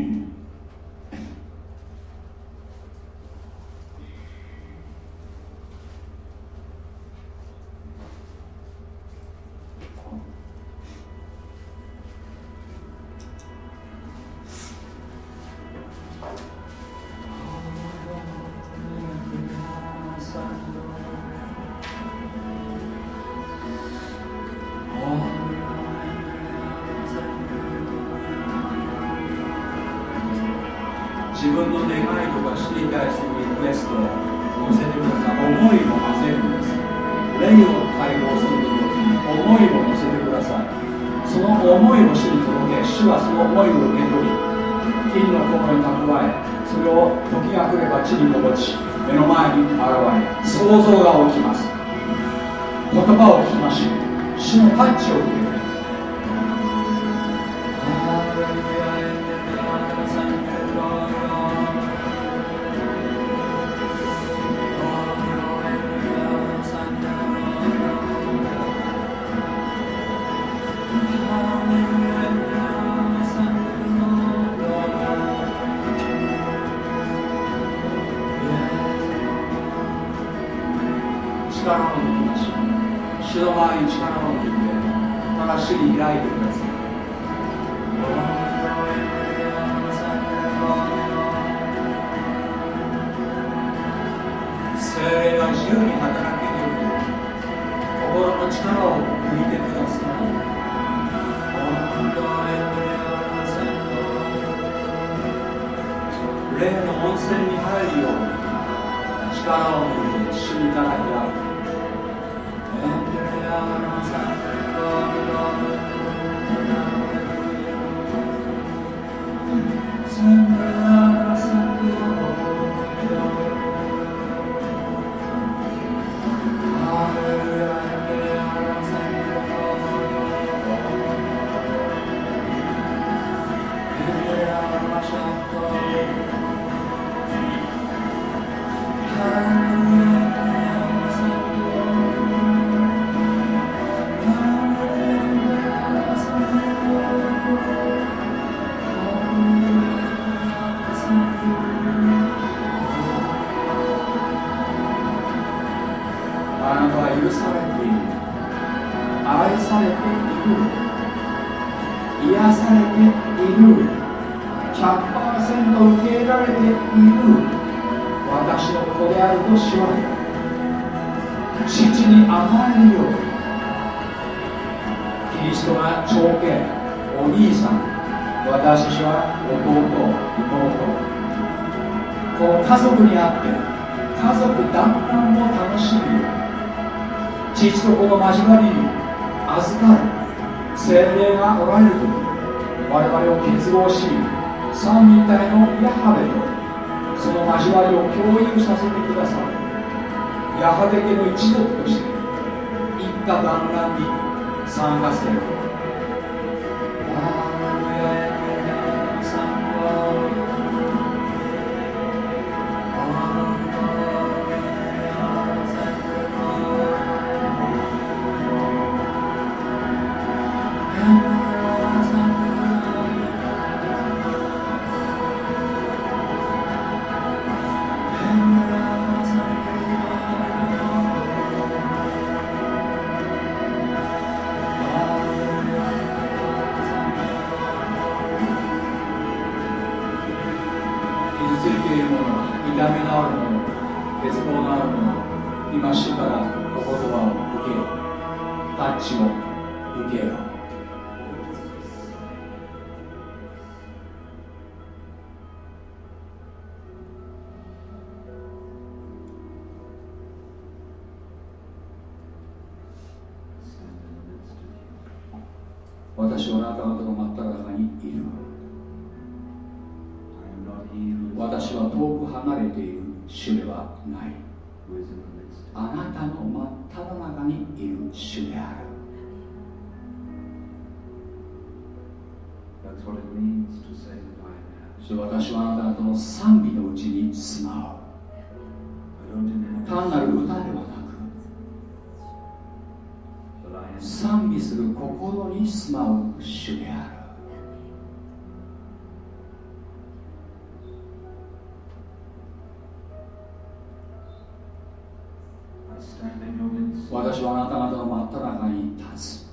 私はあなた方の真っ只中に立つ。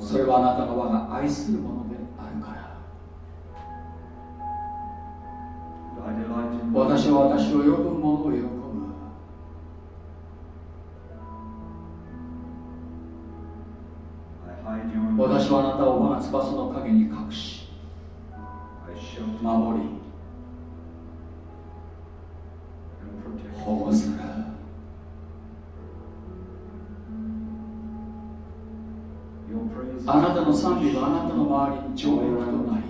それはあなたが我が愛するものであるから。私は私を喜ぶ者を喜ぶ。私はあなたを我が翼の陰に隠し守り保護する。あなたの賛美はあなたの周りに懲役となり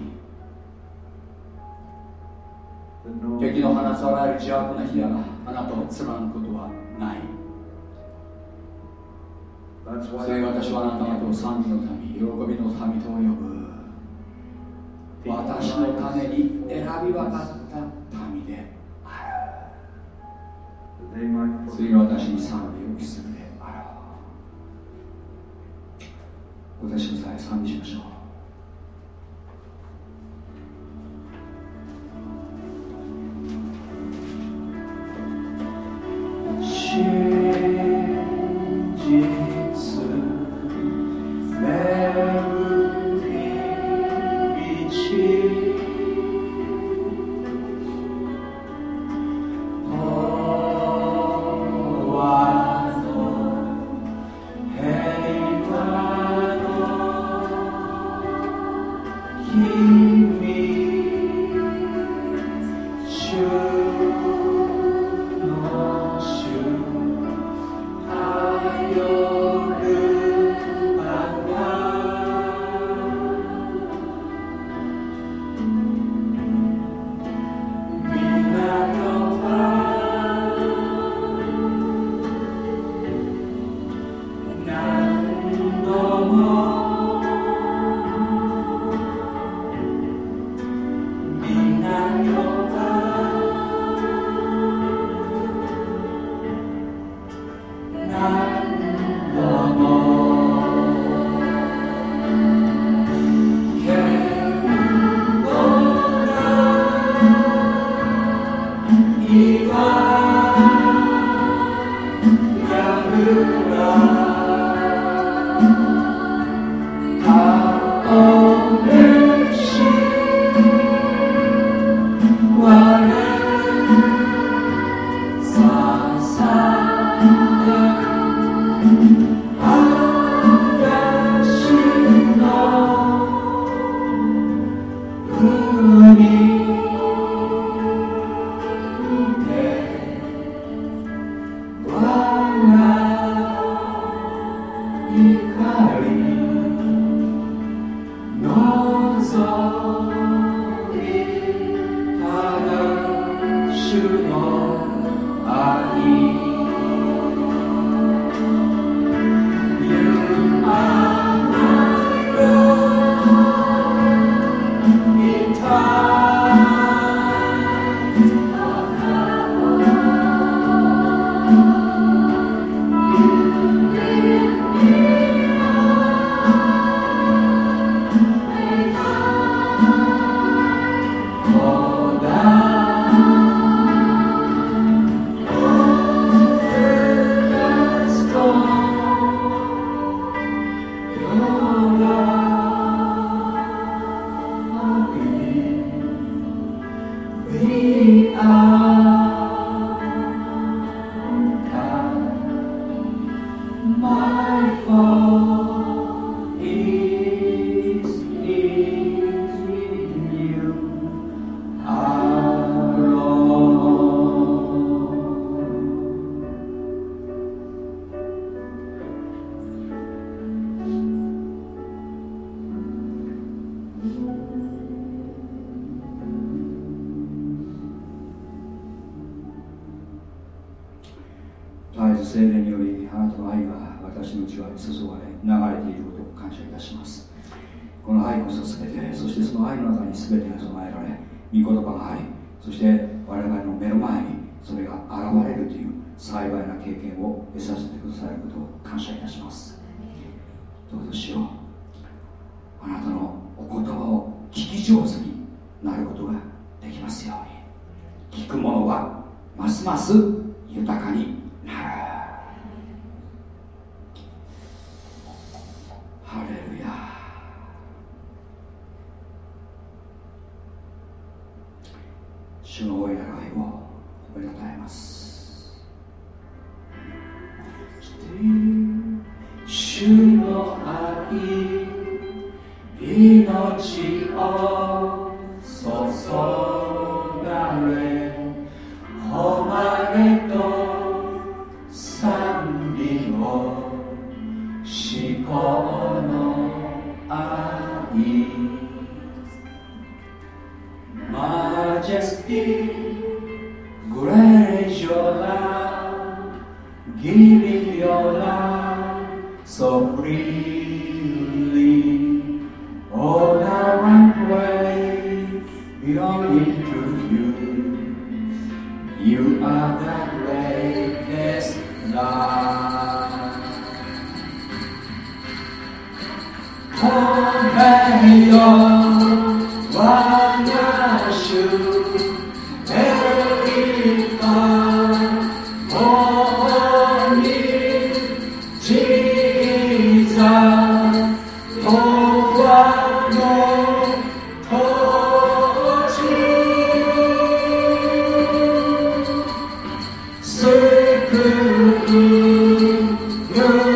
敵の放つあらゆる邪悪な火矢があなたを貫くことはない。それ私はあなた方を賛美の民喜びの民と呼ぶ。私のために選び分かった民である。次私に賛美を期する私の際賛美しましょう。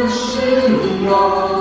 主よ叫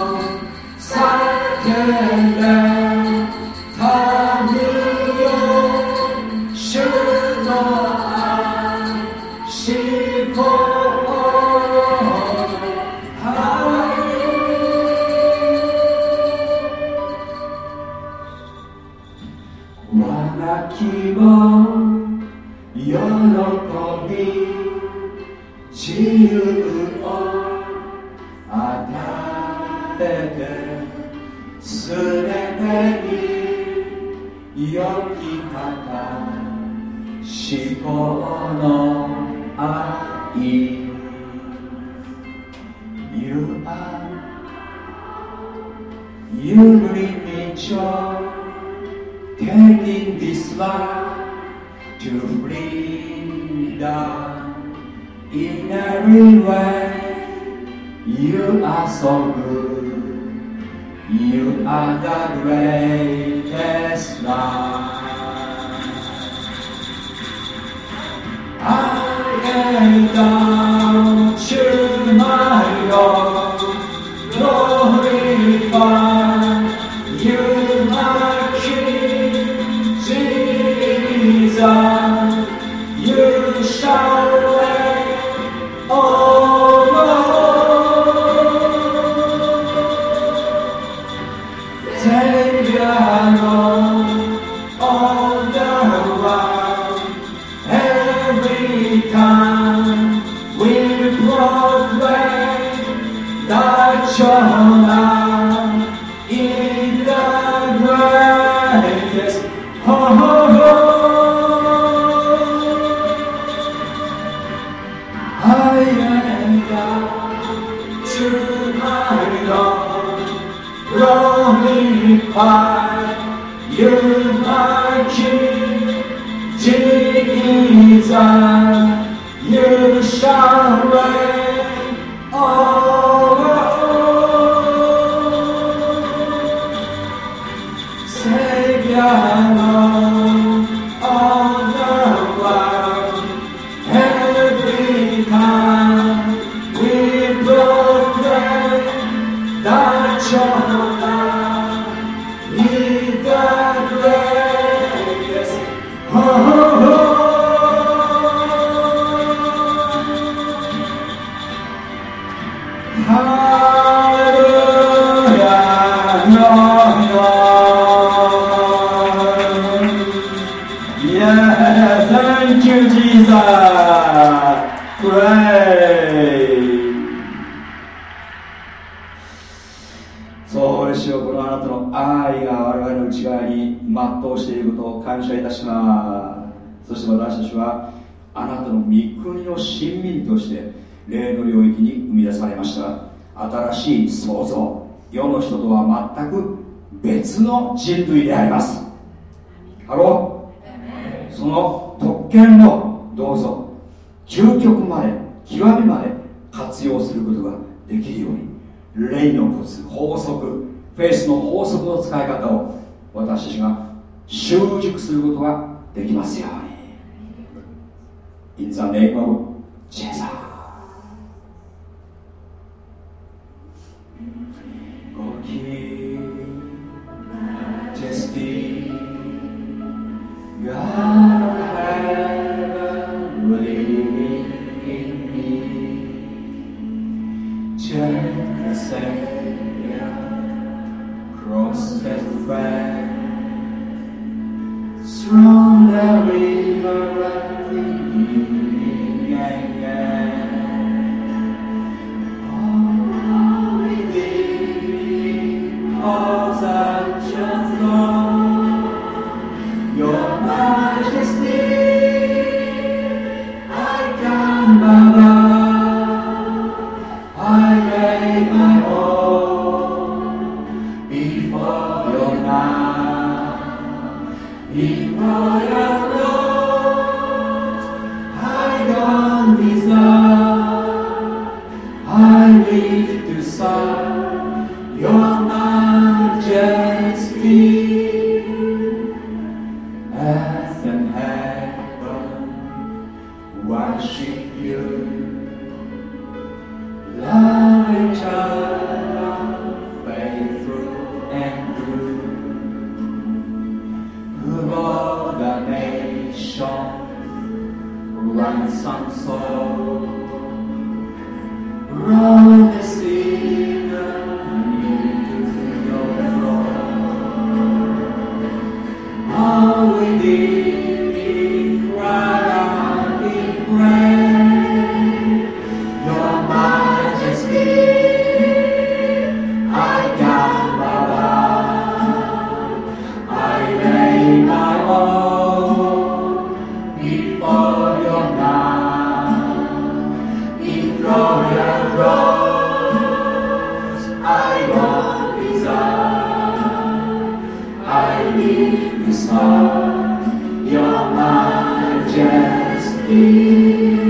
mm.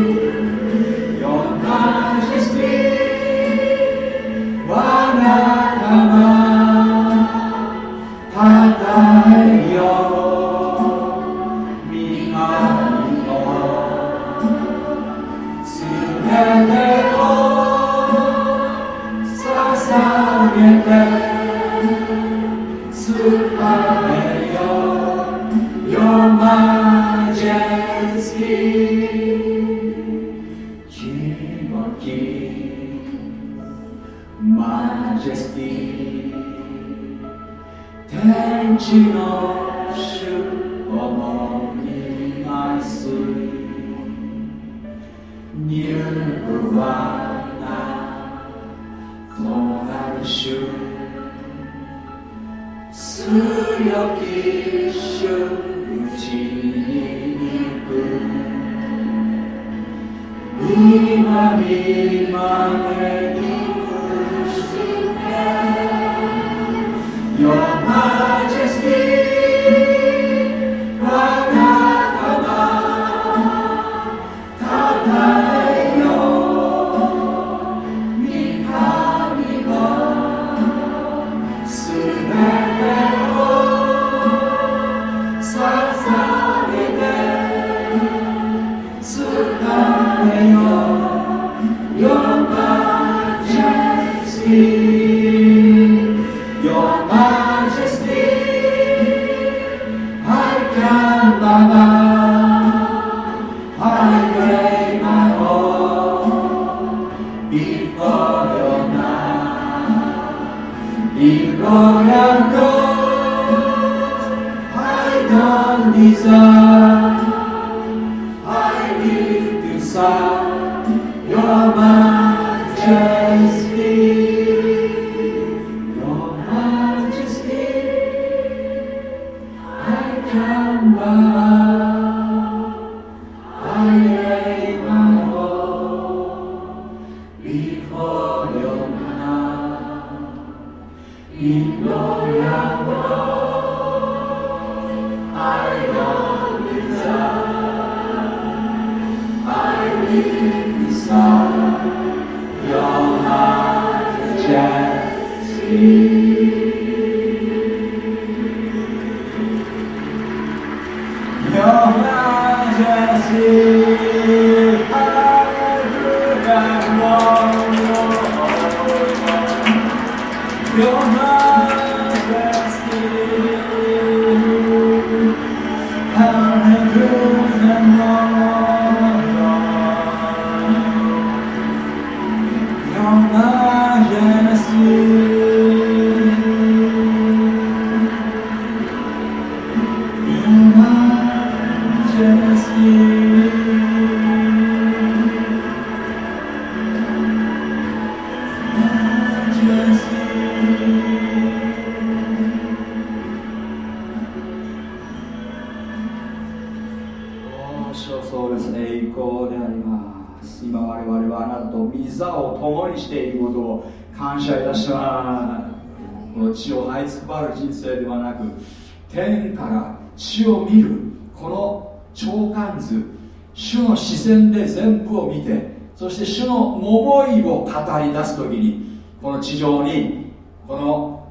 り出す時にこの地上にこの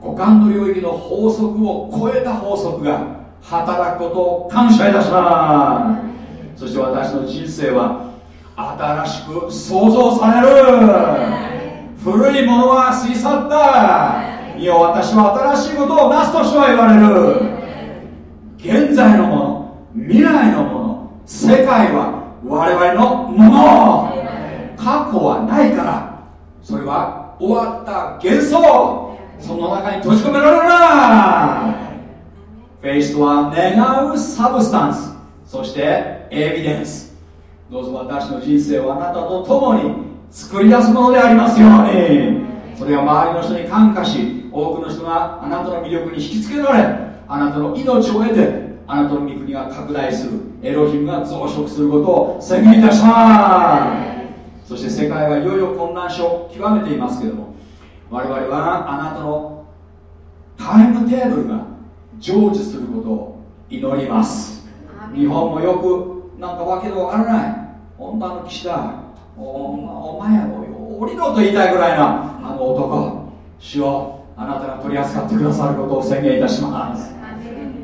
五感の領域の法則を超えた法則が働くことを感謝いたしますそして私の人生は新しく創造される古いものは過ぎ去ったいや私は新しいことをなすとしては言われる現在のもの未来のもの世界は我々のもの過去はないからそれは終わった幻想。その中に閉じ込められるな。フェイスとは願うサブスタンス。そしてエビデンス。どうぞ私の人生をあなたと共に作り出すものでありますように。それが周りの人に感化し多くの人があなたの魅力に引きつけられあなたの命を得てあなたの御国が拡大するエロヒムが増殖することを宣言いたします。そして世界はいよいよ混乱症極めていますけども我々はあなたのタイムテーブルが成就することを祈ります。日本もよくなんかわけでわからない女の騎士だお前や降りろと言いたいぐらいなあの男。主をあなたが取り扱ってくださることを宣言いたします。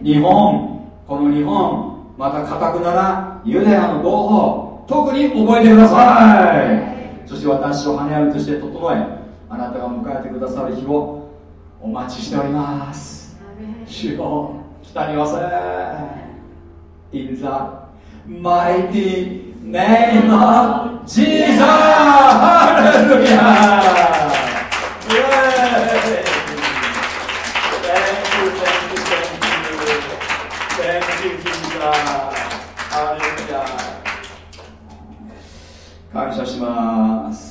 日本この日本またかたくななユダヤの同胞特に覚えてください。そして私を羽屋として整えあなたが迎えてくださる日をお待ちしております。主よ来たりませ In the mighty name of Jesus! ハレルヤ感謝します。